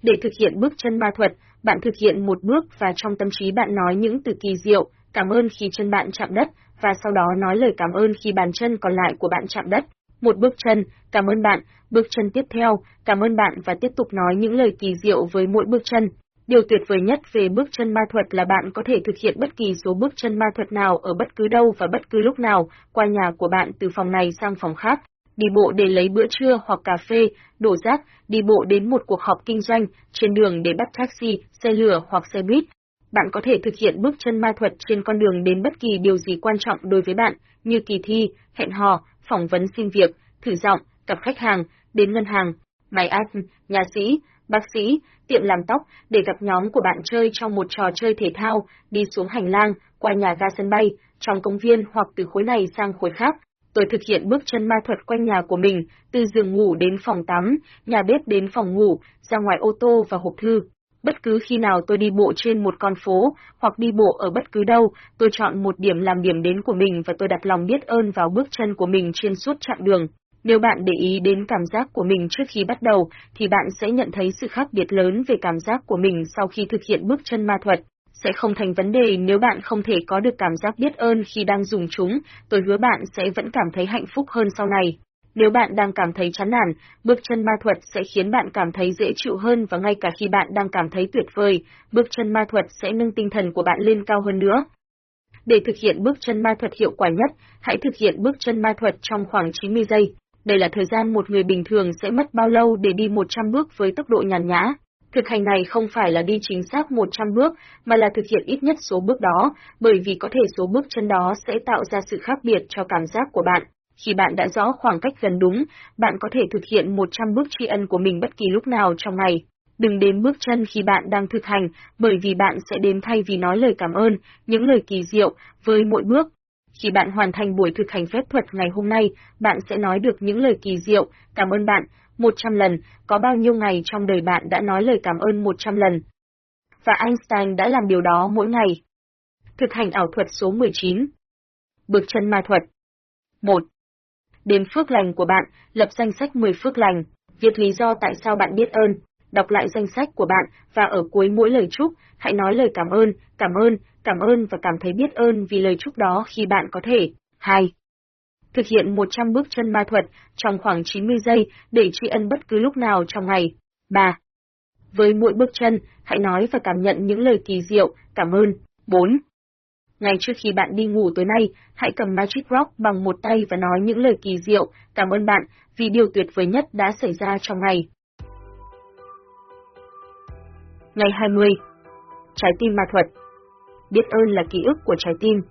Để thực hiện bước chân ma thuật, bạn thực hiện một bước và trong tâm trí bạn nói những từ kỳ diệu, cảm ơn khi chân bạn chạm đất, và sau đó nói lời cảm ơn khi bàn chân còn lại của bạn chạm đất. Một bước chân, cảm ơn bạn, bước chân tiếp theo, cảm ơn bạn và tiếp tục nói những lời kỳ diệu với mỗi bước chân. Điều tuyệt vời nhất về bước chân ma thuật là bạn có thể thực hiện bất kỳ số bước chân ma thuật nào ở bất cứ đâu và bất cứ lúc nào, qua nhà của bạn từ phòng này sang phòng khác, đi bộ để lấy bữa trưa hoặc cà phê, đổ rác, đi bộ đến một cuộc họp kinh doanh, trên đường để bắt taxi, xe lửa hoặc xe buýt. Bạn có thể thực hiện bước chân ma thuật trên con đường đến bất kỳ điều gì quan trọng đối với bạn, như kỳ thi, hẹn hò, phỏng vấn xin việc, thử giọng, gặp khách hàng, đến ngân hàng, máy ăn, nhà sĩ, bác sĩ, tiệm làm tóc để gặp nhóm của bạn chơi trong một trò chơi thể thao, đi xuống hành lang, qua nhà ga sân bay, trong công viên hoặc từ khối này sang khối khác. Tôi thực hiện bước chân ma thuật quanh nhà của mình, từ giường ngủ đến phòng tắm, nhà bếp đến phòng ngủ, ra ngoài ô tô và hộp thư. Bất cứ khi nào tôi đi bộ trên một con phố, hoặc đi bộ ở bất cứ đâu, tôi chọn một điểm làm điểm đến của mình và tôi đặt lòng biết ơn vào bước chân của mình trên suốt chặng đường. Nếu bạn để ý đến cảm giác của mình trước khi bắt đầu, thì bạn sẽ nhận thấy sự khác biệt lớn về cảm giác của mình sau khi thực hiện bước chân ma thuật. Sẽ không thành vấn đề nếu bạn không thể có được cảm giác biết ơn khi đang dùng chúng, tôi hứa bạn sẽ vẫn cảm thấy hạnh phúc hơn sau này. Nếu bạn đang cảm thấy chán nản, bước chân ma thuật sẽ khiến bạn cảm thấy dễ chịu hơn và ngay cả khi bạn đang cảm thấy tuyệt vời, bước chân ma thuật sẽ nâng tinh thần của bạn lên cao hơn nữa. Để thực hiện bước chân ma thuật hiệu quả nhất, hãy thực hiện bước chân ma thuật trong khoảng 90 giây. Đây là thời gian một người bình thường sẽ mất bao lâu để đi 100 bước với tốc độ nhàn nhã. Thực hành này không phải là đi chính xác 100 bước, mà là thực hiện ít nhất số bước đó, bởi vì có thể số bước chân đó sẽ tạo ra sự khác biệt cho cảm giác của bạn. Khi bạn đã rõ khoảng cách gần đúng, bạn có thể thực hiện 100 bước tri ân của mình bất kỳ lúc nào trong ngày. Đừng đếm bước chân khi bạn đang thực hành, bởi vì bạn sẽ đếm thay vì nói lời cảm ơn, những lời kỳ diệu, với mỗi bước, khi bạn hoàn thành buổi thực hành phép thuật ngày hôm nay, bạn sẽ nói được những lời kỳ diệu, cảm ơn bạn, 100 lần, có bao nhiêu ngày trong đời bạn đã nói lời cảm ơn 100 lần. Và Einstein đã làm điều đó mỗi ngày. Thực hành ảo thuật số 19 Bước chân ma thuật 1. Đếm phước lành của bạn, lập danh sách 10 phước lành, viết lý do tại sao bạn biết ơn, đọc lại danh sách của bạn và ở cuối mỗi lời chúc, hãy nói lời cảm ơn, cảm ơn, cảm ơn và cảm thấy biết ơn vì lời chúc đó khi bạn có thể. 2. Thực hiện 100 bước chân ma thuật trong khoảng 90 giây để tri ân bất cứ lúc nào trong ngày. 3. Với mỗi bước chân, hãy nói và cảm nhận những lời kỳ diệu, cảm ơn. 4. Ngay trước khi bạn đi ngủ tối nay, hãy cầm Magic Rock bằng một tay và nói những lời kỳ diệu, cảm ơn bạn vì điều tuyệt vời nhất đã xảy ra trong ngày. Ngày 20 Trái tim ma thuật Biết ơn là ký ức của trái tim.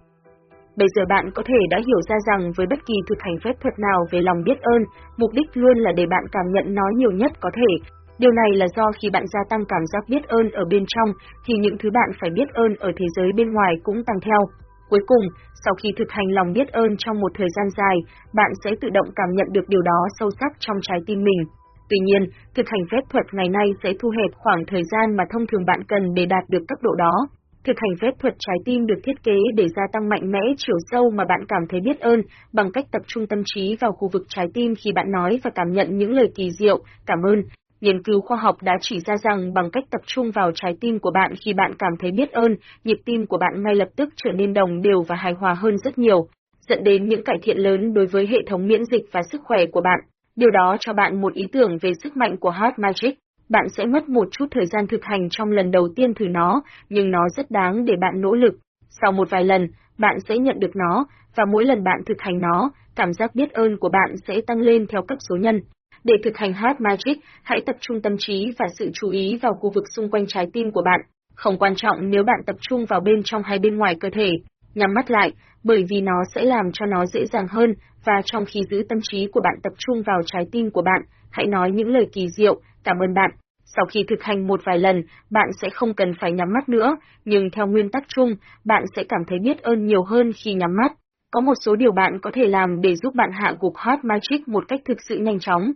Bây giờ bạn có thể đã hiểu ra rằng với bất kỳ thực hành phép thuật nào về lòng biết ơn, mục đích luôn là để bạn cảm nhận nó nhiều nhất có thể. Điều này là do khi bạn gia tăng cảm giác biết ơn ở bên trong, thì những thứ bạn phải biết ơn ở thế giới bên ngoài cũng tăng theo. Cuối cùng, sau khi thực hành lòng biết ơn trong một thời gian dài, bạn sẽ tự động cảm nhận được điều đó sâu sắc trong trái tim mình. Tuy nhiên, thực hành phép thuật ngày nay sẽ thu hẹp khoảng thời gian mà thông thường bạn cần để đạt được cấp độ đó. Thực hành phép thuật trái tim được thiết kế để gia tăng mạnh mẽ chiều sâu mà bạn cảm thấy biết ơn bằng cách tập trung tâm trí vào khu vực trái tim khi bạn nói và cảm nhận những lời kỳ diệu, cảm ơn. Nghiên cứu khoa học đã chỉ ra rằng bằng cách tập trung vào trái tim của bạn khi bạn cảm thấy biết ơn, nhịp tim của bạn ngay lập tức trở nên đồng đều và hài hòa hơn rất nhiều, dẫn đến những cải thiện lớn đối với hệ thống miễn dịch và sức khỏe của bạn. Điều đó cho bạn một ý tưởng về sức mạnh của Heart Magic. Bạn sẽ mất một chút thời gian thực hành trong lần đầu tiên thử nó, nhưng nó rất đáng để bạn nỗ lực. Sau một vài lần, bạn sẽ nhận được nó, và mỗi lần bạn thực hành nó, cảm giác biết ơn của bạn sẽ tăng lên theo cấp số nhân. Để thực hành hát Magic, hãy tập trung tâm trí và sự chú ý vào khu vực xung quanh trái tim của bạn. Không quan trọng nếu bạn tập trung vào bên trong hay bên ngoài cơ thể. Nhắm mắt lại, bởi vì nó sẽ làm cho nó dễ dàng hơn, và trong khi giữ tâm trí của bạn tập trung vào trái tim của bạn, hãy nói những lời kỳ diệu, cảm ơn bạn. Sau khi thực hành một vài lần, bạn sẽ không cần phải nhắm mắt nữa, nhưng theo nguyên tắc chung, bạn sẽ cảm thấy biết ơn nhiều hơn khi nhắm mắt. Có một số điều bạn có thể làm để giúp bạn hạ gục Hot Magic một cách thực sự nhanh chóng.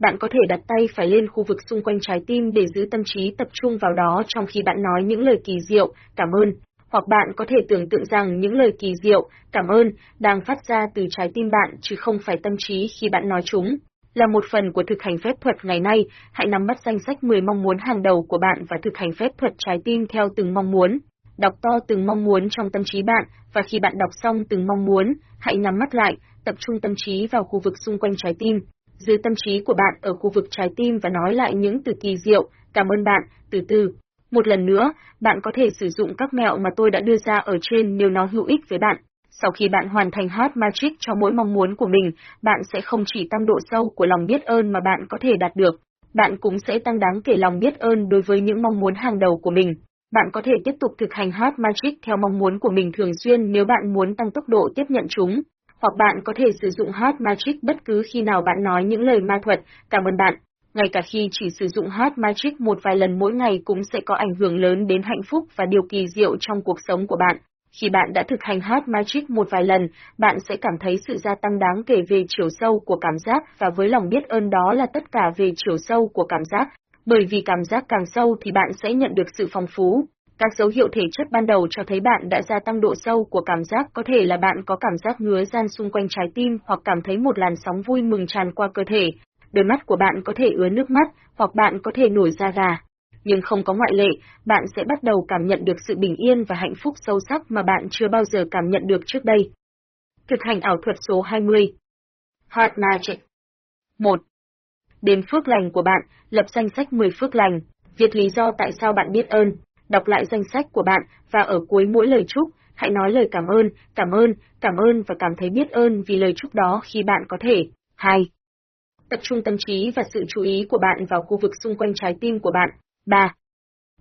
Bạn có thể đặt tay phải lên khu vực xung quanh trái tim để giữ tâm trí tập trung vào đó trong khi bạn nói những lời kỳ diệu, cảm ơn, hoặc bạn có thể tưởng tượng rằng những lời kỳ diệu, cảm ơn, đang phát ra từ trái tim bạn chứ không phải tâm trí khi bạn nói chúng. Là một phần của thực hành phép thuật ngày nay, hãy nắm bắt danh sách 10 mong muốn hàng đầu của bạn và thực hành phép thuật trái tim theo từng mong muốn. đọc to từng mong muốn trong tâm trí bạn, và khi bạn đọc xong từng mong muốn, hãy nhắm mắt lại, tập trung tâm trí vào khu vực xung quanh trái tim, dưới tâm trí của bạn ở khu vực trái tim và nói lại những từ kỳ diệu, cảm ơn bạn, từ từ. Một lần nữa, bạn có thể sử dụng các mẹo mà tôi đã đưa ra ở trên nếu nó hữu ích với bạn. Sau khi bạn hoàn thành Heart Magic cho mỗi mong muốn của mình, bạn sẽ không chỉ tăng độ sâu của lòng biết ơn mà bạn có thể đạt được, bạn cũng sẽ tăng đáng kể lòng biết ơn đối với những mong muốn hàng đầu của mình. Bạn có thể tiếp tục thực hành Heart Magic theo mong muốn của mình thường xuyên nếu bạn muốn tăng tốc độ tiếp nhận chúng, hoặc bạn có thể sử dụng Hot Magic bất cứ khi nào bạn nói những lời ma thuật, cảm ơn bạn. Ngay cả khi chỉ sử dụng Hot Magic một vài lần mỗi ngày cũng sẽ có ảnh hưởng lớn đến hạnh phúc và điều kỳ diệu trong cuộc sống của bạn. Khi bạn đã thực hành Hot Magic một vài lần, bạn sẽ cảm thấy sự gia tăng đáng kể về chiều sâu của cảm giác và với lòng biết ơn đó là tất cả về chiều sâu của cảm giác, bởi vì cảm giác càng sâu thì bạn sẽ nhận được sự phong phú. Các dấu hiệu thể chất ban đầu cho thấy bạn đã gia tăng độ sâu của cảm giác có thể là bạn có cảm giác ngứa gian xung quanh trái tim hoặc cảm thấy một làn sóng vui mừng tràn qua cơ thể. Đôi mắt của bạn có thể ứa nước mắt hoặc bạn có thể nổi da gà nhưng không có ngoại lệ, bạn sẽ bắt đầu cảm nhận được sự bình yên và hạnh phúc sâu sắc mà bạn chưa bao giờ cảm nhận được trước đây. Thực hành ảo thuật số 20 Heart Magic 1. Đếm phước lành của bạn, lập danh sách 10 phước lành, viết lý do tại sao bạn biết ơn, đọc lại danh sách của bạn và ở cuối mỗi lời chúc, hãy nói lời cảm ơn, cảm ơn, cảm ơn và cảm thấy biết ơn vì lời chúc đó khi bạn có thể. 2. Tập trung tâm trí và sự chú ý của bạn vào khu vực xung quanh trái tim của bạn, 3.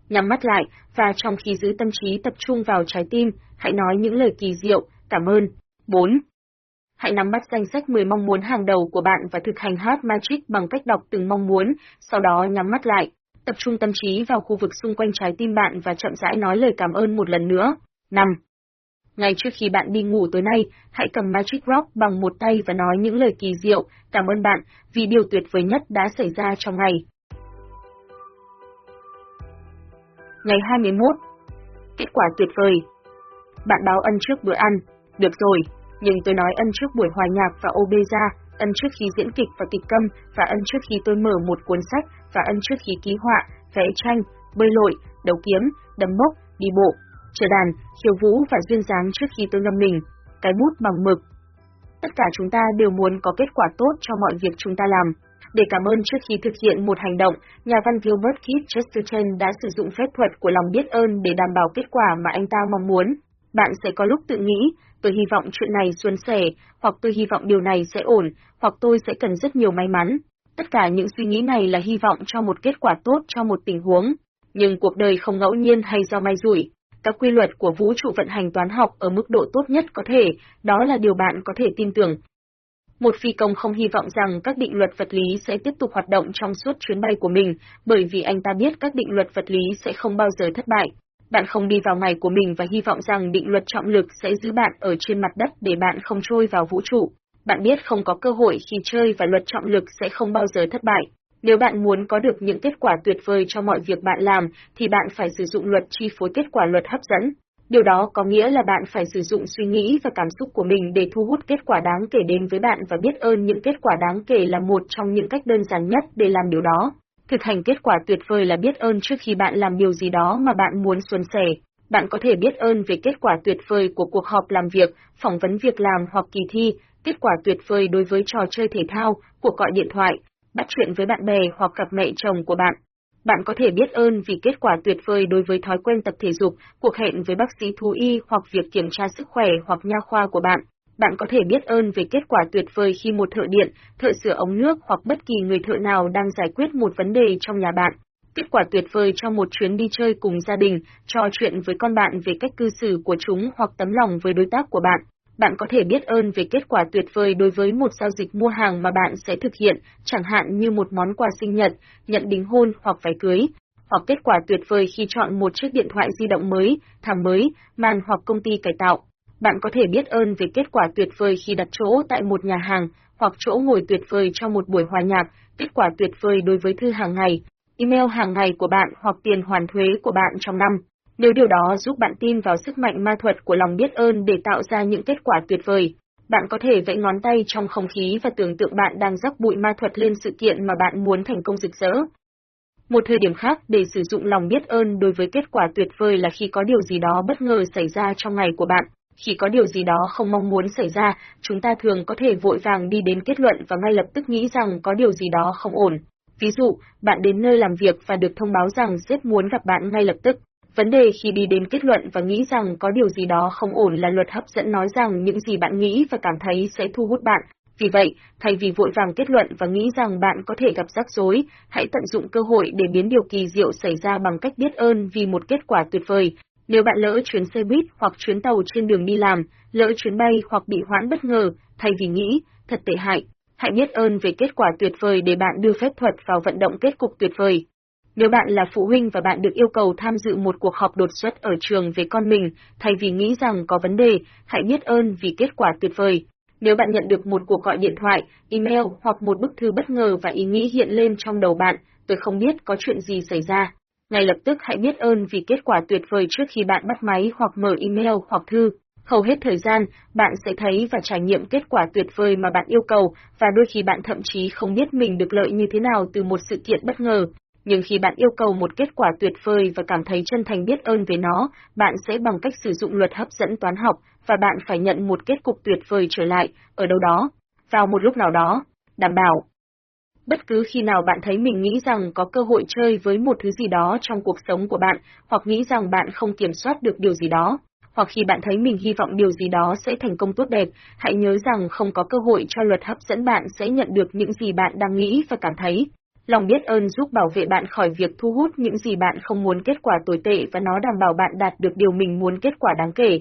Nhắm mắt lại, và trong khi giữ tâm trí tập trung vào trái tim, hãy nói những lời kỳ diệu, cảm ơn. 4. Hãy nắm bắt danh sách 10 mong muốn hàng đầu của bạn và thực hành hát Magic bằng cách đọc từng mong muốn, sau đó nhắm mắt lại, tập trung tâm trí vào khu vực xung quanh trái tim bạn và chậm rãi nói lời cảm ơn một lần nữa. 5. Ngay trước khi bạn đi ngủ tối nay, hãy cầm Magic Rock bằng một tay và nói những lời kỳ diệu, cảm ơn bạn vì điều tuyệt vời nhất đã xảy ra trong ngày. Ngày 21 Kết quả tuyệt vời Bạn báo ân trước bữa ăn Được rồi, nhưng tôi nói ân trước buổi hòa nhạc và Obeza, ân trước khi diễn kịch và kịch câm, và ân trước khi tôi mở một cuốn sách, và ân trước khi ký họa, vẽ tranh, bơi lội, đấu kiếm, đấm bốc, đi bộ, chờ đàn, khiêu vũ và duyên dáng trước khi tôi ngâm mình, cái bút bằng mực. Tất cả chúng ta đều muốn có kết quả tốt cho mọi việc chúng ta làm, để cảm ơn trước khi thực hiện một hành động, nhà văn Gilbert Keith Chesterton đã sử dụng phép thuật của lòng biết ơn để đảm bảo kết quả mà anh ta mong muốn. Bạn sẽ có lúc tự nghĩ, tôi hy vọng chuyện này suôn sẻ, hoặc tôi hy vọng điều này sẽ ổn, hoặc tôi sẽ cần rất nhiều may mắn. Tất cả những suy nghĩ này là hy vọng cho một kết quả tốt cho một tình huống. Nhưng cuộc đời không ngẫu nhiên hay do may rủi. Các quy luật của vũ trụ vận hành toán học ở mức độ tốt nhất có thể, đó là điều bạn có thể tin tưởng, một phi công không hy vọng rằng các định luật vật lý sẽ tiếp tục hoạt động trong suốt chuyến bay của mình, bởi vì anh ta biết các định luật vật lý sẽ không bao giờ thất bại. Bạn không đi vào ngày của mình và hy vọng rằng định luật trọng lực sẽ giữ bạn ở trên mặt đất để bạn không trôi vào vũ trụ. Bạn biết không có cơ hội khi chơi và luật trọng lực sẽ không bao giờ thất bại. Nếu bạn muốn có được những kết quả tuyệt vời cho mọi việc bạn làm, thì bạn phải sử dụng luật chi phối kết quả luật hấp dẫn. Điều đó có nghĩa là bạn phải sử dụng suy nghĩ và cảm xúc của mình để thu hút kết quả đáng kể đến với bạn và biết ơn những kết quả đáng kể là một trong những cách đơn giản nhất để làm điều đó. Thực hành kết quả tuyệt vời là biết ơn trước khi bạn làm điều gì đó mà bạn muốn xuân sẻ. Bạn có thể biết ơn về kết quả tuyệt vời của cuộc họp làm việc, phỏng vấn việc làm hoặc kỳ thi, kết quả tuyệt vời đối với trò chơi thể thao, cuộc gọi điện thoại, bắt chuyện với bạn bè hoặc gặp mẹ chồng của bạn. Bạn có thể biết ơn vì kết quả tuyệt vời đối với thói quen tập thể dục, cuộc hẹn với bác sĩ thú y hoặc việc kiểm tra sức khỏe hoặc nha khoa của bạn. Bạn có thể biết ơn về kết quả tuyệt vời khi một thợ điện, thợ sửa ống nước hoặc bất kỳ người thợ nào đang giải quyết một vấn đề trong nhà bạn. Kết quả tuyệt vời cho một chuyến đi chơi cùng gia đình, trò chuyện với con bạn về cách cư xử của chúng hoặc tấm lòng với đối tác của bạn bạn có thể biết ơn về kết quả tuyệt vời đối với một giao dịch mua hàng mà bạn sẽ thực hiện, chẳng hạn như một món quà sinh nhật, nhận đính hôn hoặc váy cưới, hoặc kết quả tuyệt vời khi chọn một chiếc điện thoại di động mới, thảm mới, màn hoặc công ty cải tạo. Bạn có thể biết ơn về kết quả tuyệt vời khi đặt chỗ tại một nhà hàng, hoặc chỗ ngồi tuyệt vời cho một buổi hòa nhạc, kết quả tuyệt vời đối với thư hàng ngày, email hàng ngày của bạn hoặc tiền hoàn thuế của bạn trong năm. Nếu điều đó giúp bạn tin vào sức mạnh ma thuật của lòng biết ơn để tạo ra những kết quả tuyệt vời, bạn có thể vẫy ngón tay trong không khí và tưởng tượng bạn đang rắc bụi ma thuật lên sự kiện mà bạn muốn thành công rực rỡ. Một thời điểm khác để sử dụng lòng biết ơn đối với kết quả tuyệt vời là khi có điều gì đó bất ngờ xảy ra trong ngày của bạn. Khi có điều gì đó không mong muốn xảy ra, chúng ta thường có thể vội vàng đi đến kết luận và ngay lập tức nghĩ rằng có điều gì đó không ổn. Ví dụ, bạn đến nơi làm việc và được thông báo rằng sếp muốn gặp bạn ngay lập tức. Vấn đề khi đi đến kết luận và nghĩ rằng có điều gì đó không ổn là luật hấp dẫn nói rằng những gì bạn nghĩ và cảm thấy sẽ thu hút bạn. Vì vậy, thay vì vội vàng kết luận và nghĩ rằng bạn có thể gặp rắc rối, hãy tận dụng cơ hội để biến điều kỳ diệu xảy ra bằng cách biết ơn vì một kết quả tuyệt vời. Nếu bạn lỡ chuyến xe buýt hoặc chuyến tàu trên đường đi làm, lỡ chuyến bay hoặc bị hoãn bất ngờ, thay vì nghĩ, thật tệ hại, hãy biết ơn về kết quả tuyệt vời để bạn đưa phép thuật vào vận động kết cục tuyệt vời. Nếu bạn là phụ huynh và bạn được yêu cầu tham dự một cuộc họp đột xuất ở trường về con mình, thay vì nghĩ rằng có vấn đề, hãy biết ơn vì kết quả tuyệt vời. Nếu bạn nhận được một cuộc gọi điện thoại, email hoặc một bức thư bất ngờ và ý nghĩ hiện lên trong đầu bạn, tôi không biết có chuyện gì xảy ra. Ngay lập tức hãy biết ơn vì kết quả tuyệt vời trước khi bạn bắt máy hoặc mở email hoặc thư. Hầu hết thời gian, bạn sẽ thấy và trải nghiệm kết quả tuyệt vời mà bạn yêu cầu, và đôi khi bạn thậm chí không biết mình được lợi như thế nào từ một sự kiện bất ngờ. Nhưng khi bạn yêu cầu một kết quả tuyệt vời và cảm thấy chân thành biết ơn về nó, bạn sẽ bằng cách sử dụng luật hấp dẫn toán học, và bạn phải nhận một kết cục tuyệt vời trở lại, ở đâu đó, vào một lúc nào đó, đảm bảo. Bất cứ khi nào bạn thấy mình nghĩ rằng có cơ hội chơi với một thứ gì đó trong cuộc sống của bạn, hoặc nghĩ rằng bạn không kiểm soát được điều gì đó, hoặc khi bạn thấy mình hy vọng điều gì đó sẽ thành công tốt đẹp, hãy nhớ rằng không có cơ hội cho luật hấp dẫn bạn sẽ nhận được những gì bạn đang nghĩ và cảm thấy. Lòng biết ơn giúp bảo vệ bạn khỏi việc thu hút những gì bạn không muốn kết quả tồi tệ và nó đảm bảo bạn đạt được điều mình muốn kết quả đáng kể.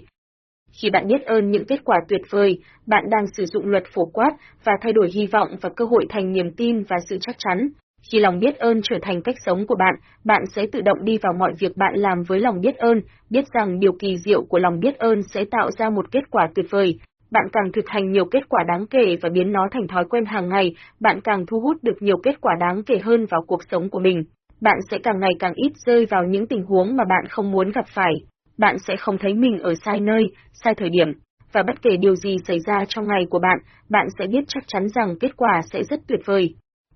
Khi bạn biết ơn những kết quả tuyệt vời, bạn đang sử dụng luật phổ quát và thay đổi hy vọng và cơ hội thành niềm tin và sự chắc chắn. Khi lòng biết ơn trở thành cách sống của bạn, bạn sẽ tự động đi vào mọi việc bạn làm với lòng biết ơn, biết rằng điều kỳ diệu của lòng biết ơn sẽ tạo ra một kết quả tuyệt vời. Bạn càng thực hành nhiều kết quả đáng kể và biến nó thành thói quen hàng ngày, bạn càng thu hút được nhiều kết quả đáng kể hơn vào cuộc sống của mình. Bạn sẽ càng ngày càng ít rơi vào những tình huống mà bạn không muốn gặp phải. Bạn sẽ không thấy mình ở sai nơi, sai thời điểm, và bất kể điều gì xảy ra trong ngày của bạn, bạn sẽ biết chắc chắn rằng kết quả sẽ rất tuyệt vời.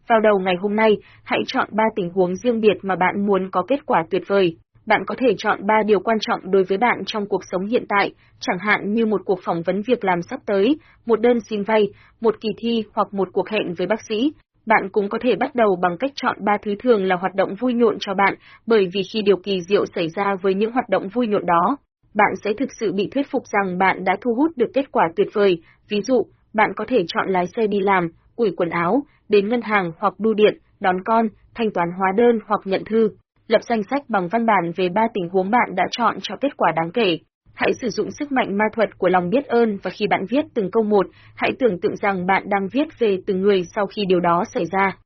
Vào đầu ngày hôm nay, hãy chọn 3 tình huống riêng biệt mà bạn muốn có kết quả tuyệt vời. Bạn có thể chọn 3 điều quan trọng đối với bạn trong cuộc sống hiện tại, chẳng hạn như một cuộc phỏng vấn việc làm sắp tới, một đơn xin vay, một kỳ thi hoặc một cuộc hẹn với bác sĩ. Bạn cũng có thể bắt đầu bằng cách chọn ba thứ thường là hoạt động vui nhộn cho bạn, bởi vì khi điều kỳ diệu xảy ra với những hoạt động vui nhộn đó, bạn sẽ thực sự bị thuyết phục rằng bạn đã thu hút được kết quả tuyệt vời. Ví dụ, bạn có thể chọn lái xe đi làm, ủi quần áo, đến ngân hàng hoặc bưu điện, đón con, thanh toán hóa đơn hoặc nhận thư. Lập danh sách bằng văn bản về ba tình huống bạn đã chọn cho kết quả đáng kể. Hãy sử dụng sức mạnh ma thuật của lòng biết ơn và khi bạn viết từng câu một, hãy tưởng tượng rằng bạn đang viết về từng người sau khi điều đó xảy ra.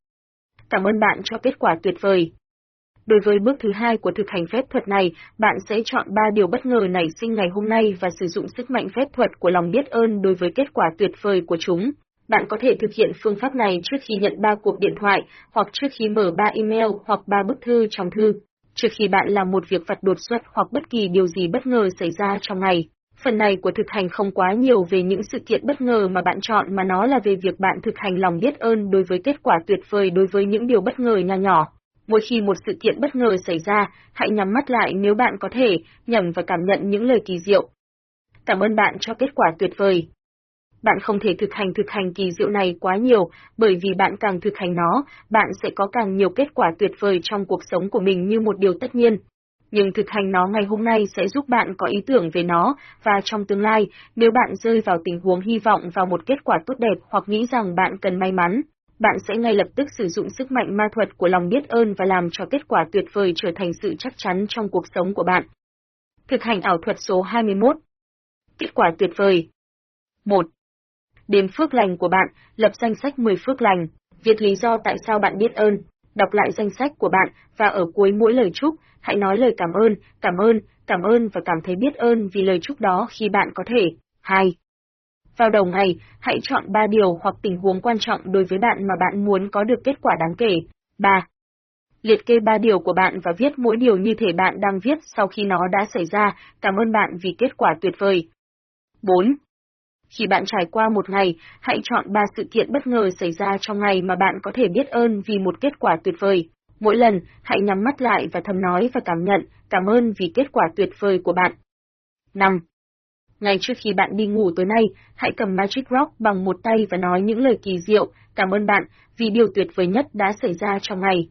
Cảm ơn bạn cho kết quả tuyệt vời. Đối với bước thứ hai của thực hành phép thuật này, bạn sẽ chọn ba điều bất ngờ nảy sinh ngày hôm nay và sử dụng sức mạnh phép thuật của lòng biết ơn đối với kết quả tuyệt vời của chúng. Bạn có thể thực hiện phương pháp này trước khi nhận ba cuộc điện thoại, hoặc trước khi mở ba email hoặc ba bức thư trong thư, trước khi bạn làm một việc vặt đột xuất hoặc bất kỳ điều gì bất ngờ xảy ra trong ngày. Phần này của thực hành không quá nhiều về những sự kiện bất ngờ mà bạn chọn mà nó là về việc bạn thực hành lòng biết ơn đối với kết quả tuyệt vời đối với những điều bất ngờ nho nhỏ. Mỗi khi một sự kiện bất ngờ xảy ra, hãy nhắm mắt lại nếu bạn có thể, nhầm và cảm nhận những lời kỳ diệu. Cảm ơn bạn cho kết quả tuyệt vời. Bạn không thể thực hành thực hành kỳ diệu này quá nhiều, bởi vì bạn càng thực hành nó, bạn sẽ có càng nhiều kết quả tuyệt vời trong cuộc sống của mình như một điều tất nhiên. Nhưng thực hành nó ngày hôm nay sẽ giúp bạn có ý tưởng về nó, và trong tương lai, nếu bạn rơi vào tình huống hy vọng vào một kết quả tốt đẹp hoặc nghĩ rằng bạn cần may mắn, bạn sẽ ngay lập tức sử dụng sức mạnh ma thuật của lòng biết ơn và làm cho kết quả tuyệt vời trở thành sự chắc chắn trong cuộc sống của bạn. Thực hành ảo thuật số 21 Kết quả tuyệt vời 1. Đếm phước lành của bạn, lập danh sách 10 phước lành, viết lý do tại sao bạn biết ơn, đọc lại danh sách của bạn và ở cuối mỗi lời chúc, hãy nói lời cảm ơn, cảm ơn, cảm ơn và cảm thấy biết ơn vì lời chúc đó khi bạn có thể. 2. Vào đầu ngày, hãy chọn 3 điều hoặc tình huống quan trọng đối với bạn mà bạn muốn có được kết quả đáng kể. 3. Liệt kê 3 điều của bạn và viết mỗi điều như thể bạn đang viết sau khi nó đã xảy ra, cảm ơn bạn vì kết quả tuyệt vời. 4. Khi bạn trải qua một ngày, hãy chọn 3 sự kiện bất ngờ xảy ra trong ngày mà bạn có thể biết ơn vì một kết quả tuyệt vời. Mỗi lần, hãy nhắm mắt lại và thầm nói và cảm nhận, cảm ơn vì kết quả tuyệt vời của bạn. 5. Ngay trước khi bạn đi ngủ tối nay, hãy cầm Magic Rock bằng một tay và nói những lời kỳ diệu, cảm ơn bạn vì điều tuyệt vời nhất đã xảy ra trong ngày.